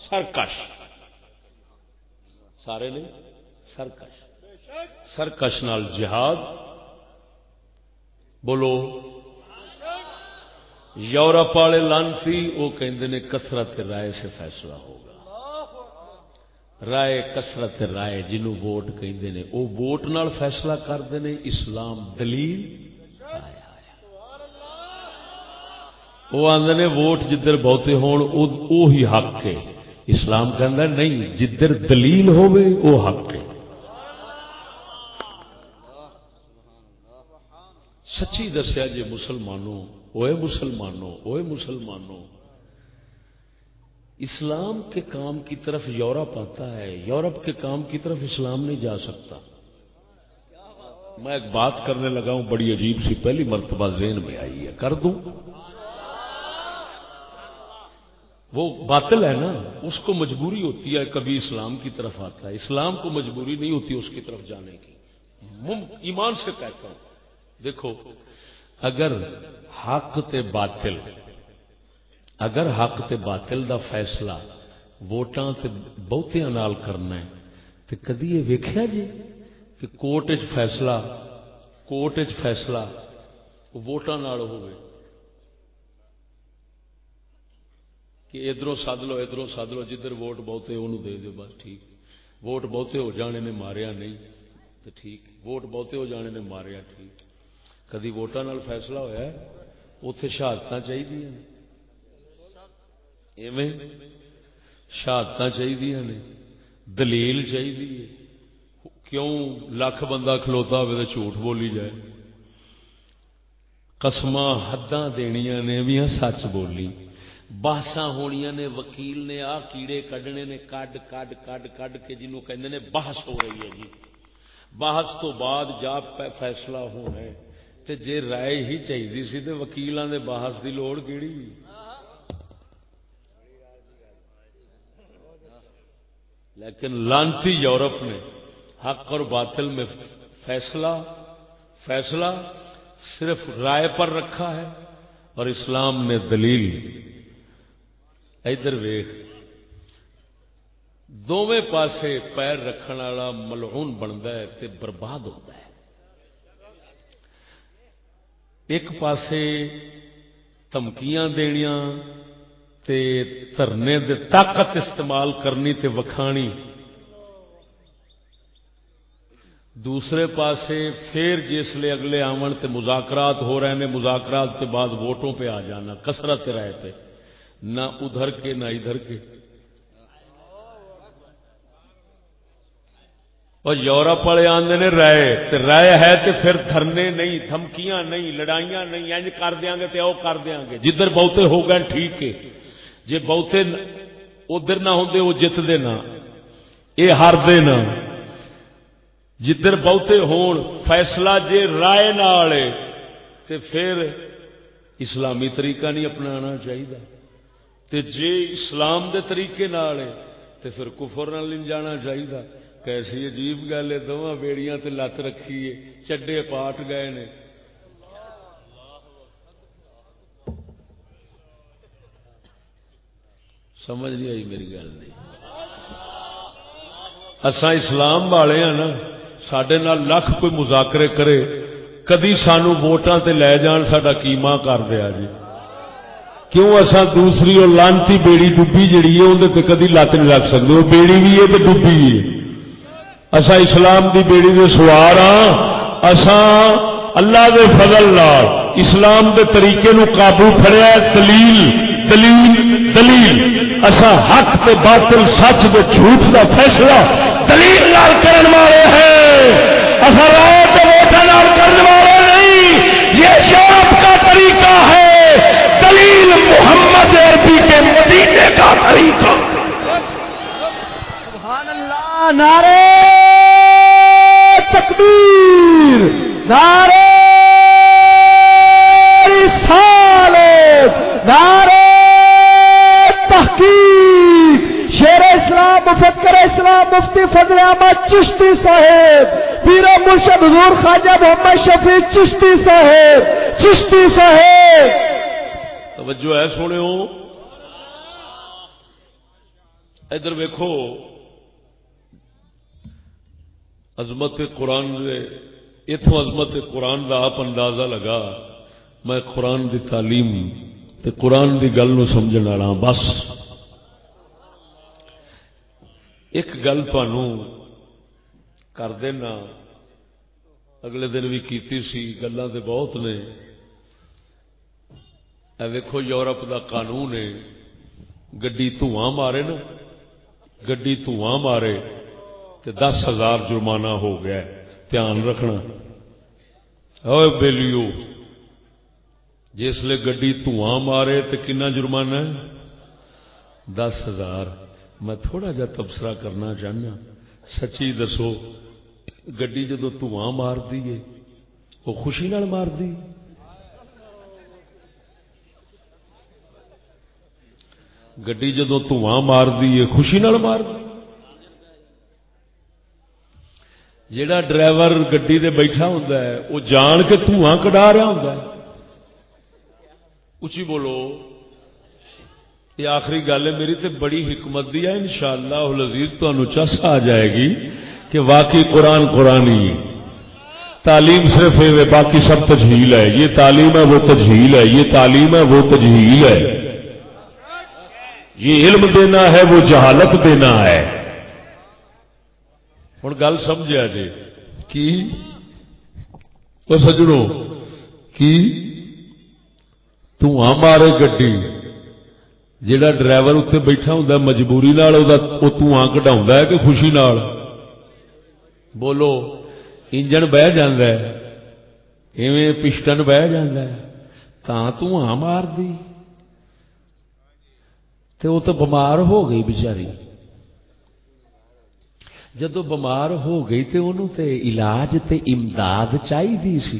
S1: سرکش۔ سارے نے سرکش۔ سرکش نال جہاد۔ بولو۔ یورپ والے لانسی وہ کہ کسرت رائے سے فیصلہ ہوگا۔ رائے کسرت رائے جنہوں ووٹ کہ وہ ووٹ نال فیصلہ کرتے ہیں اسلام دلیل وہ آدھے ووٹ جدھر بہتے ہون حق ہے۔ اسلام کہندا نہیں، جدھر دلیل ہوے او حق ہے۔ سچی دسیا جی مسلمانوں اوے مسلمانوں اوے مسلمانوں، اسلام کے کام کی طرف یورپ آتا ہے، یورپ کے کام کی طرف اسلام نہیں جا سکتا۔ میں ایک بات کرنے لگا ہوں، بڑی عجیب سی، پہلی مرتبہ ذہن میں آئی ہے، کر دوں؟ وہ باطل ہے نا، اس کو مجبوری ہوتی ہے کبھی اسلام کی طرف آتا ہے۔ اسلام کو مجبوری نہیں ہوتی اس کی طرف جانے کی۔ ایمان سے کہتا ہوں۔ دیکھو، اگر حق تے باطل، اگر حق تے باطل دا فیصلہ ووٹاں تے بہتیاں نال کرنا ہے تو کدی یہ ویکھیا جی کہ کوٹ فیصلہ کوٹ فیصلہ ووٹاں نال ہوئے کہ ادھر سد لو ادھر سد لو، جدھر ووٹ بہتے انہوں دے دو بس ٹھیک۔ ووٹ بہتے ہو جانے نے ماریا نہیں، تو ٹھیک۔ ووٹ بہتے ہو جانے نے ماریا ٹھیک۔ کدی ووٹان فیصلہ ہوا اتے شہادت چاہیے ایویں شہادت چاہیے نے۔ دلیل چاہیے کیوں لاکھ بندہ کھلوتا ہو جھوٹ بولی جائے؟ قسم حداں دنیا نے بھی ہاں سچ بولی۔ بحثاں ہونیاں نے، وکیل نے، آ کیڑے کڈنے نے، کڈ کڈ کڈ کڈ کے جنوں کہندے نے بحث ہو رہی ہے جی۔ بحث تو بعد جا فیصلہ ہونا ہے۔ تے جے رائے ہی چاہیے سی تے وکیلاں دے بحث دی لوڑ کیڑی؟ لیکن لانتی یورپ نے حق اور باطل میں فیصلہ فیصلہ صرف رائے پر رکھا ہے اور اسلام نے دلیل ادھر ویخ دونوں پاسے پیر رکھنے والا ملعون بنتا ہے تے برباد ہوتا ہے۔ ایک پاسے دھمکیاں دنیا دھرنے دے طاقت استعمال کرنی تے وکھانی۔ دوسرے پاسے پھر جس جسے اگلے آمن تے مذاکرات ہو رہے ہیں مذاکرات کے بعد ووٹوں پہ آ جانا کسرت رہے پہ نہ ادھر کے نہ ادھر کے۔ اور یورپ والے آدھے نے رائے رائے ہے تو پھر دھرنے نہیں، دھمکیاں نہیں، لڑائیاں نہیں انج کر دیا گے تو کر دیا گے۔ جدھر بہتے ہو گئے ٹھیک ہے۔ جی بہتے ادھر نہ ہوں وہ جتتے نہ۔ یہ ہارتے نہ۔ جدھر بہتے ہون فیصلہ جے رائے نال تے پھر اسلامی طریقہ نہیں اپنانا چاہیے تے جے اسلام دے طریقے نال تے پھر کفر نہ لن جانا چاہیے کیسی عجیب گل ہے دونوں بیڑیاں تے لت رکھی ہے چڈے پاٹ گئے نے۔ سمجھ نہیں آئی میری گل نہیں۔ اسا اسلام والے ہیں نا سڈے لکھ کوئی مذاکرے کرے، کدی سانو ووٹاں تے لے جان سڈا کیما کر دیا جی۔ کیوں اصا دوسری اور لانتی بیڑی ڈبی جڑی ہے اندر تو کدی لت نہیں رکھ سکتے وہ بیڑی بھی ہے تو ڈبی ہے۔ اصا اسلام دی بیڑی دے سوار ہاں اسا اللہ دے فضل نال اسلام دے طریقے نو قابو کھڑیا دلیل دلیل دلیل۔ اسا حق تے باطل سچ دے جھوٹ دا فیصلہ دلیل لال کرن والے ہیں۔ اصا رائے تو ووٹر نال کرنے والے نہیں، یہ یورپ کا طریقہ ہے دلیل محمد عربی کے مدینے کا طریقہ۔
S6: سبحان اللہ نعرے تکبیر نعرے رسالت نعرے تحقیق۔ شیر اسلام مفکر اسلام مفتی فضل احمد چشتی صاحب پیر مرشد حضور خواجہ محمد شفیع چشتی صاحب چشتی صاحب۔
S1: توجہ ہے سونے ہو ادھر ویکھو، عظمت قرآن دے اتوں عظمت قرآن دا آپ اندازہ لگا، میں قرآن دی تعلیم تے قرآن دی گل نو سمجھن والا ہاں، بس۔ ایک گل تمہوں کر دینا۔ اگلے دن بھی کیتی سی، گلاں تے بہت نے۔ اے ویکھو، یورپ دا قانون ہے، گڈی دھواں مارے نا۔ گڈی دھواں مارے تے دس ہزار جرمانہ ہو گیا دھیان رکھنا۔ اوے بیلیو جسے گڈی دھواں مارے تو کنا جرمانہ ہے؟ دس ہزار۔ میں تھوڑا جا تبصرہ کرنا چاہنا۔ سچی دسو، گڈی جدو دھواں مار دیے وہ خوشی نال مار دی۔ گڈی جدو دھواں مار دیے خوشی نال مار دی جیڑا ڈرائیور گڈی دے بیٹھا ہوتا ہے وہ جان کے دھواں کڈا رہا ہوتا ہے۔ اچھی بولو۔ یہ آخری گل ہے، میری تے بڑی حکمت دی ہے، انشاءاللہ العزیز تانوں چس آ جائے گی کہ واقعی قرآن قرآن ہی۔ تعلیم صرف ہے باقی سب تجہیل ہے۔ یہ تعلیم ہے، وہ تجہیل ہے۔ یہ تعلیم ہے، وہ تجہیل ہے۔ یہ علم دینا ہے، وہ جہالت دینا ہے۔ ہوں گل سمجھا جی کی؟ وہ سجڑوں کی؟ تاں مارے گڈی، جیڑا ڈرائیور اتنے بیٹھا ہوں مجبوری تاں کٹا ہے کہ خوشی نال؟ بولو، انجن بہ ہے۔ پسٹن بہ ہے۔ تاں مار دی۔ تے وہ تو بمار ہو گئی بچاری جدو بمار ہو گئی تے انہوں تے علاج تے امداد چاہیے سی۔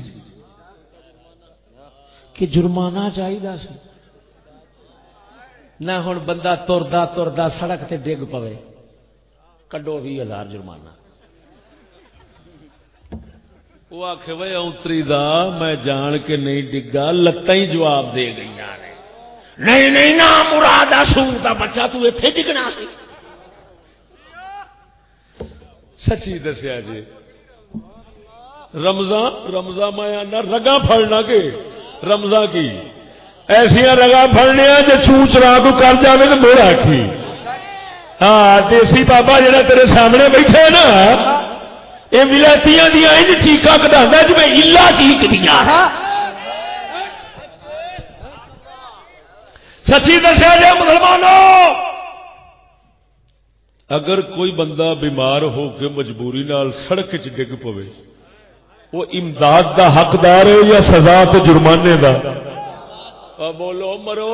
S1: کہ جرمانہ چاہیے سی۔ نہ ہوں بندہ تردا تردا سڑک تے ڈگ پوے۔ کڈو بھی ہزار جرمانہ۔ وہ آخ بھائی اونتری دا، میں جان کے نہیں ڈگا لتاں ہی جواب دے گئی نہیں نہیں، نہ مراد سور کا بچہ، تو اتنے ڈگنا سی۔ سچی دسیا جی۔ رمضان رمضان میں آنا، رگا پھڑنا کے رمضان کی؟ ایسیا رگا پھڑنے جو چوچ رات کر جائے تو میرا کی ہاں دیسی بابا جہاں تیرے سامنے بیٹھے نا، یہ ولایتیاں دیا ان چیقا کٹا جی میں الا چیک دیا سچی دسیا جائے مسلمانوں! اگر کوئی بندہ بیمار ہو کے مجبوری نال سڑک چ ڈگ پوے، وہ امداد دا حقدار ہے یا سزا تو جرمانے دا؟ بولو، مرو!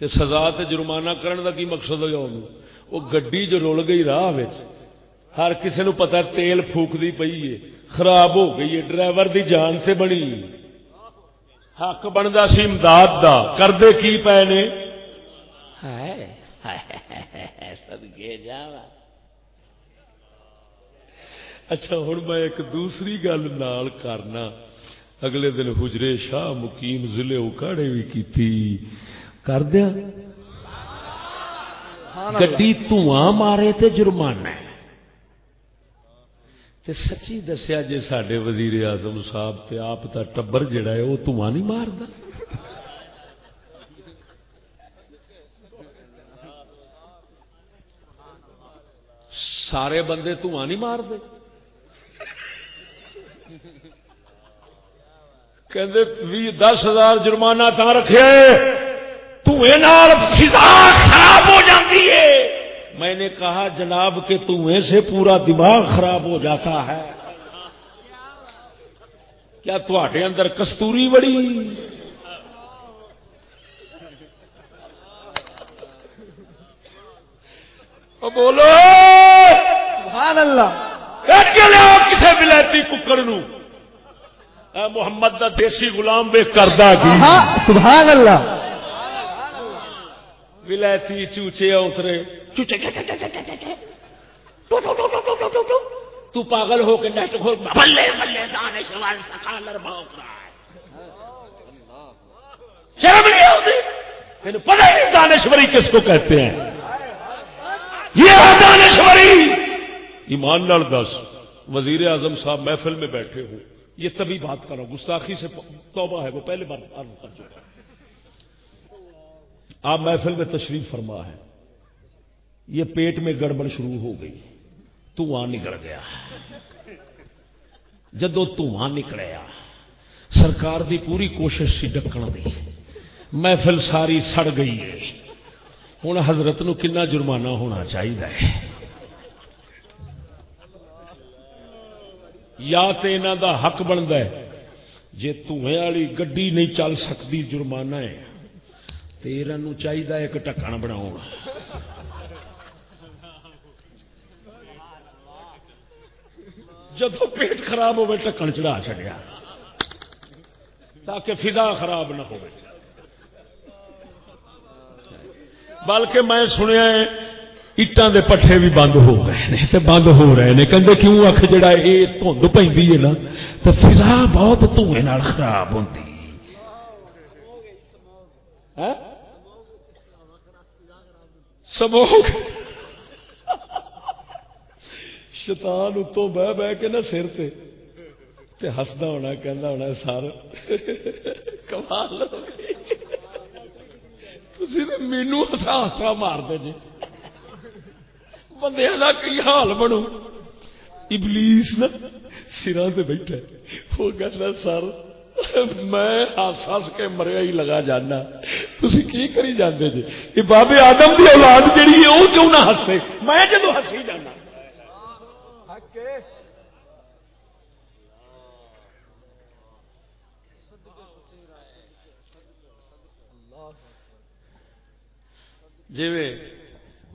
S1: تے سزا تے جرمانہ کرن دا کی مقصد ہوگا انہوں وہ گڈی جو رول گئی راہ ہر کسی نو پتا تیل پھوک دی پئی ہے خراب ہو گئی ہے ڈرائیور دی جان سے بنی۔ حق بنتا سی امداد دا کردے کی پے نے اچھا ہوں میں ایک دوسری گل نال کرنا۔ اگلے دن حجرے شاہ مقیم ضلع اکاڑے بھی کی کر دیا۔ گڈی دھواں مارے تے جرمانہ ہے۔ تے سچی دسیا جی سڈے وزیر اعظم صاحب تے آپ کا ٹبر جڑا ہے وہ دھواں نہیں مارتا سارے بندے دھواں نہیں مارتے کہ دس ہزار جرمانہ تا رکھے فضا خراب ہو جاتی میں نے کہا جناب کہ تمہیں سے پورا دماغ خراب ہو جاتا ہے۔ کیا تھوڑے اندر کستوری بڑی بولو۔
S6: سبحان اللہ
S1: کسے ولایتی ککڑ محمد دا دیسی غلام بے کردہ کی۔
S6: سبحان اللہ
S1: ولایتی چوچے اترے تو پاگل ہو کے نیٹ کھول بلے بلے دانشور سکالر بھونک رہا ہے. شرم نہیں ہوتی پتہ نہیں دانشوری کس کو کہتے ہیں؟ یہ دانشوری ایمان نال دس، وزیر اعظم صاحب محفل میں بیٹھے ہو یہ تبھی بات کرو، گستاخی سے توبہ ہے، وہ پہلے بار کر چکا آپ محفل میں تشریف فرما ہے۔ یہ پیٹ میں گڑبڑ شروع ہو گئی۔ تواں نکل گیا۔ جدو تواں نکلیا سرکار دی پوری کوشش سی ڈکن دی۔ محفل ساری سڑ گئی ہے۔ ہوں حضرت نو کنا جرمانہ ہونا چاہیے یا تو انہوں دا حق بنتا ہے جی تھویں والی گڈی نہیں چل سکتی جرمانہ ہے تیرا نو چاہیے ایک ٹکن بناؤ جب پیٹ خراب ہوئے ٹکن چڑھا چڑیا تاکہ فضا خراب نہ ہو بلکہ میں سنیا اٹان دے پٹھے بھی بند ہو گئے ہیں تے بند ہو رہے ہیں کہ کیوں اکھ جڑا یہ دھند پی ہے نا تو فضا بہت دھویں خراب ہوتی ہاں؟ سموگ شیطان اتوں بہ بہ کے نا سر تے۔ تے ہسدا ہونا کہنا ہونا سر، کمال تھی مینو ہسا ہسا مارتے جی۔ بندے کا کی حال بنو ابلیس نا سرا سے بیٹھا وہ کہنا سر، میں ہس ہس کے مریا ہی لگا جانا۔ تھی کی کری جانے جی؟ یہ بابے آدم کی اولاد جہی ہے وہ کیوں نہ ہسے میں جدو ہسی جانا۔ جی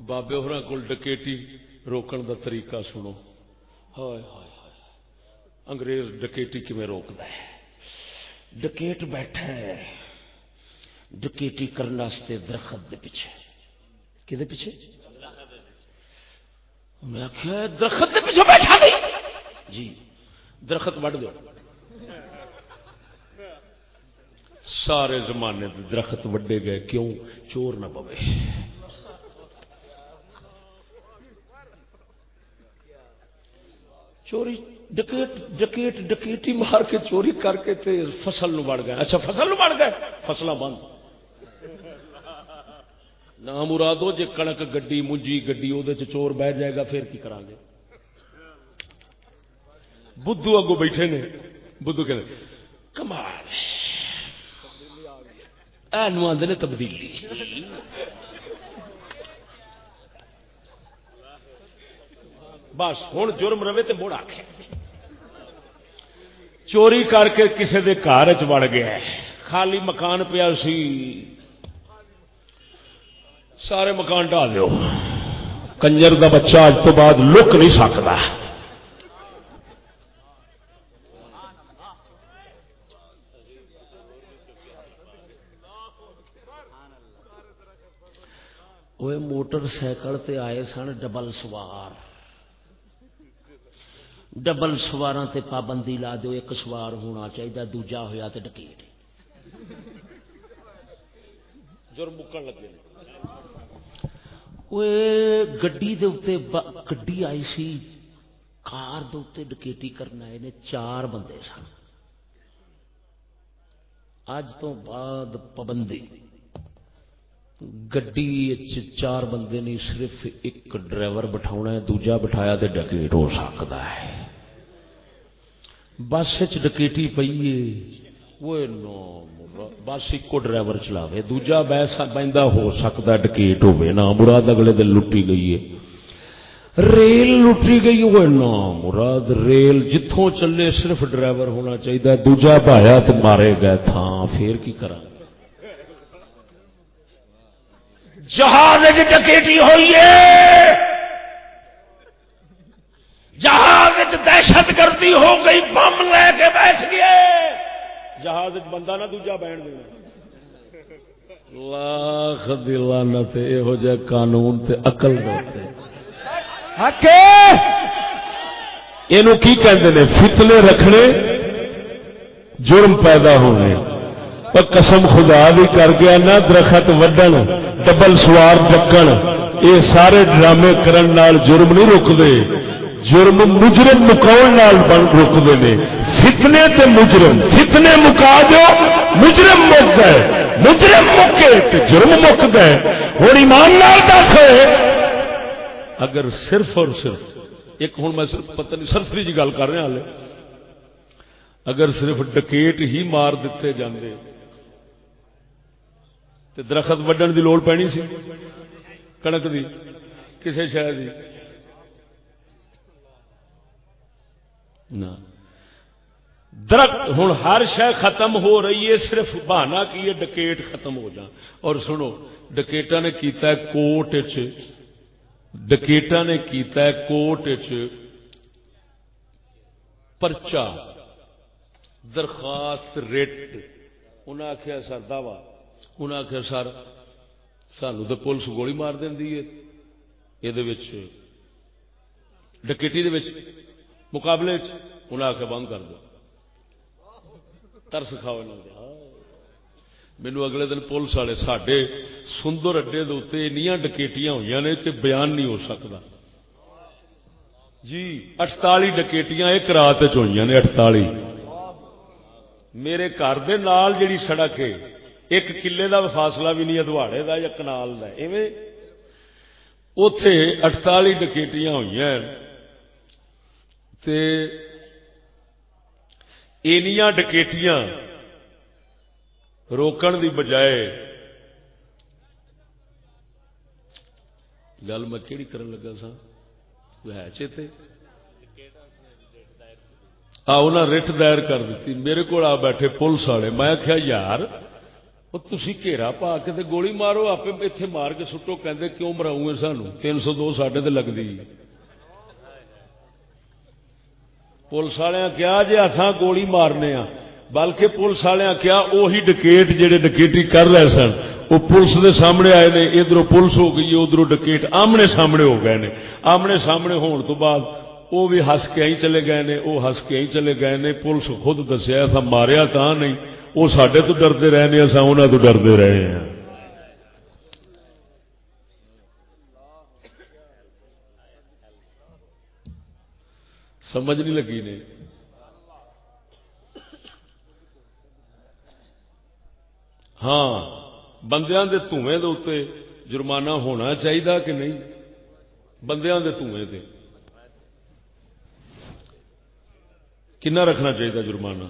S1: بابے ہور کو ڈکیٹی روکن دا طریقہ سنو۔ ہائے ہائے انگریز ڈکیٹی کیون روکتا ہے؟ ڈکیٹ بیٹھا ہے۔ ڈکیٹی کرنے درخت دے پیچھے۔ کہ پیچھے؟ میں آخیا درخت دے پیچھے بیٹھا نہیں؟ جی درخت وڈ دو سارے زمانے دے درخت وڈے گئے، کیوں؟ چور نہ پوے۔ چوری ڈکیٹ ڈکیٹ، ڈکیٹی مار کے چوری کر کے تے فصل نو بڑ گئے۔ اچھا فصل نو بڑ گئے۔ فصلیں بند۔ نہ مرادو، جے کڑک گڈی، منجی گڈی وہ چور بہ جائے گا، پھر کی کران گے؟ بدھو اگو بیٹھے نے۔ بدھو کہ کمال۔ اینو آدھے نے تبدیلی۔ بس ہوں جرم رہے تو مڑ آخ چوری کر کے کسی کے گھر چ وڑ گیا خالی مکان پیا سی۔ سارے مکان ڈال دو کنجر کا بچہ اج تو بعد لک نہیں سکتا۔ وہ موٹر سائیکل تے آئے سن ڈبل سوار ڈبل سوار تے پابندی لا دو ایک سوار ہونا چاہیے دوجا ہوا تو ڈکیٹ جرم مکن لگے گڈی گڈی آئی سی کار دے ڈکیٹی کرنا نے چار بندے سن اج تو بعد پابندی گڈی چار بندے نہیں صرف ایک ڈرائیور بٹھاؤنا ہے، دوجا بٹھایا تو ڈکیٹ ہو سکتا ہے۔ بس ڈکیٹی پیے وہ بس ایک ڈرائیور چلاوے، دوجا بہتا ہو سکتا ڈکیٹ ہوے نا، مراد اگلے دن لٹی گئی ہے۔ ریل لٹی گئی وہ نا مراد، ریل جتوں چلے صرف ڈرائیور ہونا چاہیے دوجا پایا تو مارے گئے تھا پھر کی کرا جہاز ڈکیٹی ہوئی ہے۔ جہاز دہشت گردی ہو گئی بم لے کے بیٹھ گئے۔ جہاز بندہ نہ دوجا بہن دے۔ لاکھ دلانت یہو جہ قانون تے عقل دے یہ کی کہتے ہیں فتنے رکھنے جرم پیدا ہونے۔ پر قسم خدا بھی کر گیا نہ درخت وڈن۔ ڈبل سوار ڈکن یہ سارے ڈرامے کرن نال جرم نہیں رکتے جرم مجرم مکاؤ بن رکتے ہیں فتنے تے مجرم فتنے مکا دو مجرم مک گئے مجرم مکے تو جرم مک گئے ہوں ایمان نال دس اگر صرف اور صرف ایک ہوں میں صرف پتہ نہیں سرفری جی گل کر رہا ہال اگر صرف ڈکیٹ ہی مار دیتے جاندے تو درخت وڈن دی لوڑ پینی سی کنک دی، کسے شہر دی۔ درخت ہوں ہر شہ ختم ہو رہی ہے، صرف بہانا کی ہے، ڈکیٹ ختم ہو جا اور سنو ڈکیٹا نے کیتا ہے کوٹ ڈکیٹا نے کیتا ہے کوٹ پرچا درخواست ریٹ۔ انہیں آخیا سر، دعوی۔ انہیں آخیا سر سانو تو پولیس گولی مار دینی ہے یہ ڈکیٹی مقابلے انہیں آ کے بند کر دو. ترس کھاؤ مینو اگلے دن پولیس والے سڈے سندر اڈے دیا ڈکیٹیاں ہوئی نے کہ بیان نہیں ہو سکتا جی۔ اٹتالی ڈکیٹیاں ایک رات ہوئی نے اٹتالی میرے گھر دے نال جڑی سڑک ہے ایک کلے دا فاصلہ بھی نہیں ادواڑے دا یا کنال کا ایویں اتے اٹتالی ڈکیٹیاں ہوئی اینیاں ڈکیٹیاں روکن دی بجائے گل میں کہڑی کرن لگا سا ہے چیتے۔ انہیں رٹ دائر کر دیتی۔ میرے کو آ بیٹھے پولیس والے۔ میں آخیا یار وہ تھی گھیرا پا کے تے گولی مارو آپ اتنے مار کے سٹو کہ کیوں مراؤ سانو تین سو دو ساڈے لگتی پولیس والے کیا جی اتنا گولی مارنے ہاں بلکہ پولیس والے کیا وہی ڈکیٹ جہے ڈکیٹی کر رہے سن وہ پولیس دے سامنے آئے نے ادھر پولیس ہو گئی ادھر ڈکیٹ آمنے سامنے ہو گئے نے آمنے سامنے ہون تو بعد وہ بھی ہس کے آئی چلے گئے نے، وہ ہس کے آئی چلے گئے نے۔ پولیس خود دسیا اصا ماریا تا نہیں۔ وہ سڈے تو ڈرتے رہے ہیں اصا انہوں تو ڈرتے رہے ہیں۔ سمجھ نہیں لگی نے۔ ہاں بندیاں دے دھویں دے اتنے جرمانہ ہونا چاہیے کہ نہیں؟ بندیاں دے دھویں دے۔ کنا رکھنا چاہیے جرمانہ؟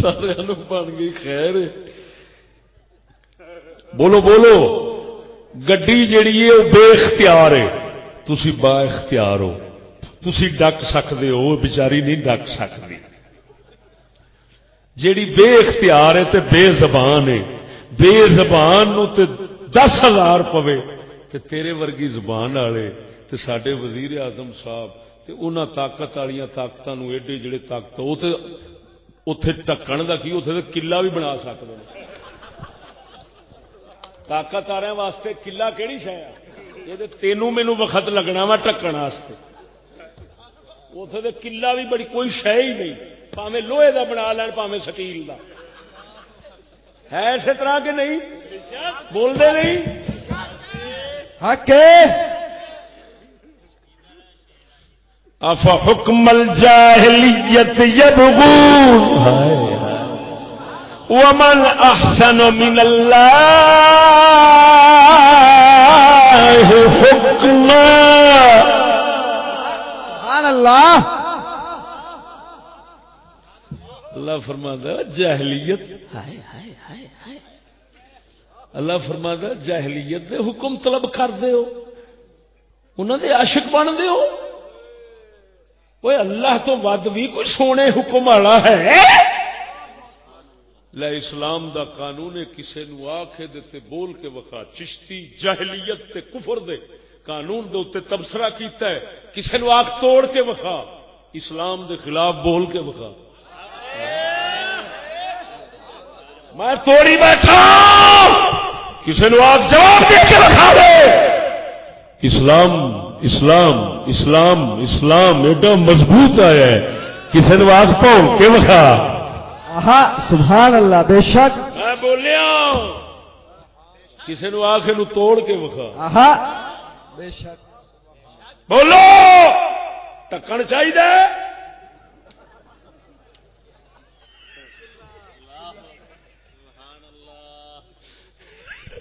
S1: سارے بن گئی، خیر بولو بولو۔ گڈی جیڑی ہے وہ بے اختیار ہے۔ تھی با اختیار ہو۔ تھی ڈک سکتے ہو بچاری نہیں ڈک سکتی جیڑی بے اختیار ہے تے بے زبان ہے۔ بے زبان نو تے دس ہزار پوے تے تیرے ورگی زبان والے تے سڈے وزیر اعظم صاحب تے انہاں طاقت والی طاقت ایڈے جڑے طاقت اتے ٹکن کا کی اتنے کلا بھی بنا سکتے ہیں طاقت آ رہے واسطے کلا کہڑی شہ یہ تینوں مینو وقت لگنا وا ٹکن واسطے۔ اتنے کلا بھی بڑی کوئی شہ ہی نہیں۔ پاوے لوہے کا بنا لین پاوے سٹیل کا ہے اسی طرح کے نہیں؟ بولتے نہیں؟
S6: حق
S1: اف أفحكم الجاهلية يبغون. ومن أحسن من الله حكما.
S6: سبحان الله.
S1: اللہ فرماتا ہے جاہلیت. ہائے ہائے ہائے ہائے. اللہ فرماتا ہے جاہلیت دے حکم طلب کر دے ہو. انہاں دے عاشق بن دے ہو. کوئی اللہ تو ود بھی کوئی سونے حکم والا ہے لے اسلام دا قانون کسے نو آکھے دے بول کے وقا چشتی جہلیت تے کفر دے قانون دے اتنے تبصرہ کیتا ہے کسے نو آکھ توڑ کے وقا اسلام دے خلاف بول کے وقا میں توڑی بیٹھا کسی نو آگ جواب دے کے رکھا دے اسلام اسلام اسلام اسلام ایڈا مضبوط آیا ہے کسی نو آگ پاؤ کے وکھا؟
S6: سبحان اللہ بے شک۔
S1: میں بولیا کسی نو آخ توڑ کے وکھا۔
S6: بے شک۔
S1: بولو! ٹکن چاہیے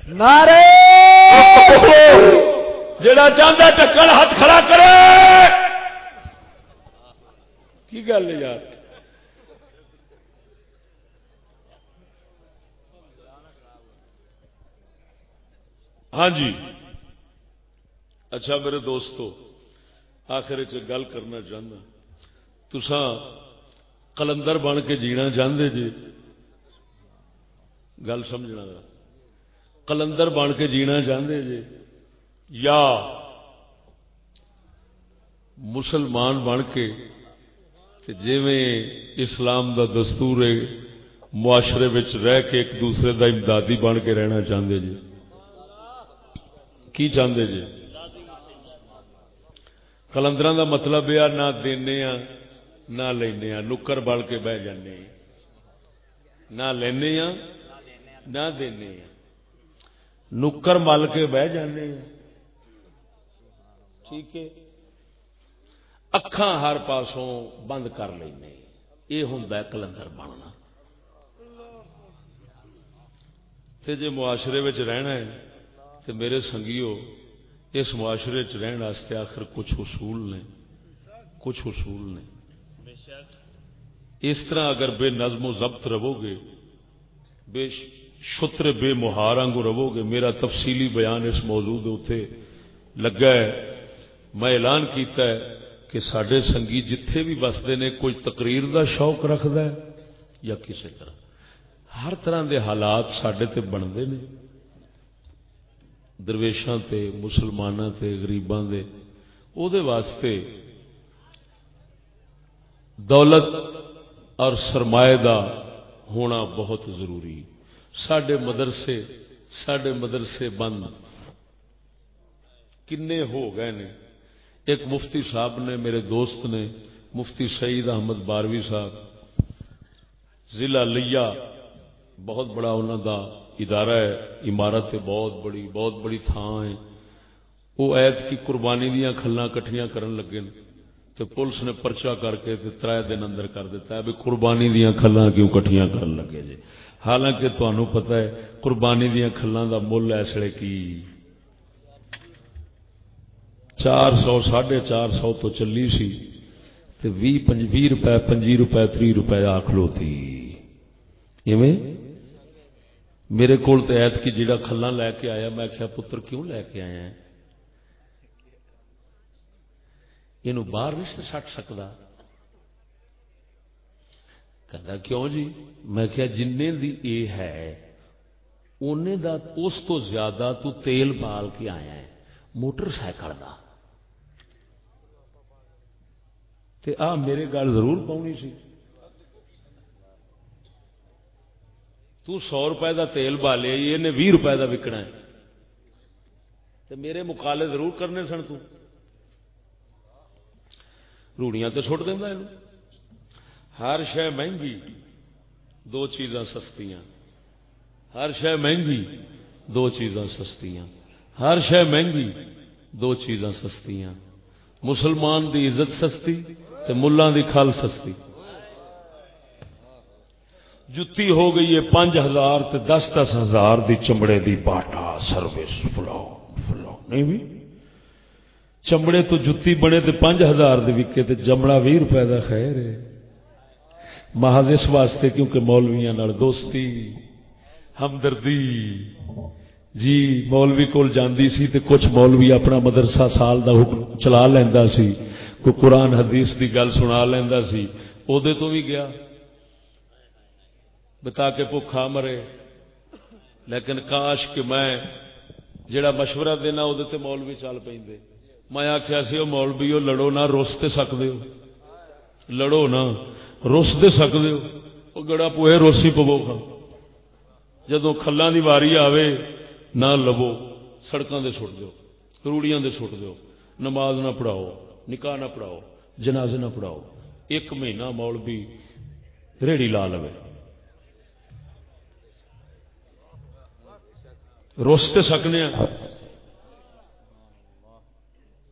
S6: نارے
S1: جڑا چاہتا ٹکن ہاتھ کھڑا کرے۔ کی گل یار؟ ہاں جی۔ اچھا میرے دوستو، آخر گل کرنا چاہتا تسا کلندر بن کے جینا چاہتے جی۔ گل سمجھنا۔ کلندر بن کے جینا چاہتے جی۔ یا مسلمان بن کے جی اسلام دا دستور ہے، معاشرے رہ کے ایک دوسرے دا امدادی بن کے رہنا چاہتے جی۔ کی چاہتے جی؟ کلندر دا مطلب یہ نہ دینے ہاں، نہ لینے ہاں، نکر بل کے بہ جانے ہاں۔ نہ لینے نہ دینے نکر مل کے بہ جانے ٹھیک ہے؟ اکھان ہر پاسوں بند کر لینے۔ یہ ہوں کلندر بننا۔ جی معاشرے رہنا ہے تو میرے سنگیو اس معاشرے چ رہن واسطے آخر کچھ اصول نے۔ کچھ اصول نے۔ اس طرح اگر بے نظم و ضبط رہو گے بے شتر بے مہارنگ رہو گے میرا تفصیلی بیان اس موضوع اتنے لگا ہے۔ میں اعلان کیتا ہے کہ سڈے سنگی جتھے بھی بستے نے کوئی تقریر دا شوق رکھد ہے یا کسی طرح۔ ہر طرح دے حالات سڈے تے بنتے ہیں درویشاں تے مسلمانوں تے، غریباں دے۔ او دے واسطے دولت اور سرمایہ دا ہونا بہت ضروری سڈے مدرسے سڈے مدرسے بند کنے ہو گئے نے۔ ایک مفتی صاحب نے، میرے دوست نے، مفتی سعید احمد باروی صاحب، ضلع لیا، بہت بڑا انہوں دا ادارہ ہے، عمارت ہے، بہت بڑی بہت بڑی تھان ہے۔ وہ ایت کی قربانی دیا کھلنا کٹھیاں کرن لگے تو پولیس نے پرچا کر کے تر دن اندر کر دیتا ہے بھی قربانی دیا کھلنا کیوں کٹھیاں کرن لگے جی۔ حالانکہ تمہیں پتہ ہے، قربانی دیا کھلان دا مل ایسے کی؟ چار سو، ساڑھے چار سو تو چلی سی بھی روپے، پنجی روپے، تری روپے آخ لو تھی میرے کو ایت کی جڑا کھلا لے کے آیا، میں کیا پتر کیوں لے کے آیا؟ ہے یہ باہر نہیں سٹ سکتا کہتا کیوں جی؟ میں کیا جن دی اے ہے، اونے دا، اس تو زیادہ تو تیل بال کے آیا ہے، موٹر سائیکل کا آ میرے گل ضرور پاؤنی سی۔ تو سو روپے دا تیل بالیا یہ بھی روپے دا وکنا ہے۔ تے میرے مقالے ضرور کرنے سن تو۔ روڑیاں تے چھوٹ دینا یہ ہر شہ مہنگی، دو چیزاں سستیاں۔ ہر شہ مہنگی، دو چیزاں سستیاں۔ ہر شہ مہنگی، دو چیزاں سستیاں۔ مسلمان دی عزت سستی تے ملان دی کھال سستی۔ جتی ہو گئی ہے پانچ ہزار تے دس دس ہزار دی چمڑے دی باٹا، سروس فلو فلو نہیں بھی؟ چمڑے تو جتی بنے تے پانچ ہزار دی وکے تے چمڑا بھی روپے دا خیر ہے۔ محض اس واسطے کیونکہ مولویاں نال دوستی، ہمدردی۔ جی مولوی کول جاندی سی تے کچھ مولوی اپنا مدرسہ سال دا حکم چلا لیندا سی۔ کوئی قرآن حدیث دی گل سنا لینا سی او دے تو بھی گیا۔ بتا کے بھوکھا مرے۔ لیکن کاش کہ میں جڑا مشورہ دینا وہ مولوی چل پہ میں آخیا سی وہ مولوی ہو لڑو نہ روس تے سکتے ہو لڑو نہ روس دے سکتے ہو وہ گڑا پوہے روسی پو جدو کھلان دی واری آوے، نہ لبو۔ سڑکوں دے سٹ دو روڑیاں دے سٹ دو نماز نہ پڑھاؤ۔ نکاح نہ پڑھاؤ، جنازے نہ پڑھاؤ، ایک مہینہ مول بھی ریڑی لا لو روستے سکنے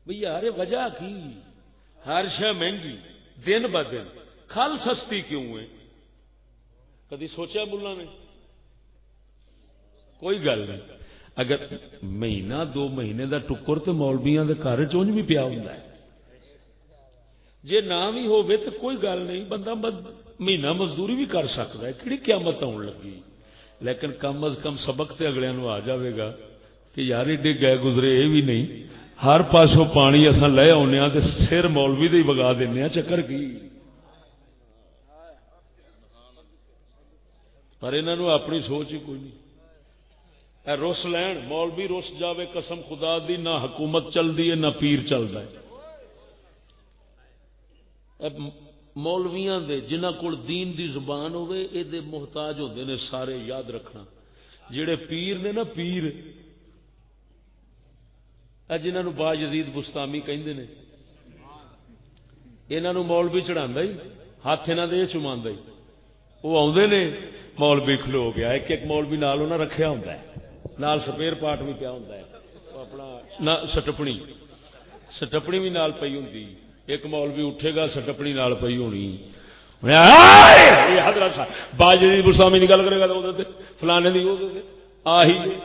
S1: بھئی یار وجہ کی؟ ہر شہ مہنگی، دن ب دن۔ کھل سستی کیوں ہے؟ کدی سوچا بولنا نے؟ کوئی گل نہیں۔ اگر مہینہ، دو مہینے دا ٹکر تو مولبیاں گھر چونج بھی پیا ہوں جی نہ بھی ہو کوئی گل نہیں، بندہ مہینہ مزدوری بھی کر سکتا ہے کہڑی قیامت آن لگی؟ لیکن کم از کم سبق تے اگلے نو آ جاوے گا کہ یار ایڈے گئے گزرے یہ بھی نہیں۔ ہر پاسوں پانی اصا لے آنے تے سر مولوی دے بگا دینا چکر کی؟ پر انہوں اپنی سوچ ہی کوئی نہیں۔ اے رس لین، مولوی رس جاوے، قسم خدا دی، نہ حکومت چلتی ہے، نہ پیر چلتا ہے۔ مولویاں دے، جنہ کول دین دی زبان ہوئے اے دے محتاج ہوندے نے سارے یاد رکھنا۔ جڑے پیر نے نا، پیر۔ اے جنہ نو با یزید بستامی کہندے نے۔ انہاں نو مولوی چڑھاندا ہی، ہاتھ انہاں دے چماندا ہی۔ وہ آوندے نے، مولوی کھلو گیا۔ ایک ایک مولوی نال انہاں رکھیا ہوندا ہے۔ نال سپیر پاٹ بھی پیا ہوندا ہے۔ اپنا سٹپنی۔ سٹپنی بھی نال پئی ہوندی۔ ایک مولوی اٹھے گا سٹپنی نال پی ہونی۔ حضرت باجری گسامی کی گل کرے گا فلانے کی آہی جی۔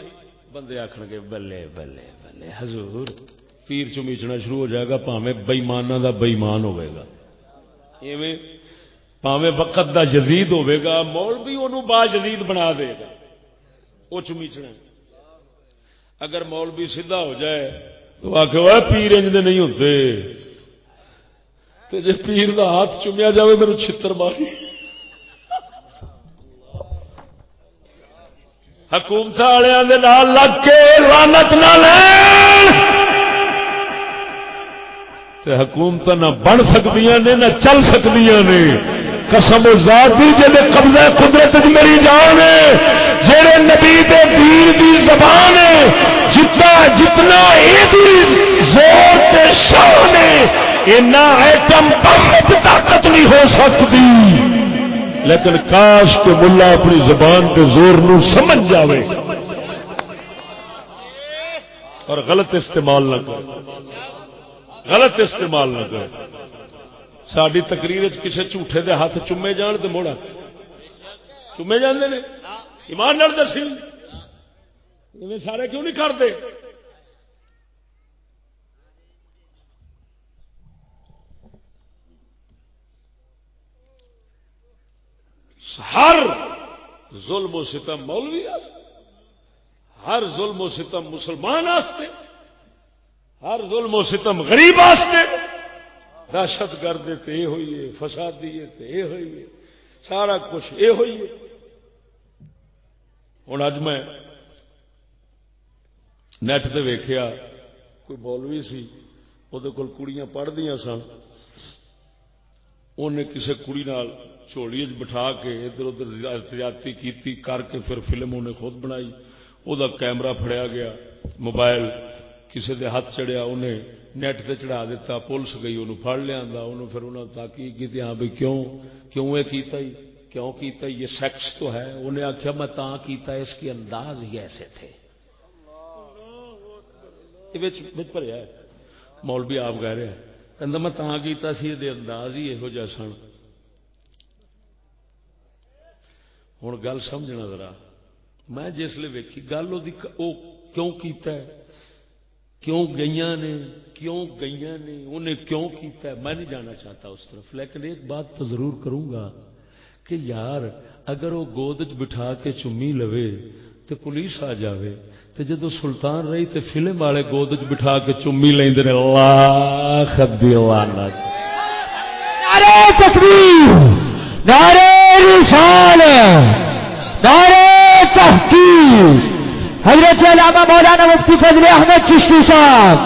S1: بندے آخر گے، بلے بلے بلے، حضور، پیر چمیچنا شروع ہو جائے گا پاوے بئیمانہ دا بئیمان ہوئے گا۔ ایویں پاوے وقت دا جزید ہوئے گا مول بھی انہوں با جزید بنا دے گا۔ وہ چمیچنا۔ اگر مولوی سیدھا ہو جائے تو آ کے پیر انج نہیں ہوتے جی پیر کا ہاتھ چومیا جائے میرے چھتر ماری۔ حکومت والوں والے لگ کے لانت نہ حکومت نہ بن سکتی نے، نہ چل سکتی نے۔ قسم ذاتی جی قبضہ قدرت میری جان ہے۔ جہے نبی دے دین دی زبان ہے، جتنا جتنا زور شان اینا ایٹم بم طاقت نہیں ہو سکتی۔ لیکن کاش کے ملا اپنی زبان کے زور نو سمجھ جاوے۔ اور غلط استعمال نہ کرے۔ غلط استعمال نہ کرے۔ ساری تقریر کسی جھوٹے دے ہاتھ چومے جان تو موڑا۔ چومے جانے نے؟ ایمان نال دسی۔ سارے کیوں نہیں کرتے؟ ہر ظلم و ستم مولوی ہر ظلم و ستم مسلمان آستے، ہر ظلم و ستم غریب آستے۔ دہشت گرد تو یہ ہوئی ہے، فسادی یہ ہوئی ہے، سارا کچھ یہ ہوئی ہے۔ ہوں اج میں نیٹ تے ویخیا کوئی مولوی سی وہ کڑیاں پڑھ دیا سن انہیں کسی کڑی نال چوڑی بٹھا کے ادھر ادھر زیادتی کیتی کر کے پھر فلم انہیں خود بنائی۔ وہ کیمرہ فڑیا گیا، موبائل کسی دے ہاتھ چڑیا انہیں نیٹ تے چڑھا دیتا، پولیس گئی، انہوں پھڑ لیا انہوں پھر انہوں تاکی کی ہاں بھائی کیوں کیوں یہ کیتا ہی؟ کیوں کیتا ہی؟ یہ سیکس تو ہے۔ انہیں آخیا میں تا کیتا ہے اس کے انداز ہی ایسے تھے۔ پر ہے۔ مولوی آپ کہہ رہے ہیں کہ میں تا کیتا سی، یہ انداز ہی یہو جہ سن۔ ہوں گل سمجھنا ذرا۔ میں جسے ویکھی، گل وہ کیوں کیتا ہے؟ کیوں گئی نے؟ کیوں گئی نے؟ انہیں کیوں کیتا ہے؟ میں نہیں جانا چاہتا اس طرف، لیکن ایک بات تو ضرور کروں گا کہ یار، اگر وہ گود بٹھا کے چمی لوے تو پولیس آ جاوے تو جدو سلطان رہی تو فلم والے گود بٹھا کے چمی لیں اللہ خدی
S6: نعرے تکبیر! نعرے رسال نعرے تحقیق۔ حضرت علامہ مولانا مفتی فضل احمد چشتی صاحب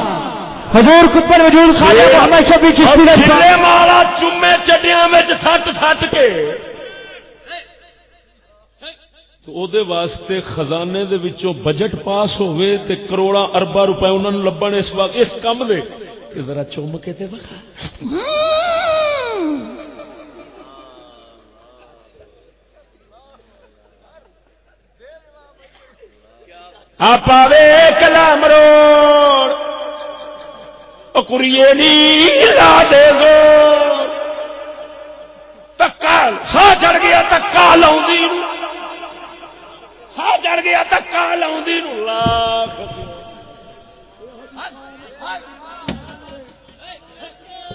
S6: حضور کپر وجود خالد محمد شبی چشتی
S1: نے مالا چومے چٹیاں میں سٹ سٹ کے۔ تو او دے واسطے خزانے دے وچوں بجٹ پاس ہوئے تے کروڑا اربا روپے انہوں نے لبن اس وقت اس کم دے۔ کہ ذرا چوم کے تے آپ کلام روڑ کریے نی لا دے گو تکا سا چڑھ گیا تکا لاؤں سا چڑھ گیا تکا لاؤں لاکھ۔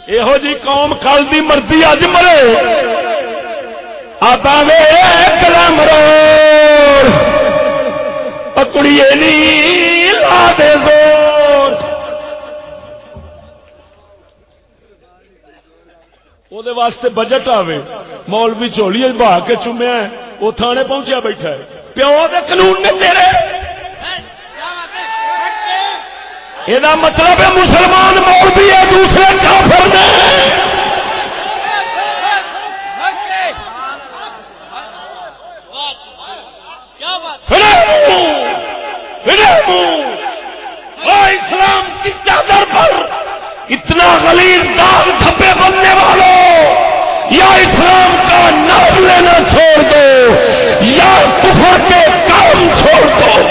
S1: یہو جی قوم کل دی مرضی اج مرے۔ آپ کلام روڑ پکڑی لا دے زور وہ واسطے بجٹ آوے مول بھی چولی بہا کے چومیا وہ تھانے پہنچیا بیٹھا ہے پیو دے قانون نے تیرے یہ مطلب ہے مسلمان مول بھی ہے دوسرے کافر نے اسلام کی چادر پر اتنا غلیظ داغ دھپے بننے والوں، یا اسلام کا نام لینا چھوڑ دو، یا کفر کے کام چھوڑ دو۔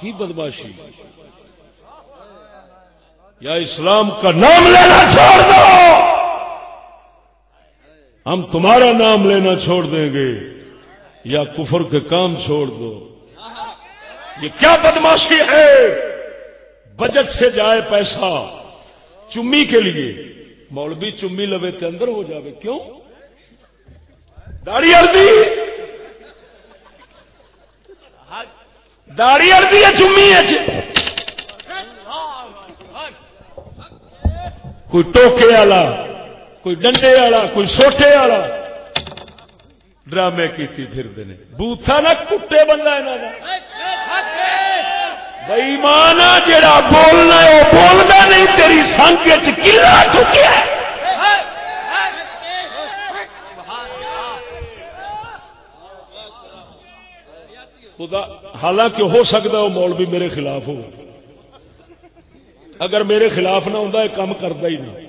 S1: کی بدماشی؟ یا اسلام کا نام لینا چھوڑ دو۔ ہم تمہارا نام لینا چھوڑ دیں گے یا کفر کے کام چھوڑ دو۔ یہ کیا بدماشی ہے؟ بجٹ سے جائے پیسہ چمی کے لیے۔ مولوی چمی لوے کے اندر ہو جاوے۔ کیوں؟ داڑھی اردی۔ داڑھی اردی ہے، چمی ہے۔ کوئی ٹوکے والا۔ کوئی ڈنڈے والا، کوئی سوٹے والا۔ ڈرامے کی بوتھا نہ کٹے بندہ بئی مانا جڑا بولنا وہ بولنا نہیں، تیری سنگ کلا چکیا خدا، حالانکہ ہو سکتا وہ مولوی میرے خلاف ہو۔ اگر میرے خلاف نہ ہوں یہ کام کرتا ہی نہیں۔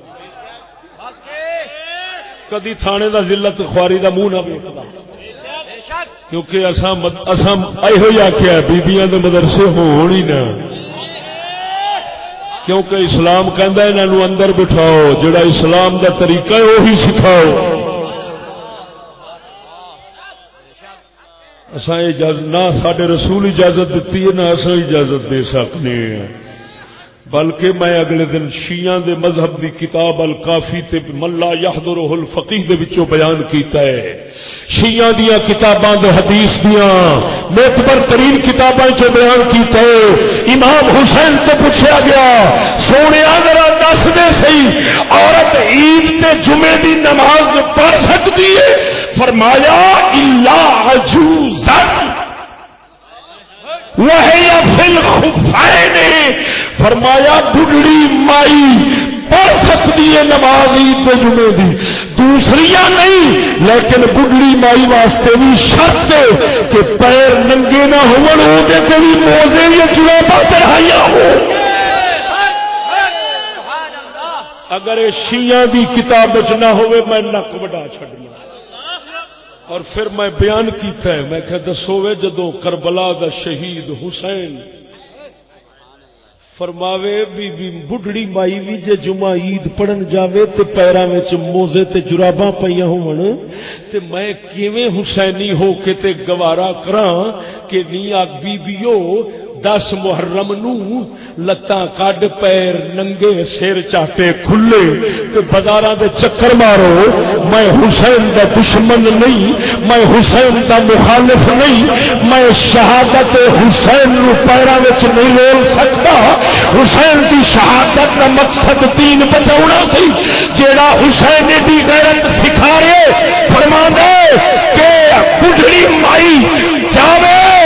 S1: کدی تھانے دا ذلت خواری دا منہ نہ ویکتا کیونکہ اسام یہ آخیا بیبیاں دے مدرسے ہون ہی نہ۔ کیونکہ اسلام کہندا انہاں اندر بٹھاؤ جڑا اسلام دا طریقہ ہے وہی سکھاؤ۔ اساں اجازت نہ ساڈے رسول اجازت دیتی ہے، نہ اساں اجازت دے سکنے ہیں۔ بلکہ میں اگلے دن شیعہ دے مذہب دی کتاب الکافی تے ملا یحضرہ الفقیہ دے وچوں بیان کیتا ہے۔ شیعہ دیا کتاباں دے حدیث دیاں معتبر ترین کتاباں چ بیان کیتا ہے۔ امام حسین تو پوچھا گیا، سونے ذرا دس دے صحیح عورت عید تے جمعے دی نماز پڑھ سکتی ہے؟ فرمایا، الا عجوزن فرمایا بڑھڑی مائی، پڑھ سکتی ہے نماز عید جمعے دی۔ دوسری نہیں، لیکن بڑھڑی مائی واسطے بھی شرط کہ پیر ننگے نہ ہوتے بھی موزے یا جلابا چڑھائی ہو اگر شیعہ دی کتاب نہ ہوئے، میں نک وڈا چھڈنا۔ اور پھر میں بیان کیتا ہے، میں کہ دسو وے جدو کربلا دا شہید حسین فرماوے بی بی بڈڑی مائی بھی جے جمعہ عید پڑھن جاوے تے پیراں وچ موزے تے جراباں پیاں ہون تے میں کیویں حسینی ہو کے تے گوارا کراں کہ نی آ بی بیو دس محرم نو لتاں کڈ پیر ننگے سر چاٹے کھلے تے بازاراں دے چکر مارو۔ میں حسین دا دشمن نہیں، میں حسین دا مخالف نہیں، میں شہادت حسین نو پیراں وچ نہیں رول سکتا۔ حسین دی شہادت دا مقصد تین بچاونا سی۔ جیڑا حسین دی غیرت سکھا رہے فرما دے کہ بڑھڑی مائی جاوے۔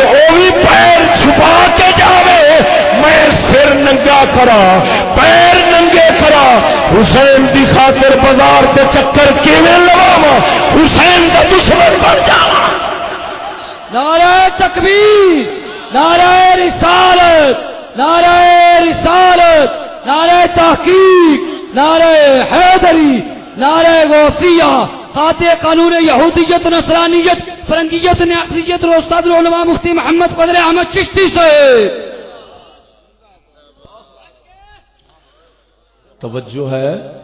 S1: تو وہ بھی پیر چھپا کے جاوے۔ میں سر ننگا کرا، پیر ننگے کرا۔ حسین کی خاطر بازار کے چکر کیویں لوا حسین کا دشمن بن جا
S8: نعرہ تکبیر، نعرہ رسالت نعرہ رسالت، نعرہ تحقیق، نعرہ حیدری، نعرہ غوثیہ۔ خاطے قانون یہودیت، نصرانیت، فرنگیت نیازیت اور استاد العلماء مفتی محمد قدر احمد چشتی سے۔
S1: توجہ ہے۔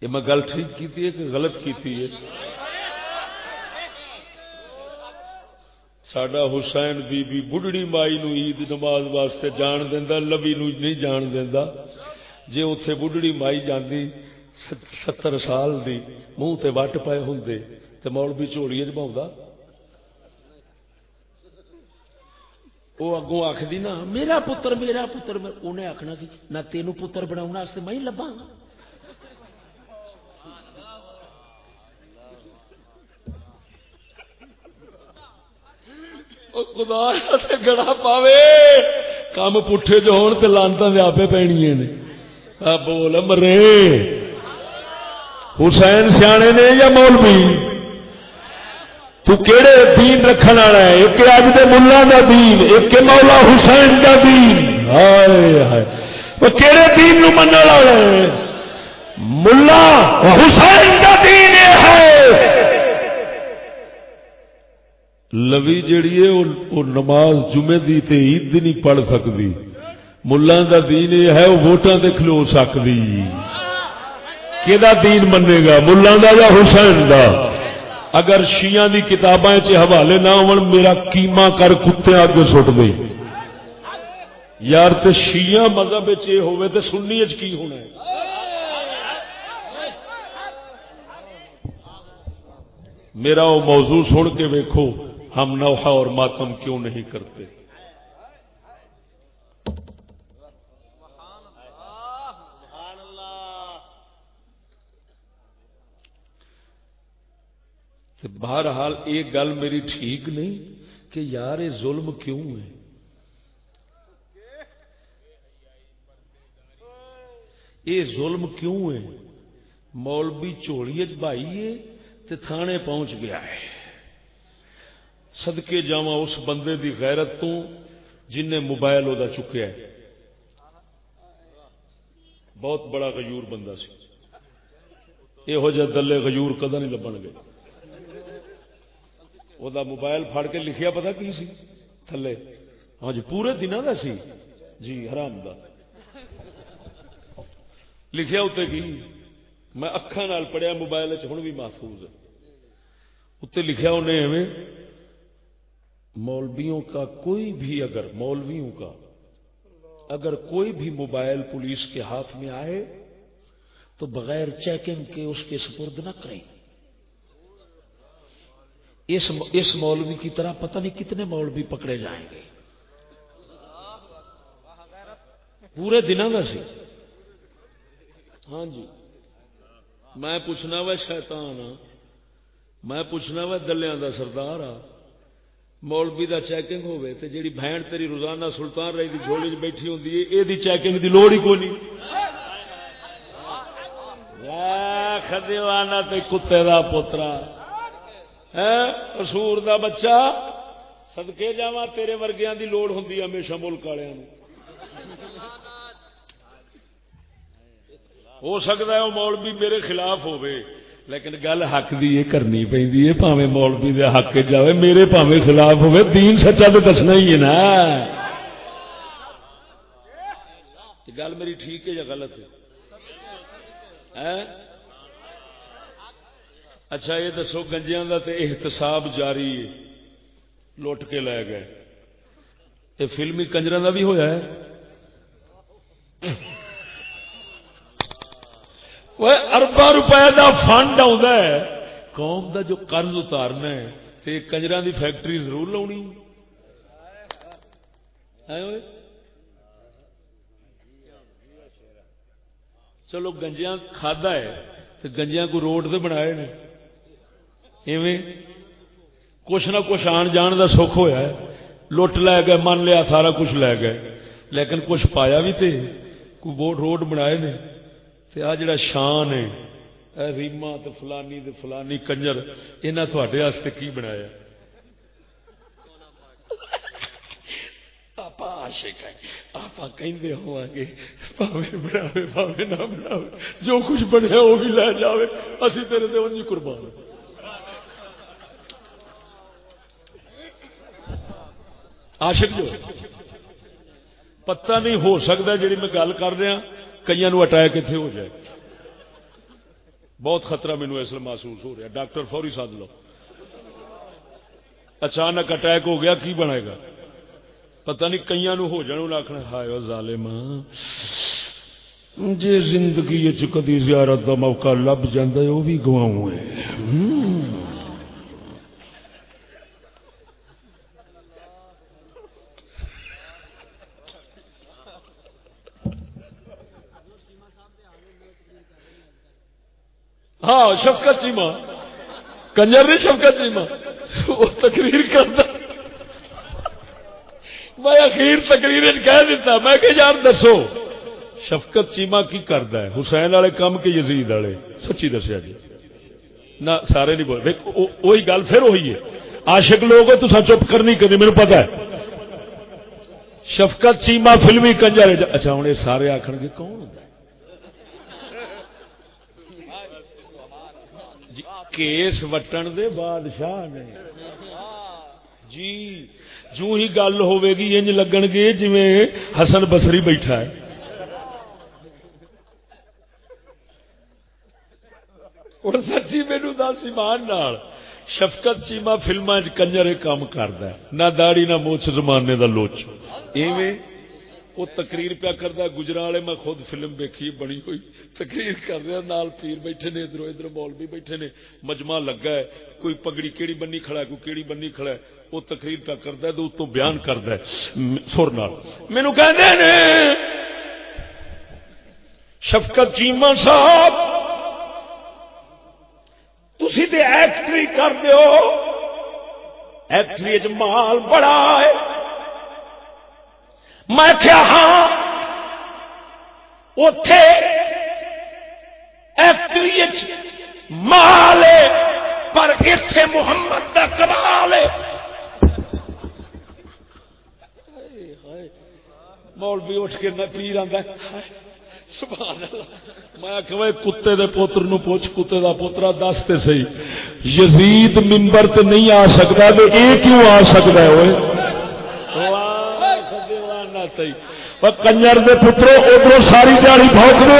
S1: یہ میں گل ٹھیک کی ہے کہ غلط کی ہے سڈا حسین بی بی بڑھڑی مائی نو عید نماز واسطے جان دینا لبی نو نہیں جان دینا جی اتے بڑھڑی مائی جاندی ستر سال دی منہ تے وٹ پائے ہوں تو مول بھی چوڑی چاہ وہ اگوں آخری نا میرا پتر میرا پتر انہیں آخنا سی نہ تینوں پتر بنا میں لبا خدا گڑا پاوے کام پٹھے جو ہون تے لانتا دے آپے پینی نے بول مرے حسین سیانے نے یا مولوی تو کیڑے دین رکھن والا ہے ایک اج دے ملا دا دین ایک مولا حسین دا دین ہائے ہائے وہ کیڑے دین نو من والا ہے ملا حسین دا دین ہے لوی جیڑی ہے، وہ نماز جمعے دی تے عید دی نہیں پڑھ سکتی۔ ملان دا دین یہ ہے، وہ ووٹاں دے کھلو سکتی۔ کہ دین منے گا؟ ملان دا یا حسین دا؟ اگر شیعہ دی کتاباں چ حوالے نہ ہون، میرا کیما کر کتے اگے سٹ دے۔ یار تے شیعہ مذہب وچ اے ہوے تے سنی وچ کی ہونا ہے؟ میرا وہ موضوع سن کے ویکھو۔ ہم نوحہ اور ماتم کیوں نہیں کرتے؟ بہرحال ایک گل میری ٹھیک نہیں کہ یار یہ ظلم کیوں ہے؟ یہ ظلم کیوں ہے؟ مولوی چولی بھائی تے تھانے پہنچ گیا ہے۔ سدکے جا اس بندے دی غیرت تو جن نے موبائل وہ چکیا ہے۔ بہت بڑا غیور بندہ سی۔ یہو جہ دلے غیور کدا نہیں لبن گے۔ وہ موبائل پھڑ کے لکھیا پتا کی سی؟ تھلے۔ ہاں جی پورے دن کا سی۔ جی حرام دا۔ لکھیا اتنے کی؟ میں اکھان پڑھیا، موبائل ہوں بھی محفوظ۔ ہے اتنے لکھیا انہیں ایویں مولویوں کا کوئی بھی اگر مولویوں کا اگر کوئی بھی موبائل پولیس کے ہاتھ میں آئے تو بغیر چیکنگ کے اس کے سپرد نہ کریں۔ اس اس مولوی کی طرح پتہ نہیں کتنے مولوی پکڑے جائیں گے۔ پورے دنوں کا سی ہاں جی۔ میں پوچھنا وا شیطان ہاں۔ میں پوچھنا وا دلیا کا سردار آ مولوی دا چیکنگ ہوے تے جیڑی بہن تیری روزانہ سلطان رہی دی جھولی وچ بیٹھی ہوندی ہے اے دی چیکنگ دی لوڑ ہی کوئی نہیں۔ خدیوانا تے کتے دا پوترا۔ ہے قصور دا بچہ، صدقے جاواں تیرے ورگیاں دی لوڑ ہوندی ہے ہمیشہ ملک والےاں نوں۔ ہو سکتا ہے وہ مولوی میرے خلاف ہوئے لیکن گل حق دی یہ کرنی پی پاوے مولوی دے حق جاوے، میرے پاوے خلاف ہوئے دین سچا تو دسنا ہی ہے نا۔ گل میری ٹھیک ہے یا غلط ہے؟ اچھا یہ دسو گنجیا کا تو احتساب جاری ہے لٹ کے لے گئے۔ یہ فلمی کنجر کا بھی ہوا ہے؟ اربا روپے کا فنڈ قوم دا جو قرض اتارنا ہے کنجر دی فیکٹری ضرور لونی چلو گنجیا کھدا ہے تو گنجیا کو روڈ سے بنا کچھ نہ کچھ آن جان کا سکھ ہوا ہے لٹ لے گئے من لیا سارا کچھ لے گئے لیکن کچھ پایا بھی تھے کوئی روڈ بنا آ جڑا شان ہے، اے ریما تو فلانی تو فلانی کنجر یہاں تھوڑے کی بنایا؟ آپ آشک ہے آپ کہیں ہوا گے، پاوے بناوے، پاوے نہ بناوے، جو کچھ بنیا وہ بھی لے جاوے، اسی تیرے دے انجی قربان عاشق جو پتہ نہیں ہو سکتا جی میں گل کر رہا کئی اٹیک اتنے ہو جائے۔ بہت خطرہ مینو اس لیے محسوس ہو رہا ڈاکٹر فوری سد لو۔ اچانک اٹیک ہو گیا، کی بنے گا؟ پتہ نہیں کئی نو ہو جانے آخنا ہائے ظالم۔ جی زندگی کدی زیارت کا موقع لب جا وہ بھی گواؤں ہاں شفقت جی چیما کنجر نہیں شفقت جی چیما وہ تقریر کرتا۔ میں اخیر تقریر کہہ دیتا۔ میں کہ یار دسو، شفقت جی چیما کی کرتا ہے؟ حسین والے کام کے یزید والے؟ سچی دسیا جی۔ نہ، سارے نہیں بولے۔ وہی گل پھر وہی ہے۔ عاشق لوگ ہو تو چپ کرنی کرنی میرے پتا ہے۔ شفقت چیما فلمی کنجر اچھا ہوں یہ سارے آخر گے، کون ہوتا ہے کیس وٹن دے بادشاہ نے۔ جی جو ہی گل ہوے گی، انج لگن گے جی حسن بسری بیٹھا ہے۔ اور سچی میرے دس ایمان نال، شفقت چیما فلما کنجر کام کرد نہ داڑی نہ موچ زمانے دا لوچ۔ ایویں وہ تقریر پیا کرتا گجرا والے میں خود فلم دیکھی، بنی ہوئی تقریر کر رہا نال پیر بیٹھے نے، ادھر ادھر مول بھی بیٹھے نے، مجمع لگا ہے، کوئی پگڑی کیڑی بنی کھڑا ہے، کوئی کیڑی بنی کھڑا ہے، وہ تقریر پیا کرتا ہے تو اتوں بیان کرتا ہے سر نال۔ مینو کہ شفقت چیما صاحب تھی تو ایکٹری کر دو ایکٹری مال بڑا ہے۔ میں کیا ہاں اتے ایکٹری مال پر اتے محمد کا کمال مولوی اٹھ کے نہ پیر آتا میں کہ کتے دے پوتر نو پوچھ، کتے دا پوترا دس تے سی یزید ممبر تے نہیں آ سکتا تو یہ کیوں آ سکتا ہے کنجر دے پترو، ادھر ساری دیہی بھوک دو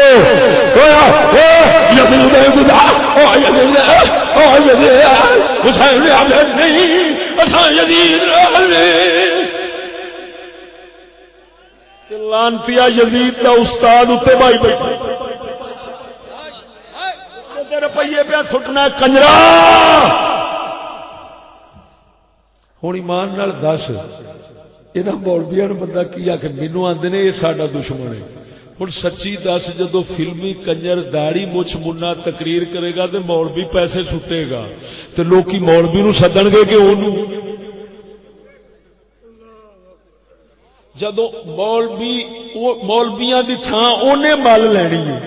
S1: لانتی یزید کا استاد اتنے بھائی بیٹھے۔ روپیے پہ سٹنا کنجرا۔ ہوں ایمان دس۔ یہاں مولبیا بندہ کی آ کے مینو آدھے نے یہ سڈا دشمن ہے ہوں سچی دس جدو فلمی کنجر داڑی مچھ منا تقریر کرے گا تو مولوی پیسے سٹے گا تو لوگ مولوی نو سدن گے کہ وہ جدو مولوی مولبیا کی تھان انہیں مل لینی ہے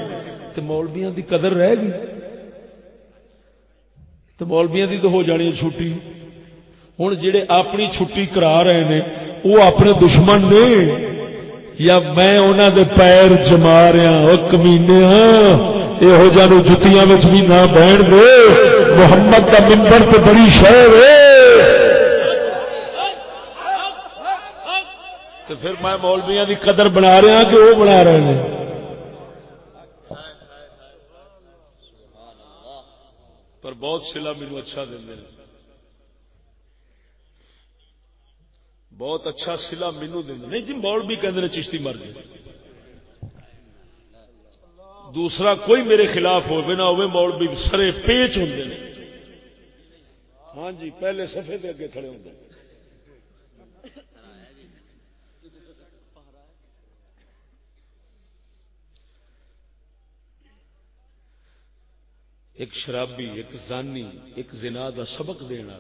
S1: تو مولبیا کی قدر رہ گئی تو مولبیا کی تو ہو جانی ہے چھٹی ہوں جڑے اپنی چھٹی کرا رہے ہیں وہ اپنے دشمن نے یا میں انہوں دے پیر جما رہا وہ کمینے ہاں, ہاں، یہو جہ جتیاں بھی نہ بہن دے، محمد کا ممبر تو بڑی شہر ہے۔ تو پھر میں مولویا کی قدر بنا رہا ہاں کہ وہ بنا رہے ہیں۔ پر بہت سلا میرے اچھا دیں بہت اچھا سلا مینو دیں نہیں جی مول بھی کہ چشتی مر گئے دوسرا، کوئی میرے خلاف ہوئے نہ ہوئے مول بھی سرے پیچ ہوں ہاں جی پہلے سفے کے اگے کھڑے ہوتے ہیں ایک شرابی، ایک زانی، ایک زنا کا سبق دینا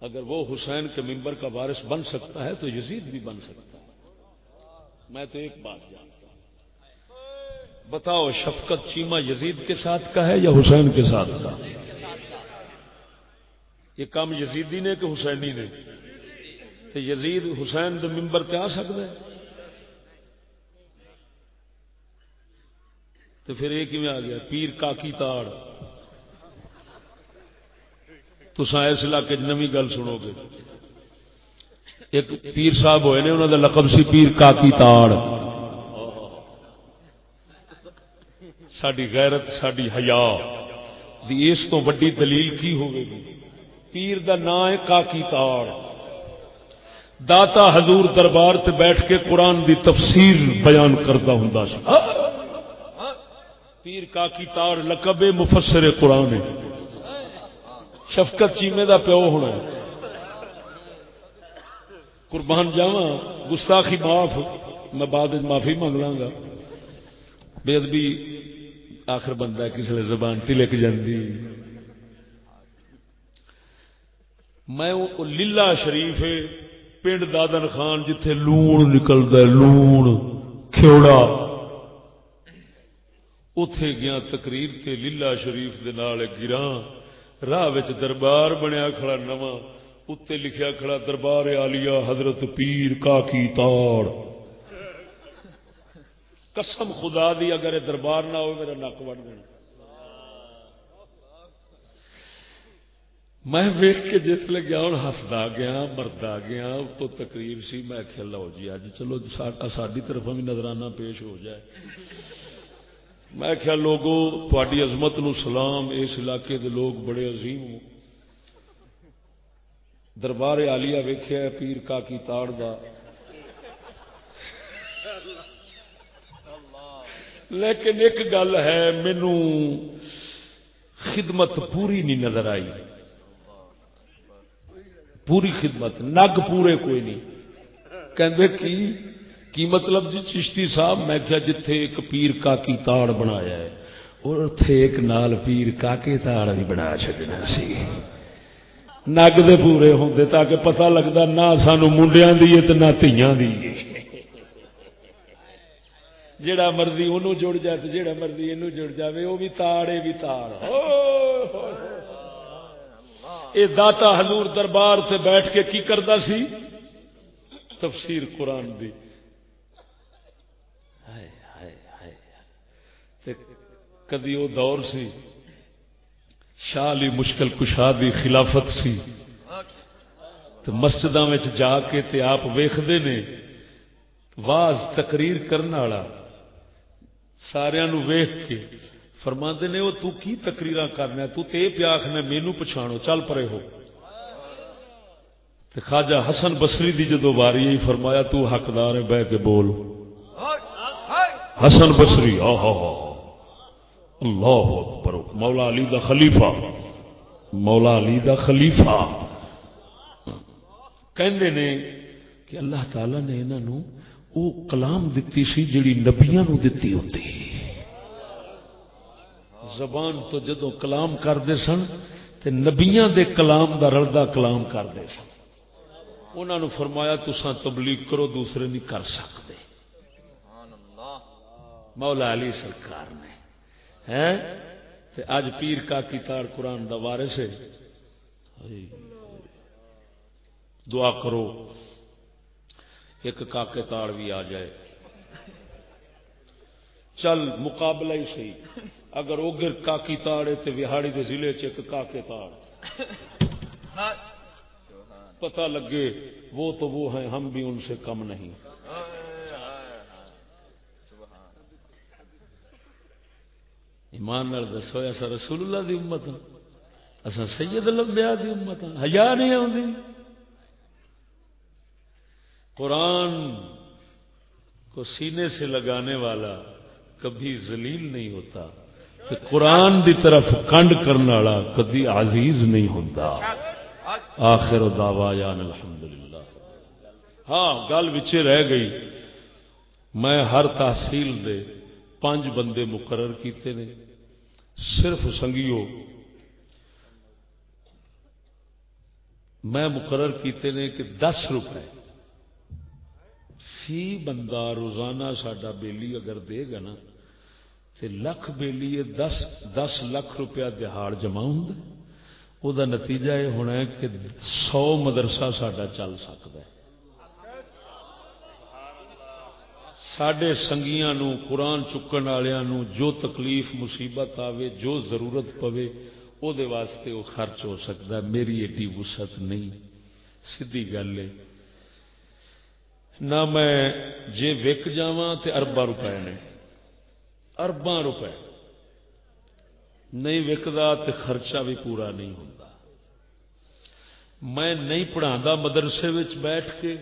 S1: اگر وہ حسین کے ممبر کا وارث بن سکتا ہے تو یزید بھی بن سکتا ہے۔ میں تو ایک بات جانتا ہوں۔ بتاؤ، شفقت چیما یزید کے ساتھ کا ہے یا حسین کے ساتھ کا؟ یہ کام یزیدی نے کہ حسینی نے؟ تو یزید، حسین کے ممبر پہ آ سکتا ہے؟ تو پھر یہ کیون آ گیا؟ پیر کاکی تاڑ۔ تو اس علاقے نمی گل سنو گے۔ ایک پیر صاحب ہوئے نے انہوں نے لقب سی پیر کاکی تاڑ۔ ساری غیرت ساری حیا۔ اس تو وڈی دلیل کی ہوگی پیر دا نام ہے کاکی تاڑ۔ داتا حضور دربار تے بیٹھ کے قرآن دی تفسیر بیان کرتا ہوں پیر کی تار لقب مفسر قرآن شفقت چیمے دا پیو ہونا ہے۔ قربان جاوا گستاخی معاف، میں بعد معافی منگ لاں گا۔ بے ادبی آخر بندہ کسی زبان تلک جاندی۔ میں لیلا شریف پنڈ دادن خان جتھے لون نکلتا لون کھیوڑا۔ اتے گیا تقریر تے لیلا شریف دے نال گراں۔ راہ دربار بنیا کھڑا نواں اتنے لکھیا کھڑا دربار آلیا حضرت پیر کاکی تاڑ قسم خدا دی، اگر دربار نہ ہو میرا نک وڑ دینا میں ویخ کے جس لے گیا، ہوں ہسدا گیا، مردا گیا تو تقریر سی، میں کھیل لو جی اج چلو ساری طرف بھی نظرانہ پیش ہو جائے۔ میں کیا لوگو تھوڑی عظمت نو سلام اس علاقے دے لوگ بڑے عظیم ہو دربار آلیا ویخیا پیر کا کی تاڑ دا۔ لیکن ایک گل ہے، مینو خدمت پوری نہیں نظر آئی۔ پوری خدمت، نگ پورے کوئی نہیں۔ کہ کی مطلب جی چشتی صاحب؟ میں کیا جتھے ایک پیر کاکی تاڑ بنایا ہے، اور اتھے ایک نال پیر کاکے تاڑ بھی بنا چکنا سی۔ نگ دے پورے ہوندے تاکہ پتہ لگتا نہ سانو منڈیاں دی تو نہ تیاں دی جیڑا مرضی انہوں جڑ جائے تو جیڑا مرضی انہوں جڑ جائے وہ بھی تاڑ یہ بھی تاڑ۔ یہ داتا حضور دربار سے بیٹھ کے کی کرتا سی؟ تفسیر قرآن دی۔ ہائے ہائے ہائے تے کدی وہ دور سی، شاہ علی مشکل کشا دی خلافت سی۔ تو مسجد جا کے تے آپ ویختے نے، واز تقریر کرنے والا سارا ویخ کے فرما نے وہ تو کی تقریر کرنا تو تے پیاخ نے مینو پچھاڑو چل پرے ہو۔ تے خواجہ حسن بسری دی جدو باری فرمایا، تو حقدار ہے، بہ کے بول۔ حسن بسری اللہ اکبر، مولا علی دا خلیفہ۔ مولا علی دا خلیفہ۔ کہندے نے کہ اللہ تعالی نے انہوں وہ کلام دتی سی جڑی نبیاں نو دتی ہوتی زبان تو جدو کلام کرتے سن، تے نبیاں دے کلام دا رلدا کلام کرتے سن۔ انہوں نے فرمایا تسا تبلیغ کرو، دوسرے نہیں کر سکتے۔ مولا علی سرکار نے اج پیر کا کتار قرآن دا وارث ہے۔ دعا کرو ایک کاکے تاڑ بھی آ جائے۔ چل مقابلہ ہی صحیح۔ اگر اوگر کاکی تاڑ ہے تو وہاڑی کے ضلع چ کاکے تاڑ۔ پتہ لگے وہ تو وہ ہیں ہم بھی ان سے کم نہیں۔ ایمان نال دسو ایسا رسول اللہ دی امت ہاں، اصا سید لمبیا دی امت ہاں، ہیا نہیں آتی قرآن کو سینے سے لگانے والا کبھی ذلیل نہیں ہوتا کہ قرآن دی طرف کنڈ کرنے والا کبھی عزیز نہیں ہوتا آخر دعوا الحمدللہ۔ ہاں گل بچے رہ گئی، میں ہر تحصیل دے پانچ بندے مقرر کیتے نے، صرف سنگیو میں مقرر کیتے نے کہ دس روپے۔ فی بندہ روزانہ ساڈا بیلی اگر دے گا نا تو لکھ بیلی دس دس لکھ روپیہ دہاڑ جمع ہوں وہ نتیجہ یہ ہونا ہے کہ سو مدرسہ ساڈا چل سکتا ہے۔ سڈے سنگیاں نو قرآن چکن والوں جو تکلیف مصیبت آوے جو ضرورت پوے او دے واسطے وہ خرچ ہو سکتا ہے میری ایڈی وسعت نہیں سیدھی گل ہے نہ میں جے وک جا تو اربا روپے نے ارباں روپے نہیں وکدا تو خرچہ بھی پورا نہیں ہوتا میں نہیں پڑھا مدرسے بیٹھ کے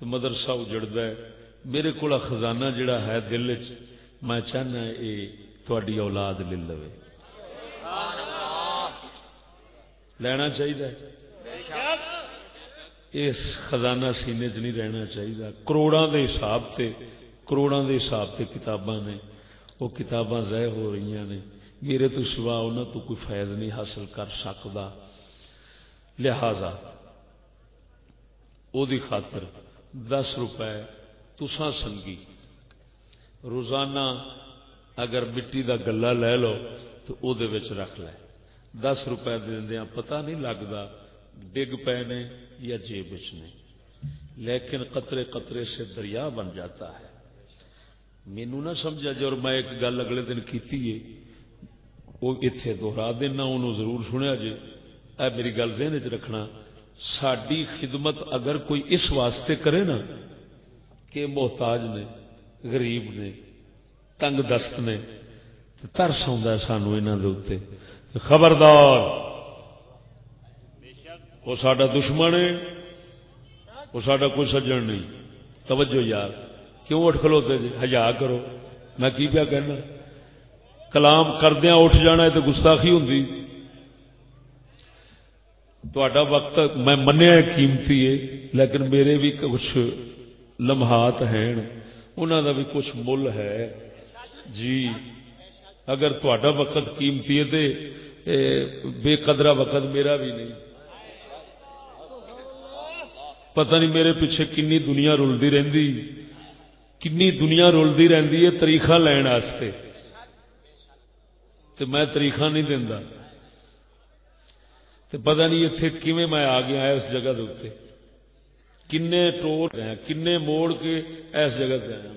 S1: تو مدرسہ اجڑتا ہے میرے کو خزانہ جڑا ہے دل چ میں چاہنا یہ تھوڑی اولاد لے لو لینا چاہیے اس خزانہ سینے چ نہیں رہنا چاہیے کروڑوں کے حساب سے کروڑوں کے حساب سے کتاباں نے، وہ کتاباں ضائع ہو رہی نے۔ میرے تو سوا انہوں تو کوئی فائد نہیں حاصل کر سکتا لہذا، او دی خاطر دس روپے تسا سنگی۔ روزانہ اگر مٹی دا گلا لے لو تو او دے وچ رکھ لے۔ دس روپے دیا پتہ نہیں لگتا ڈگ پے نے یا جیب نے۔ لیکن قطرے قطرے سے دریا بن جاتا ہے۔ مینو نہ سمجھا جی اور میں ایک گل اگلے دن کیتی ہے۔ وہ اتنے دوہرا دینا انہوں ضرور سنیا جی۔ اے میری گل ذہن چ رکھنا ساری خدمت اگر کوئی اس واسطے کرے نا کہ محتاج نے، غریب نے، تنگ دست نے ترس آ سانو یہاں خبردار، وہ سڈا دشمن ہے، وہ سڈا کوئی سجن نہیں۔ توجہ یار، کیوں اٹھ کھلوتے جی؟ ہزار کرو۔ میں کی پیا کہنا؟ کلام کردیا اٹھ جانا ہے تو گستاخی ہوں تا وقت میں منیا قیمتی ہے، لیکن میرے بھی کچھ لمحات ہیں انہوں کا بھی کچھ مل ہے جی اگر تا وقت قیمتی ہے تو بے قدرا وقت میرا بھی نہیں پتہ نہیں میرے پیچھے کنی دنیا رلتی رہتی کنی دنیا رلتی رہتی ہے تاریخ لین واسطے تو میں تاریخ نہیں دینا تو پتہ نہیں اتنے کیویں میں آ گیا اس جگہ دے کنے ٹوٹ گئے کنے موڑ کے اس جگہ سے آیا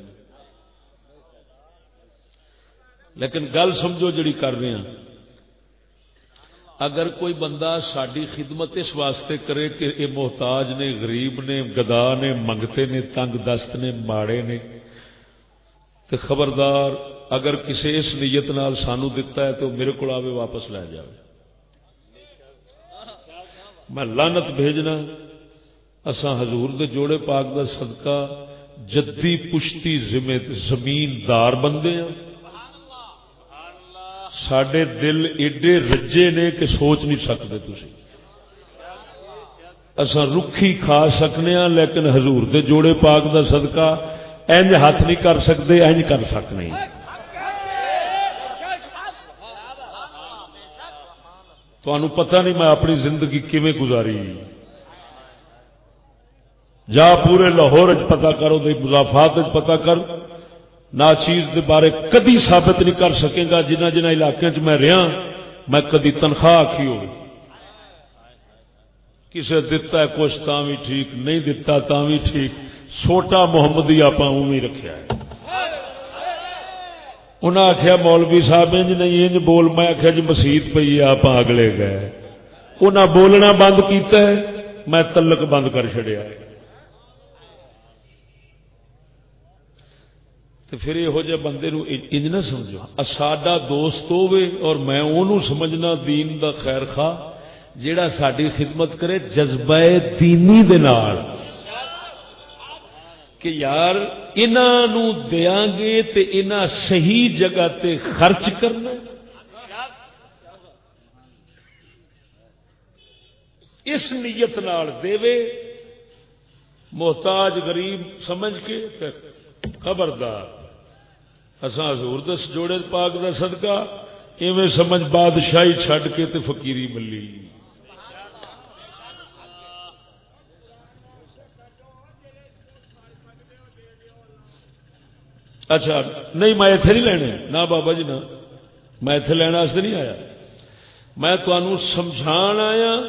S1: لیکن گل سمجھو جڑی کر رہے ہیں۔ اگر کوئی بندہ ساری خدمت اس واسطے کرے کہ یہ محتاج نے، غریب نے، گدا نے، منگتے نے، تنگ دست نے، ماڑے نے تو خبردار اگر کسی اس نیت نال سانو دتا ہے تو میرے کو آوے واپس لے جائے میں لانت بھیجنا اسا حضور دے جوڑے پاک دا صدقہ، جدی پشتی زمین دار بندے ہیں سڈے دل ایڈے رجے نے کہ سوچ نہیں سکتے تھی اصا رکھی کھا سکنے ہاں لیکن حضور دے جوڑے پاک دا صدقہ انج ہاتھ نہیں کر سکتے انج کر سکنے ہاں۔ تو پتہ نہیں میں اپنی زندگی کیویں گزاری۔ جا پورے لاہور پتا کرو مضافات پتا کر۔ نہ چیز دے بارے کدی ثابت نہیں کر سکے گا، جنہ جنہ علاقے چ میں رہا میں کدی تنخواہ آخی ہو کسے دتا ہے کچھ تا بھی ٹھیک، نہیں دتا تا بھی ٹھیک۔ سوٹا محمدی آپ رکھا ہے۔ انہیں آخیا مولوی صاحب، انج نہیں، انج بول۔ میں آخیا جی مسیت پی آپ اگلے گئے۔ انہیں بولنا بند کیتا ہے، میں تلک بند کر چڑیا ہے۔ تو پھر یہو جہ بندے نو انج نہ سمجھو۔ ساڈا دوست ہوے اور میں انہوں سمجھنا دین دا خیر خواہ جیڑا ساری خدمت کرے جذبہ دینی دے نال۔ کہ یار انہوں دیا گے تے انہ صحیح جگہ تے خرچ کرنا۔ اس نیت نال دے محتاج غریب سمجھ کے خبردار۔ اصا حضور دس جوڑے پاک دا صدقہ، ایویں سمجھ بادشاہی چھڈ کے تے فقیری ملی۔ اچھا نہیں، میں اتنے نہیں لینے۔ نہ بابا جی نہ۔ میں اتنے لینا نہیں آیا۔ میں تمہوں سمجھا آیا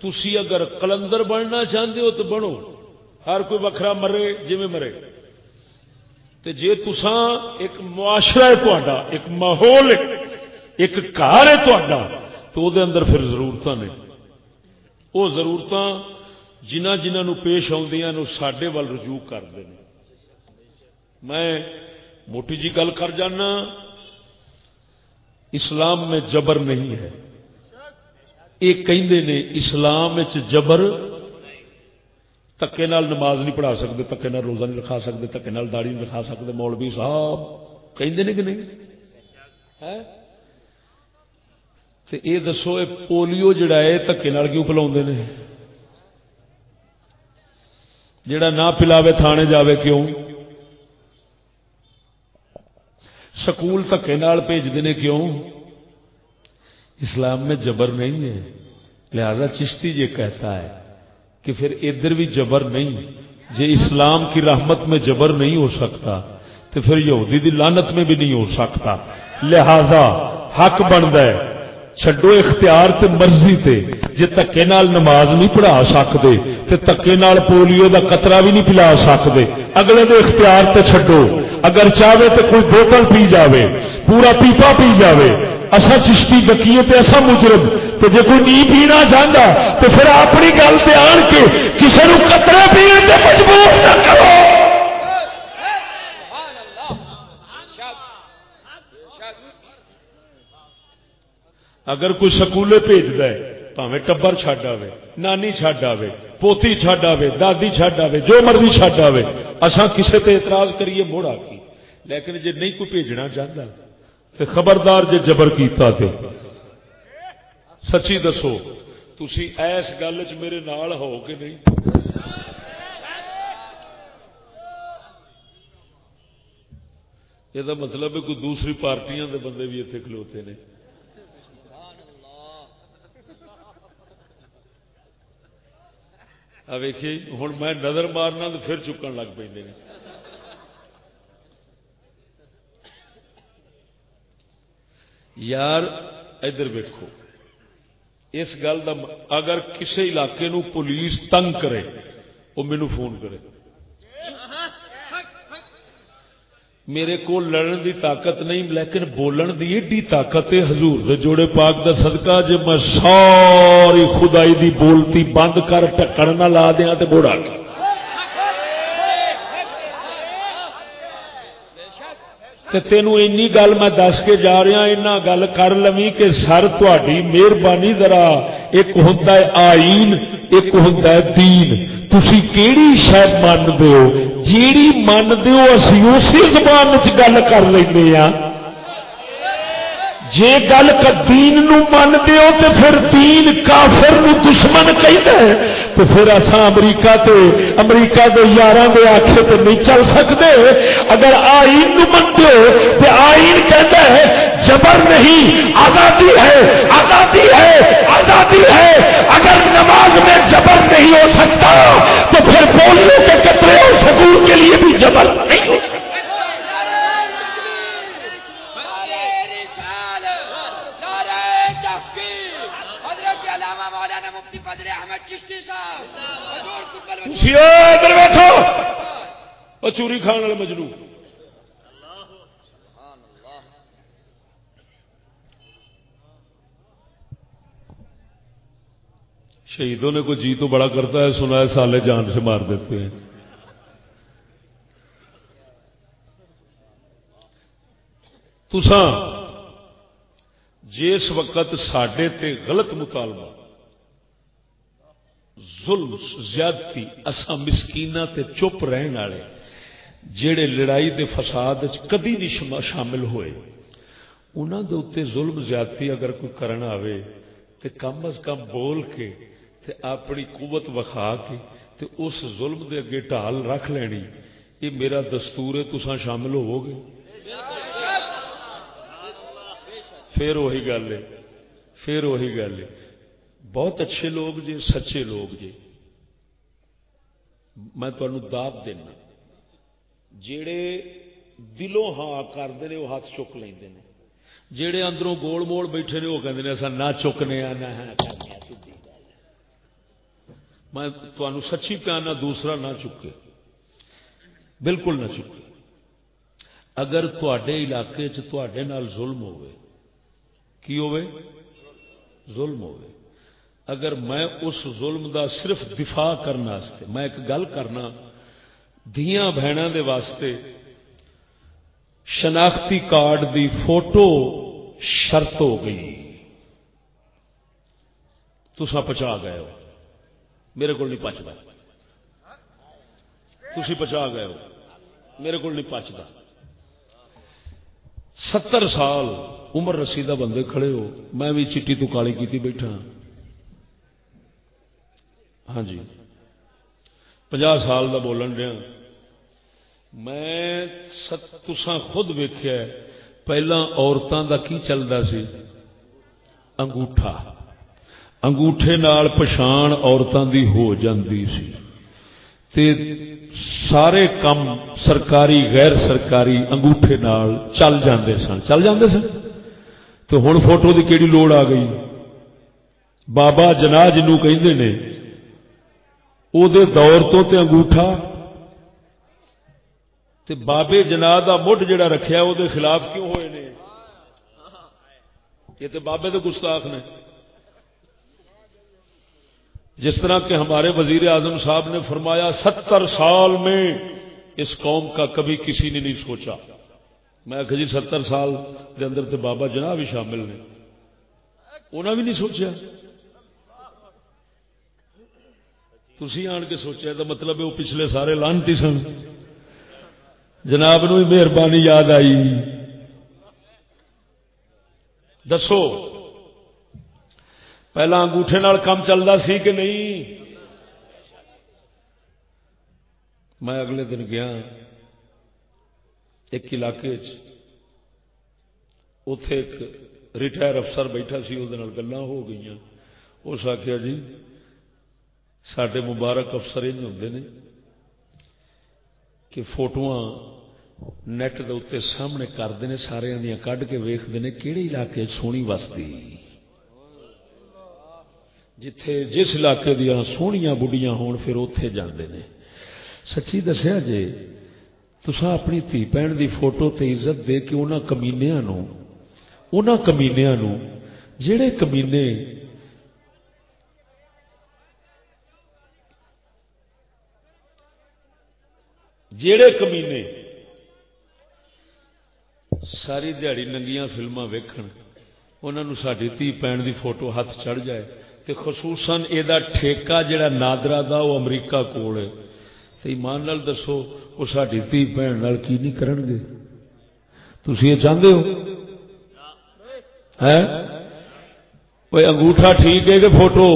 S1: تھی اگر کلندر بننا چاہتے ہو تو بنو۔ ہر کوئی وکھرا مرے جی مرے۔ تے جے تساں ایک معاشرہ ہے تا ایک ماحول ایک گھر ہے تا تو وہ اندر پھر ضرورت نے۔ وہ ضرورت جنہ جنہ نو پیش آدیاں سڈے وال رجوع کرتے ہیں میں موٹی جی گل کر جانا، اسلام میں جبر نہیں ہے۔ یہ کہندے نے، اسلام جبر تکے نال نماز نہیں پڑھا سکتے تکے نال روزہ نہیں رکھا سکتے تکے نال داڑی نہیں رکھا سکتے مولوی صاحب کہیں کہ نہیں یہ دسو یہ پولیو جڑا ہے تکے نال کیوں پلا جڑا نہ پلاوے تھانے جاوے کیوں سکول تکے نال بھیجتے ہیں کیوں اسلام میں جبر نہیں ہے لہذا چشتی یہ کہتا ہے کہ پھر ادھر بھی جبر نہیں جی اسلام کی رحمت میں جبر نہیں ہو سکتا تو پھر یہودی دی لانت میں بھی نہیں ہو سکتا۔ لہذا حق بنتا ہے، چھڈو اختیار تے مرضی تے، جے تکے نال نماز نہیں پڑھا سکتے تے تکے نال پولیو دا قطرہ بھی نہیں پلا سکتے اگلے دے اختیار تے چھڈو۔ اگر چاہے تو کوئی بوتل پی جاوے، پورا پیپا پی جاوے۔ اصا چشتی بکیے تے اصا مجرم۔ تو جے کوئی نہیں پینا چاہتا تو پھر اپنی گل سے آن کے کسی نے قطرہ پینے سے مجبور نہ کرو۔ اگر کوئی سکولے بھیج دے پاوے ٹبر چڈ آئے نانی چڈ آئے پوتی چڈ آئے دادی چڈ آئے جو مرضی چڈ آئے اصا کسی تے اعتراض کریے موڑ آ لیکن جے نہیں کوئی بھیجنا چاہتا تو خبردار جے جبر کیتا تے سچی دسو تھی ایس گل چ میرے نال ہو کہ نہیں یہ مطلب ہے کوئی دوسری پارٹیاں دے بندے بھی اتنے کھلوتے ہیں ویکھی ہوں میں نظر مارنا تو پھر چکن لگ پہ یار ادھر ویکو اس گل کا اگر کسی علاقے نو پولیس تنگ کرے وہ مینو فون کرے۔ میرے کو لڑن دی طاقت نہیں، لیکن بولن دی ایڈی طاقت ہے حضور دے جوڑے پاک دا صدقہ، جے میں ساری خدائی دی بولتی بند کر ٹکڑ نہ لا دیاں تے بوڑا کے تے تینو اینی گل میں دس کے جا رہا اینا گل کر لوی کہ سر تہاڈی مہربانی ذرا ایک ہوندا ہے آئین ایک ہوندا ہے دین تسی کیڑی شاید من دیو جیڑی من دیو اسی اسی زبان وچ گل کر لیندے ہاں جے گل کا دین نو من دیو تے پھر دین کافر نو دشمن کہیدا ہے، تو پھر اساں امریکہ تے، امریکہ دے یاراں دے آکھے تے نہیں چل سکدے اگر آئین نو من دیو، تے آئین کہتا ہے، جبر نہیں، آزادی ہے آزادی ہے آزادی ہے۔ اگر نماز میں جبر نہیں ہو سکتا، تو پھر بولنے کے کترے اور سکول کے لیے بھی جبر نہیں ہو سکتا۔ ادھر بیٹھو وہ چوری کھان والے مجنو شہیدوں نے کوئی جی تو بڑا کرتا ہے سنا ہے سالے جان سے مار دیتے ہیں تسان جس وقت سڈے تے غلط مطالبہ ظلم زیادتی اسا مسکینہ تے چپ رہن والے جڑے لڑائی دے فساد کدی نہیں شامل ہوئے۔ انہوں دے اتنے ظلم زیادتی اگر کوئی کرنا آوے تے کم از کم بول کے تے اپنی قوت وکھا کے تے اس ظلم دے اگے ٹال رکھ لینی، یہ میرا دستور ہے تسا شامل ہوو گے پھر وہی گل ہے، پھر وہی گل ہے۔ بہت اچھے لوگ جی سچے لوگ جی میں تمہیں داب دینا۔ جڑے دلوں ہاں کرتے ہیں وہ ہاتھ چک لیں جڑے اندروں گول موڑ بیٹھے نے، وہ کہتے ہیں اصا نہ چکنے نہ میں تمہیں سچی پیانا دوسرا نہ چکے۔ بالکل نہ چکے۔ اگر تے علاقے تے ظلم ہوئے کی ہوئے ظلم ہوئے اگر میں اس ظلم دا صرف دفاع کرنا واسطے، میں ایک گل کرنا دیا بہنوں دے واسطے شناختی کارڈ دی فوٹو شرط ہو گئی۔ تسا پچا گئے ہو۔ میرے کو نہیں پچتا تھی پچا گئے ہو۔ میرے کو نہیں پچتا ستر سال عمر رسیدہ بندے کھڑے ہو۔ میں بھی چٹی تو کالی کی بیٹھا۔ ہاں جی۔ پناہ سال کا بولن دیا میں تسا خود ویخیا پہلا عورتوں کا کی چلتا سی؟ انگوٹھا۔ انگوٹھے نال پچھان عورتوں دی ہو جاندی سی۔ تے سارے کم سرکاری، غیر سرکاری انگوٹھے نال چل جاندے سن۔ چل جاندے سن؟ تو ہوں فوٹو دی کیڑی لوڑ آ گئی؟ بابا جنا جنو کہ او دے دور تو تے انگوٹھا تے بابے جنا دا مڈ جڑا رکھیا او دے خلاف کیوں ہوئے نے یہ تے بابے دے گستاخ نے جس طرح کہ ہمارے وزیر اعظم صاحب نے فرمایا ستر سال میں اس قوم کا کبھی کسی نے نہیں سوچا میں جی ستر سال دے اندر تے بابا جنا بھی شامل نے انہوں بھی نہیں سوچا تھی آن کے سوچا تو مطلب وہ پچھلے سارے لانتی سن۔ جناب نو مہربانی یاد آئی۔ دسو۔ پہلا انگوٹھے نال کام چلتا سی کہ نہیں؟ میں اگلے دن گیا۔ ایک علاقے اتے ایک ریٹائر افسر بیٹھا سی وہ گلا ہو گئی اس آخیا جی سڈے مبارک افسر یہ ہوں نے کہ فوٹو نیٹ دے اتنے سامنے کرتے ہیں سارے دیا کھ کے ویختے ہیں کہڑے علاقے سونی وستی؟ جتھے جس علاقے دیا سوہنیاں بڑھیاں ہون، پھر اتے جاندے نے۔ سچی دسیا جے تسا اپنی تھی بہن دی فوٹو تے عزت دے کے انہاں کمینیاں نو انہاں کمینیاں نو جڑے کمینے جڑے کمینے ساری دیہڑی ننگیاں فلما ویکھن، انہاں نو ساڈی تھی پین دی فوٹو ہاتھ چڑھ جائے تے خصوصاً یہ ٹھیکہ جڑا نادرا دا وہ امریکہ کول ہے۔ تے ایمان نال دسو وہ ساری تھی بہن نال کی نہیں کرن گے؟ تسی یہ چاہتے ہو؟ ہاں؟ ہے کوئی انگوٹھا ٹھیک ہے کہ فوٹو؟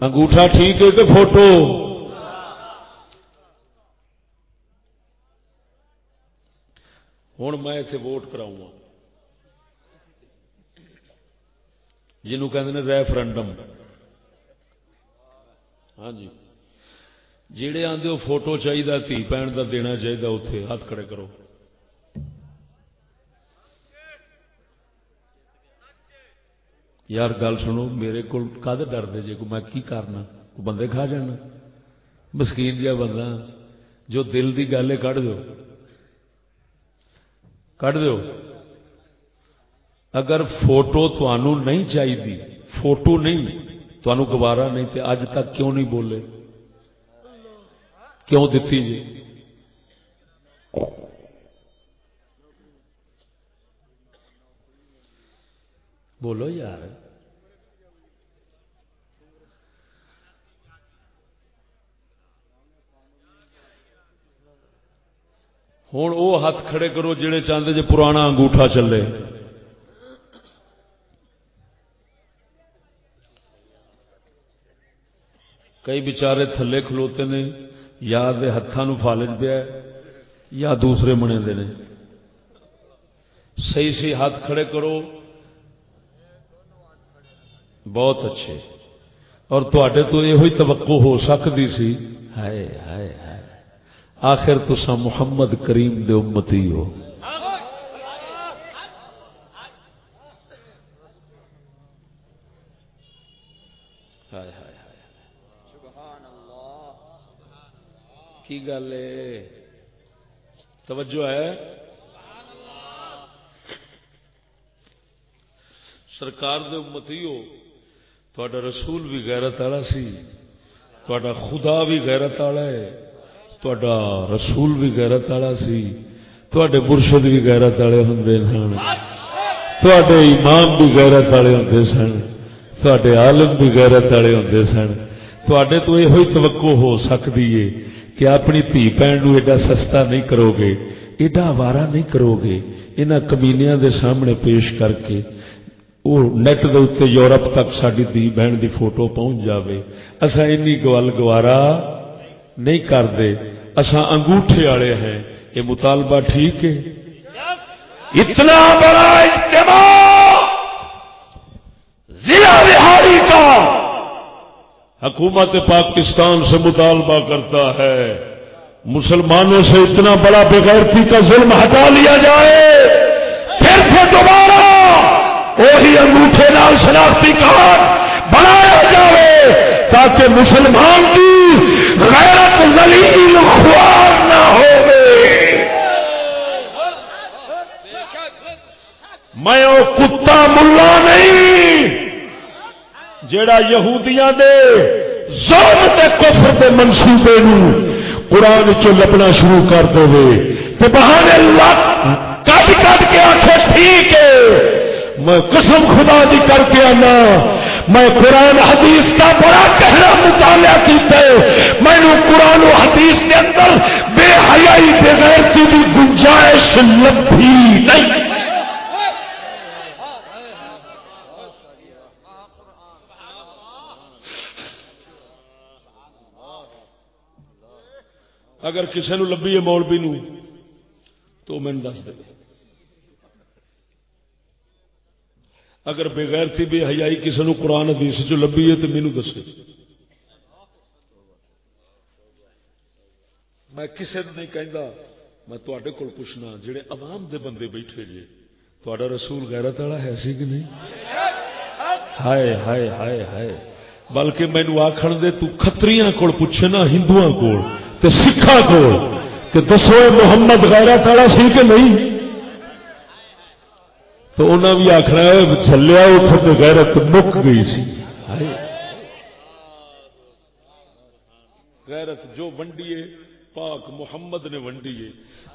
S1: انگوٹھا ٹھیک ہے کہ فوٹو؟ ہوں میں اتنے ووٹ کراؤں گا۔ جنہوں کہ ریفرنڈم۔ ہاں جی۔ جہے آدھے فوٹو چاہیے تھی پہن کا دینا چاہیے اتے ہاتھ کھڑے کرو۔ یار، گل سنو، میرے کو کد ڈر دے؟ جی میں کی کرنا؟ کو بندے کھا جانا؟ مسکین جہا بندہ، جو دل کی گل ہے کھ دو کٹ دو اگر فوٹو تنوع نہیں چاہیے فوٹو نہیں تنوع گوارا نہیں تو اج تک کیوں نہیں بولے؟ کیوں دتی جی؟ بولو یار۔ ہوں وہ ہاتھ کھڑے کرو جڑے چاہتے جی پرانا انگوٹھا چلے۔ کئی بچارے تھلے کھلوتے نے، یا ہاتھوں فالج پیا یا دوسرے بنے دے صحیح صحیح ہاتھ کھڑے کرو۔ بہت اچھے۔ اور تے تو یہ توقع ہو سکتی سی۔ ہائے ہائے ہائے۔ آخر تسا محمد کریم دے امتی ہو۔ کی گل ہے؟ توجہ ہے؟ سرکار دے امتی ہو۔ تھوڑا رسول بھی غیرت والا سی تھوڑا خدا بھی غیرت والا ہے۔ تھوڑا رسول بھی غیرت والا سی تھوڑے مرشد بھی غیرت والے ہوں سن تھوڑے امام بھی غیرت والے ہوں سن تھوڑے عالم بھی غیرت والے ہوں سن تھوڑے تو یہ توقع ہو سکتی ہے کہ اپنی دھی بہن ایڈا سستا نہیں کرو گے ایڈا آوارا نہیں کرو گے انہوں کمینیا دے سامنے پیش کر کے وہ نیٹ دے اتنے یورپ تک ساری دھی بہن دی فوٹو پہنچ جاوے اسا اینی گل گوارا نہیں کرتے۔ اسا انگوٹھے والے ہیں۔ یہ مطالبہ ٹھیک ہے؟ اتنا بڑا اجتماع ضلع بہاری کا حکومت پاکستان سے مطالبہ کرتا ہے۔ مسلمانوں سے اتنا بڑا بغیرتی کا ظلم ہٹا لیا جائے۔ پھر سے دوبارہ وہی انگوٹھے نال شناختی کارڈ بنایا جائے تاکہ مسلمان کی غیرت ذلیل خوار نہ ہو میں وہ کتا ملا نہیں، جیڑا یہودیاں دے ظلم تے کفر دے منصوبے نو قرآن چ لبنا شروع کر دے تو بہانے لگ کٹ کٹ کے آخے ٹھیک ہے۔ میں قسم خدا دی کر کے آنا میں قرآن حدیث کا بڑا گہرا مطالعہ کیتا ہے۔ میں نے قرآن و حدیث کے اندر بے حیائی بغیر کی بھی گنجائش لبھی نہیں۔ اگر کسی نو لبھی ہے مولوی نو تو میں دس دے۔ اگر بغیر تھی بے حیائی کسی نو قرآن حدیث چ لبھی ہے تو مینو دسے۔ میں کسی نے نہیں کہندا، میں تے کول پوچھنا، جڑے عوام دے بندے بیٹھے جے تا رسول غیرت والا ہے سی کہ نہیں؟ ہائے ہائے ہائے ہائے۔ بلکہ مینو آخر دے، تو کتریاں کول پوچھے نا ہندو کول تے سکھا کول کہ دسو محمد غیرت والا سی کہ نہیں؟ تو انہوں بھی آخنا چلیا اتنے غیرت مک گئی سی۔ غیرت جو ونڈیے، پاک محمد نے ونڈیے۔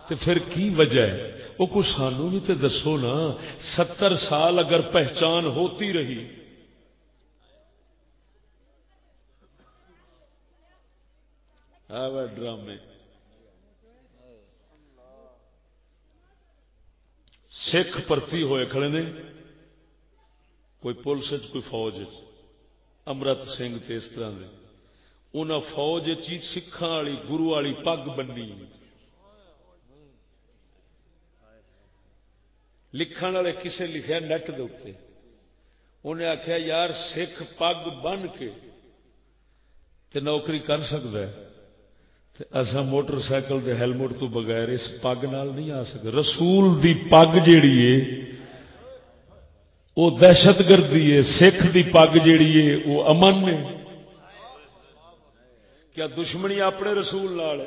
S1: تو پھر کی وجہ ہے؟ وہ کچھ سانو بھی تو دسو نا، ستر سال اگر پہچان ہوتی رہی۔ ہاں، ڈرامے۔ سکھ پرتی ہوئے کھڑے نے، کوئی پولیس کوئی فوج امرت سنگھ تے اس طرح دے۔ انہاں فوج چی سکھاں والی، گرو والی پگ بنی لکھن والے کسے لکھیا نیٹ دے اوپر۔ انہیں آخیا یار، سکھ پگ بن کے تے نوکری کر سکتا ہے۔ اصا موٹر سائیکل دے ہیلمٹ تو بغیر اس پگ نال نہیں آ سکتے رسول دی پگ جیڑی ہے، وہ دہشت گردی ہے، سکھ دی پگ جیڑی ہے، وہ امن ہے۔ کیا دشمنی اپنے رسول نال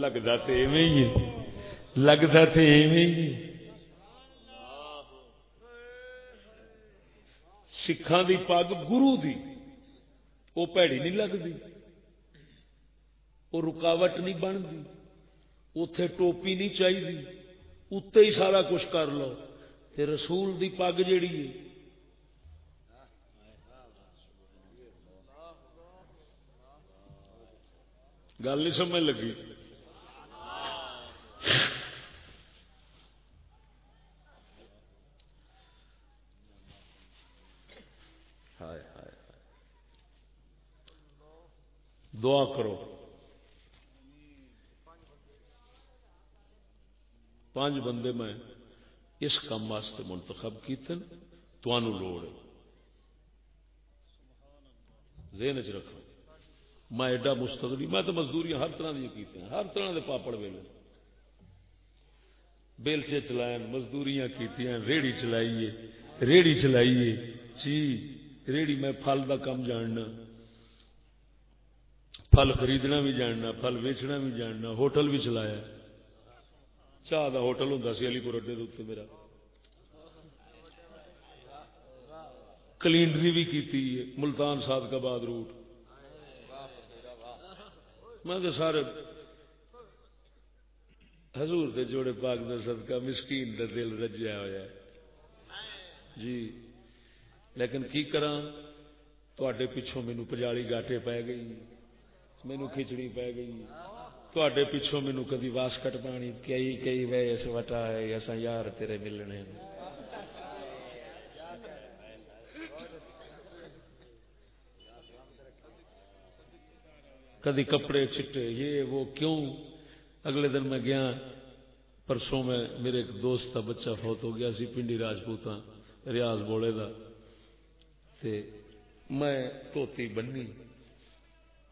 S1: لگتا تو ایویں ہی ہے؟ لگتا تو ایویں ہی سکھان دی پگ، گرو دی، وہ پیڑی نہیں لگتی وہ رکاوٹ نہیں بنتی۔ اتے ٹوپی نہیں چاہیے اتنے ہی سارا کچھ کر لو۔ تے رسول دی پگ جیڑی ہے۔ گل نہیں سمجھ لگی۔ دعا کرو۔ پانچ بندے میں اس کام واسطے منتخب کیتے تو لوڑ ذہن چ رکھو۔ میں ایڈا مستقبی میں تو مزدوری ہر طرح دیا کی ہر طرح کے پاپڑ ویلے۔ بیلچے چلائے مزدوریاں کی ریڑی چلائیے ریڑی چلائیے۔ جی ریڑی میں پھل کا کام جاننا، پھل خریدنا بھی جاننا، پھل ویچنا بھی جاننا، ہوٹل بھی چلایا چاہ کا ہوٹل ہوں سی علی پور اڈے اتنے میرا۔ کلینڈری بھی کی ملتان سات کا بعد روٹ۔ میں تو سارے حضور دے جوڑے پاک دے صدقہ، مسکین دے دل رجیا ہوا جی لیکن کی کرا تے پچھوں مینو پجالی گاٹے پی گئی مینو کھچڑی پی گئی۔ تے پچھوں مینو کدی واسکٹ پانی کئی کئی ویس وٹا ہے اصا یار تیرے ملنے کدی کپڑے چٹے یہ وہ کیوں اگلے دن میں گیا پرسوں میں میرے ایک دوست کا بچہ فوت ہو گیا سی پنڈی راجپوت ریاض بولے دا تے میں توتی بنی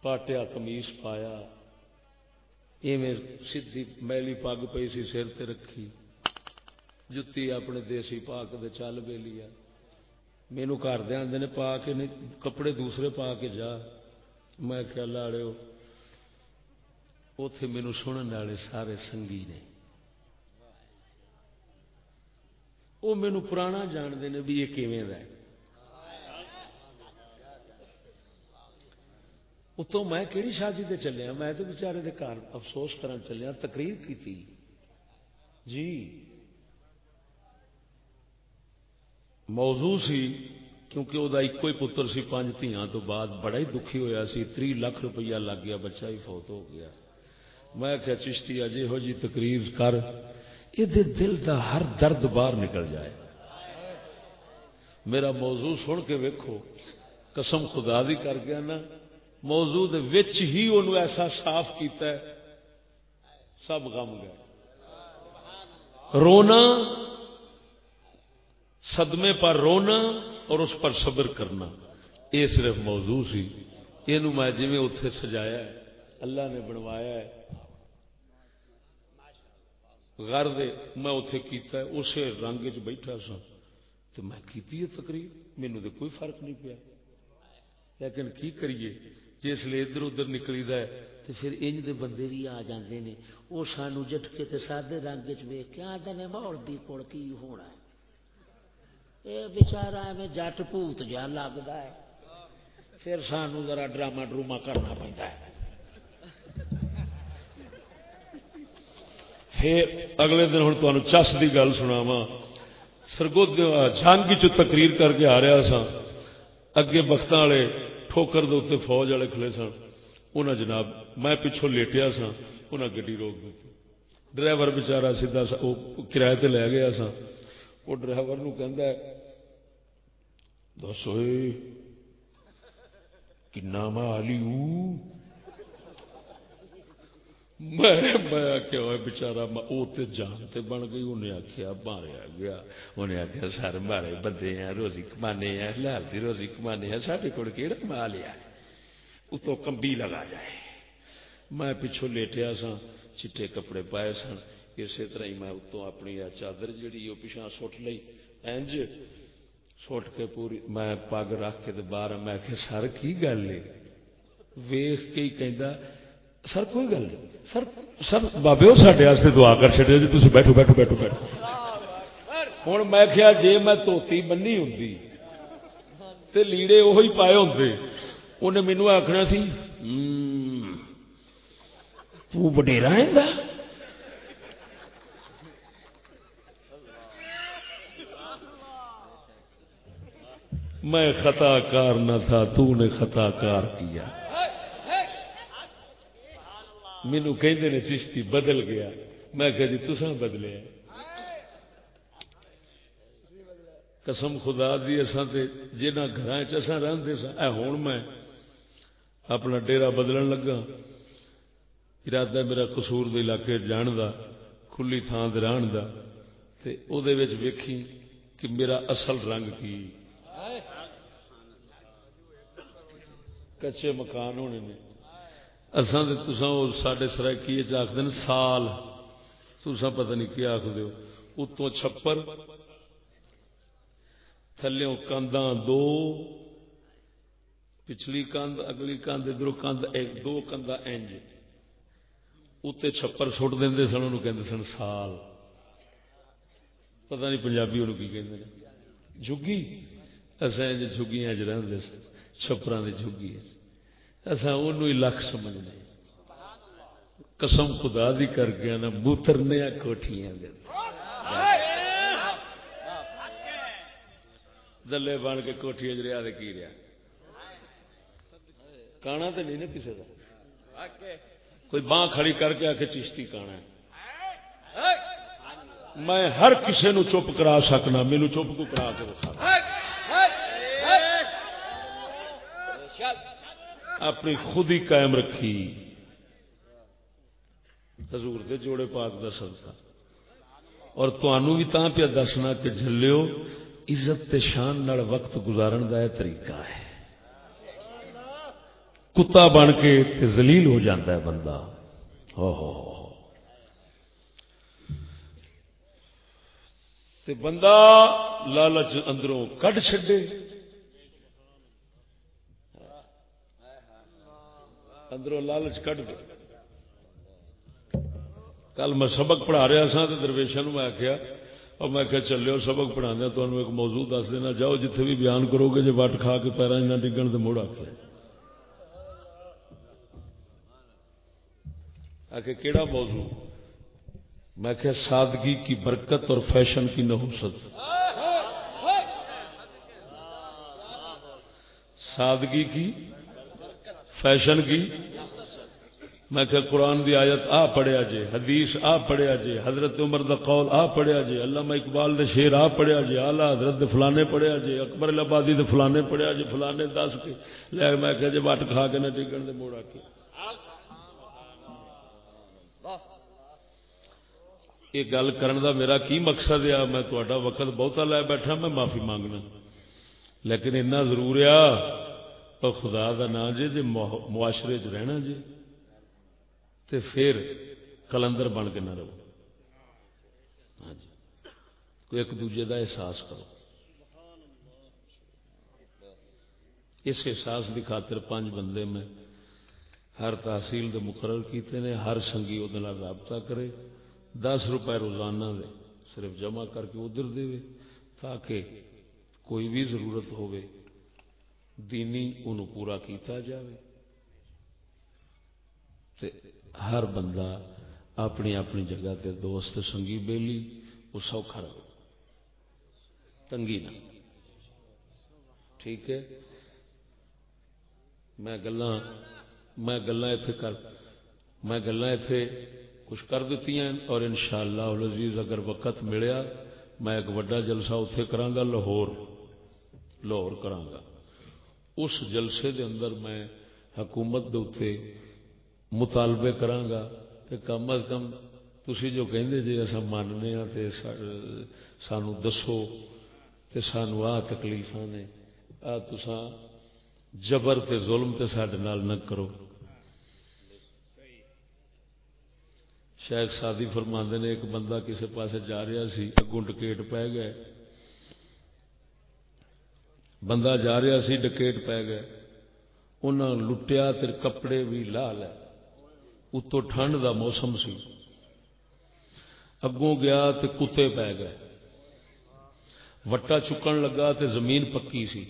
S1: پاٹیا کمیس پایا ایویں سیدھی میلی پگ پی سی سر تے رکھی۔ جتی اپنے دیسی پاک دے چل بے لیا مینو گھر دے آدھے نے پا کے نہیں، کپڑے دوسرے پا کے جا۔ میں کیا لاڑے اتے مینو سننے والے سارے سنگھی نے۔ وہ مینو پرانا جانتے ہیں بھی یہ کیویں اتوں میں کہڑی شادی تے چلیا، میں تو بچارے دے گھر افسوس کرن چلیا، تقریر کی جی۔ موضوع سی، کیونکہ وہ ایک ہی پتر سی پانچ تیاں تو بعد بڑا ہی دکھی ہویا سی، تری لاکھ روپیہ لگ گیا، بچہ ہی فوت ہو گیا۔ میں کیا چشتی اجے ہو جی تقریر کر۔ یہ دل دا ہر درد باہر نکل جائے۔ میرا موضوع سن کے ویکھو، قسم خدا دی کر گیا نا۔ موضوع وچ ہی انہوں ایسا صاف کیتا ہے، سب غم گئے۔ رونا، صدمے پر رونا اور اس پر صبر کرنا، یہ صرف موضوع سی۔ یہ میں جی اتے سجایا ہے، اللہ نے بنوایا ہے۔ غر دے میں اتے کیتا ہے اسے رنگ چ بیٹھا سا تو میں کیتی ہے تقریر؟ مینو تو کوئی فرق نہیں پیا۔ لیکن کی کریے؟ جس لیے ادھر ادھر نکلی دا ہے۔ تو پھر انج دے بندے بھی آ جاندے نے۔ وہ سانو جٹکے تے سادے رنگ چ ویک کے آدھے نے مولوی کول کی ہونا ہے؟ اے بیچارہ ایویں جٹ پوت جا لگدا ہے۔ پھر سانو ذرا ڈرامہ ڈروما کرنا پیندا ہے۔ پھر اگلے دن ہوں تمہیں چس کی گل سناوا سرگود جنگ چ تقریر کر کے آ رہا سا اگے بخت والے ٹھوکر دے فوج والے کھلے سن انہاں جناب میں پچھوں لیٹیا سا انہاں گڈی روک دی ڈرائیور بچارا سیدا سا وہ کرایہ تے لے گیا سا وہ ڈرائیور نو کہندا ہے دس ہوئے کنا مالی میں آخیا بچارا وہ جان تے بن گئی، انہیں آخیا ماریا گیا۔ انہیں آخیا سر مارے بندے ہیں، روزی کمانے ہیں، لال دی روزی کمانے ہیں سارے کول کہڑا کما لیا اتو کمبی لگا جائے۔ میں پچھوں لیٹیا سا چٹے کپڑے پائے سن۔ اسی طرح ہی میں اتوں اپنی چادر جیڑی وہ پچھا سٹ لی اینج سٹ کے پوری میں پگ رکھ کے باہر میں آخیا سر کی گل ہے؟ ویخ کے ہی کہہ سر کوئی گل نہیں۔ سر سر بابے سڈے دعا کر چڑے جی تھی بیٹھو بیٹھو بیٹھو بیٹھو۔ ہوں میں کیا جی میں توتی بنی ہوں تے لیڑے وہی پائے ہوں انہیں مینو آخنا سی تڈیرا ہے میں خطا کار نہ تھا، تو نے خطا کار کیا۔ مینو کہ چشتی بدل گیا۔ میں کہ جی تسا بدلے قسم خدا دی اساں اصل جنہ گھر چسا رہتے سا اے ہوں میں اپنا ڈیرا بدلن لگا۔ ارادہ میرا قصور دے علاقے جان دا، کھلی تھان دے رہن دا۔ تے او دے وچ ویکھی کہ میرا اصل رنگ کی۔ کچے مکان ہونے نے۔ اصل تو سڈے سرائکی آخد سال۔ تسا پتہ نہیں کیا آخد اتوں چھپر تھلو کنداں دو، پچھلی کند اگلی کند ادھر کند دو کندا انج اتنے چھپر سٹ دے سن ان کہ سن سال۔ پتہ نہیں پنجابی ان کی کہ جگی اصل جگیاں چ رہتے چھپرا کی جگی اصا ان لکھ سمجھنے۔ قسم خدا دی کر کے نا بوترنے کوٹیاں دلے بن کے کوٹھی رہا تو کی رہا کانا تو نہیں نا کسی کا کوئی باں کھڑی کر کے آ کے چشتی کانا میں ہر کسی نو چپ کرا سکنا مینو چپ کو کرا کے رکھا۔ اپنی خود ہی قائم رکھی۔ حضور دے جوڑے پاک دا صدقہ۔ اور تنوع بھی تاں پیا دسنا کہ جلو عزت تے شان نال وقت گزارن دا یہ طریقہ ہے۔ کتا بن کے تے ذلیل ہو جاتا ہے بندہ۔ ہو ہو تے بندہ لالچ اندروں کڈ چھڈے۔ اندروں لالچ کٹ دے کل میں سبق پڑھا رہا سا تو درویشا میں آخیا اور میں کہ چلو سبق پڑھا دیا ہاں، تمہیں ایک موضوع دس دینا۔ جاؤ جتھے بھی بیان کرو گے جی وٹ کھا کے پیرا نہ ڈگن تو موڑ آخر آ کے کہڑا موضوع؟ میں کہ سادگی کی برکت اور فیشن کی نحوست۔ سادگی کی فیشن کی میں کہ قرآن دی آیت آ پڑھیا جے، حدیث آ پڑھیا جے، حضرت عمر دا قول آ پڑھیا جے، علامہ اقبال دے شیر آ پڑھیا جے، اعلی حضرت دے فلانے پڑھیا جے، اکبر الابادی دے فلانے پڑھیا جے، فلانے دس کے۔ لے میں کہ جے وٹ کھا کے نہ ٹکن دے موڑا کے۔ یہ گل کرن دا میرا کی مقصد ہے؟ میں تہاڈا وقت بہتا لے بیٹھا، میں معافی مانگنا۔ لیکن اتنا ضرور ہے اور خدا دا نا جی، جے جے معاشرے چ رہنا جے تے پھر کلندر بن کے نہ رہو۔ ہاں جی۔ کوئی ایک دوجے کا احساس کرو۔ اس احساس کی خاطر پانچ بندے میں ہر تحصیل دے مقرر کیتے نے، ہر سنگی وہ رابطہ کرے۔ دس روپے روزانہ دے، صرف جمع کر کے ادھر دے تاکہ کوئی بھی ضرورت ہوئے دینی انہوں پورا کیتا جاوے۔ تے ہر بندہ اپنی اپنی جگہ تے دوست سنگی بیلی، وہ سوکھا رہے۔ تنگی نہ۔ ٹھیک ہے۔ میں گلا میں گلا اتے کر، میں گلا اتے کچھ کر دیتی ہیں اور انشاءاللہ العزیز اگر وقت ملیا، میں ایک وڈا جلسہ اتے کرانگا لاہور لاہور کرانگا اس جلسے دے اندر میں حکومت دے اتے مطالبے کرانگا کہ کم از کم تسی جو کہندے جی ایسا ماننے ہیں تے سانو دسو تے سانو آ تکلیفاں نے۔ آ تساں جبر تے ظلم تے ساڈے نال نہ کرو۔ شیخ سادی فرماندے نے ایک بندہ کسی پاسے جا رہا سی، اگوں ڈکیٹ پی گئے۔ بندہ جا رہا سی، ڈکیٹ پی گئے انہاں لٹیا تے کپڑے بھی لا لے۔ اتو ٹھنڈ دا موسم سی۔ اگوں گیا تے کتے پی گئے۔ وٹا چکن لگا تے زمین پکی سی۔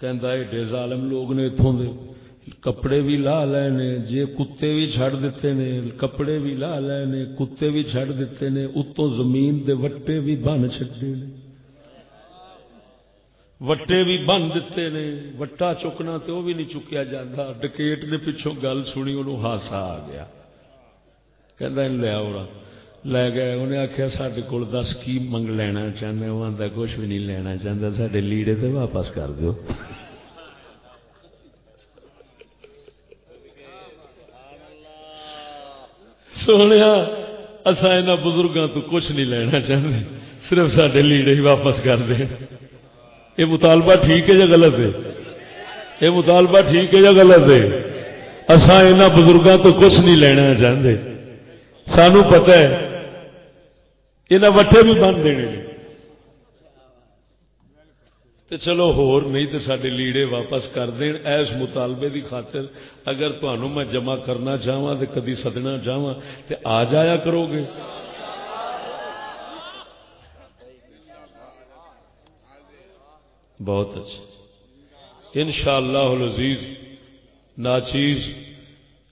S1: کہندا اے ظالم لوگ نے اتوں دے کپڑے بھی لا لے نے، جے کتے بھی چھڑ دیتے نے، کپڑے بھی لا لے نے، کتے بھی چھڑ دیتے نے اتوں زمین دے وٹے بھی بن چھڈے نے۔ وٹے بھی بن دیتے نے وٹا چکنا تے وہ بھی نہیں چکیا جاتا ڈکیٹ نے پچھوں گل سنی انہوں ہاسا آ گیا کہندا لیا اور لے گئے انہیں آخیا سڈے کول دس کی منگ لینا چاہتے وہ آتا کچھ بھی نہیں لینا چاہتا سڈے لیڑے تے واپس کر دو سونے اصا یہاں بزرگوں تو کچھ نہیں لینا چاہتے صرف سڈے لیڑے ہی واپس کر دیں یہ مطالبہ ٹھیک ہے یا غلط ہے؟ یہ مطالبہ ٹھیک ہے یا غلط ہے؟ اصا یہاں بزرگوں تو کچھ نہیں لینا چاہتے سانو پتہ ہے یہاں وٹے بھی بن دینے تو چلو ہور نہیں تو سارے لیڑے واپس کر دین۔ ایس مطالبے دی خاطر اگر تمہوں میں جمع کرنا چاہواں تو کدی سدنا چاہواں تو آ جایا کرو گے۔ بہت اچھا۔ ان شاء اللہ عزیز ناچیز،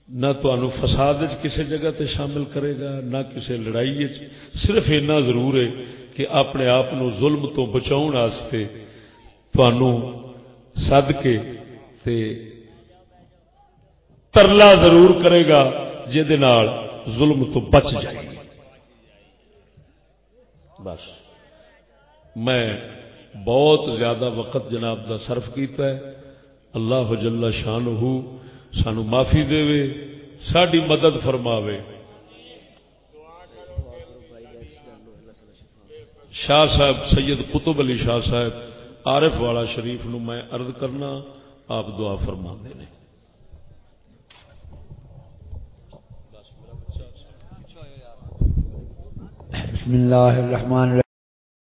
S1: نہ تمہوں فساد کسی جگہ تے شامل کرے گا، نہ کسی لڑائی صرف اتنا ضرور ہے کہ اپنے آپ ظلم تو بچاؤ واسطے سد کے تے ترلا ضرور کرے گا ظلم تو بچ جائے گا بس۔ میں بہت زیادہ وقت جناب کا صرف کیتا ہے۔ اللہ جل شان سانو معافی دے ساری مدد فرماوے۔ شاہ صاحب، سید قطب علی شاہ صاحب، عارف والا شریف نو میں عرض کرنا آپ دعا فرما دے
S9: بسم اللہ الرحمن الرحیم۔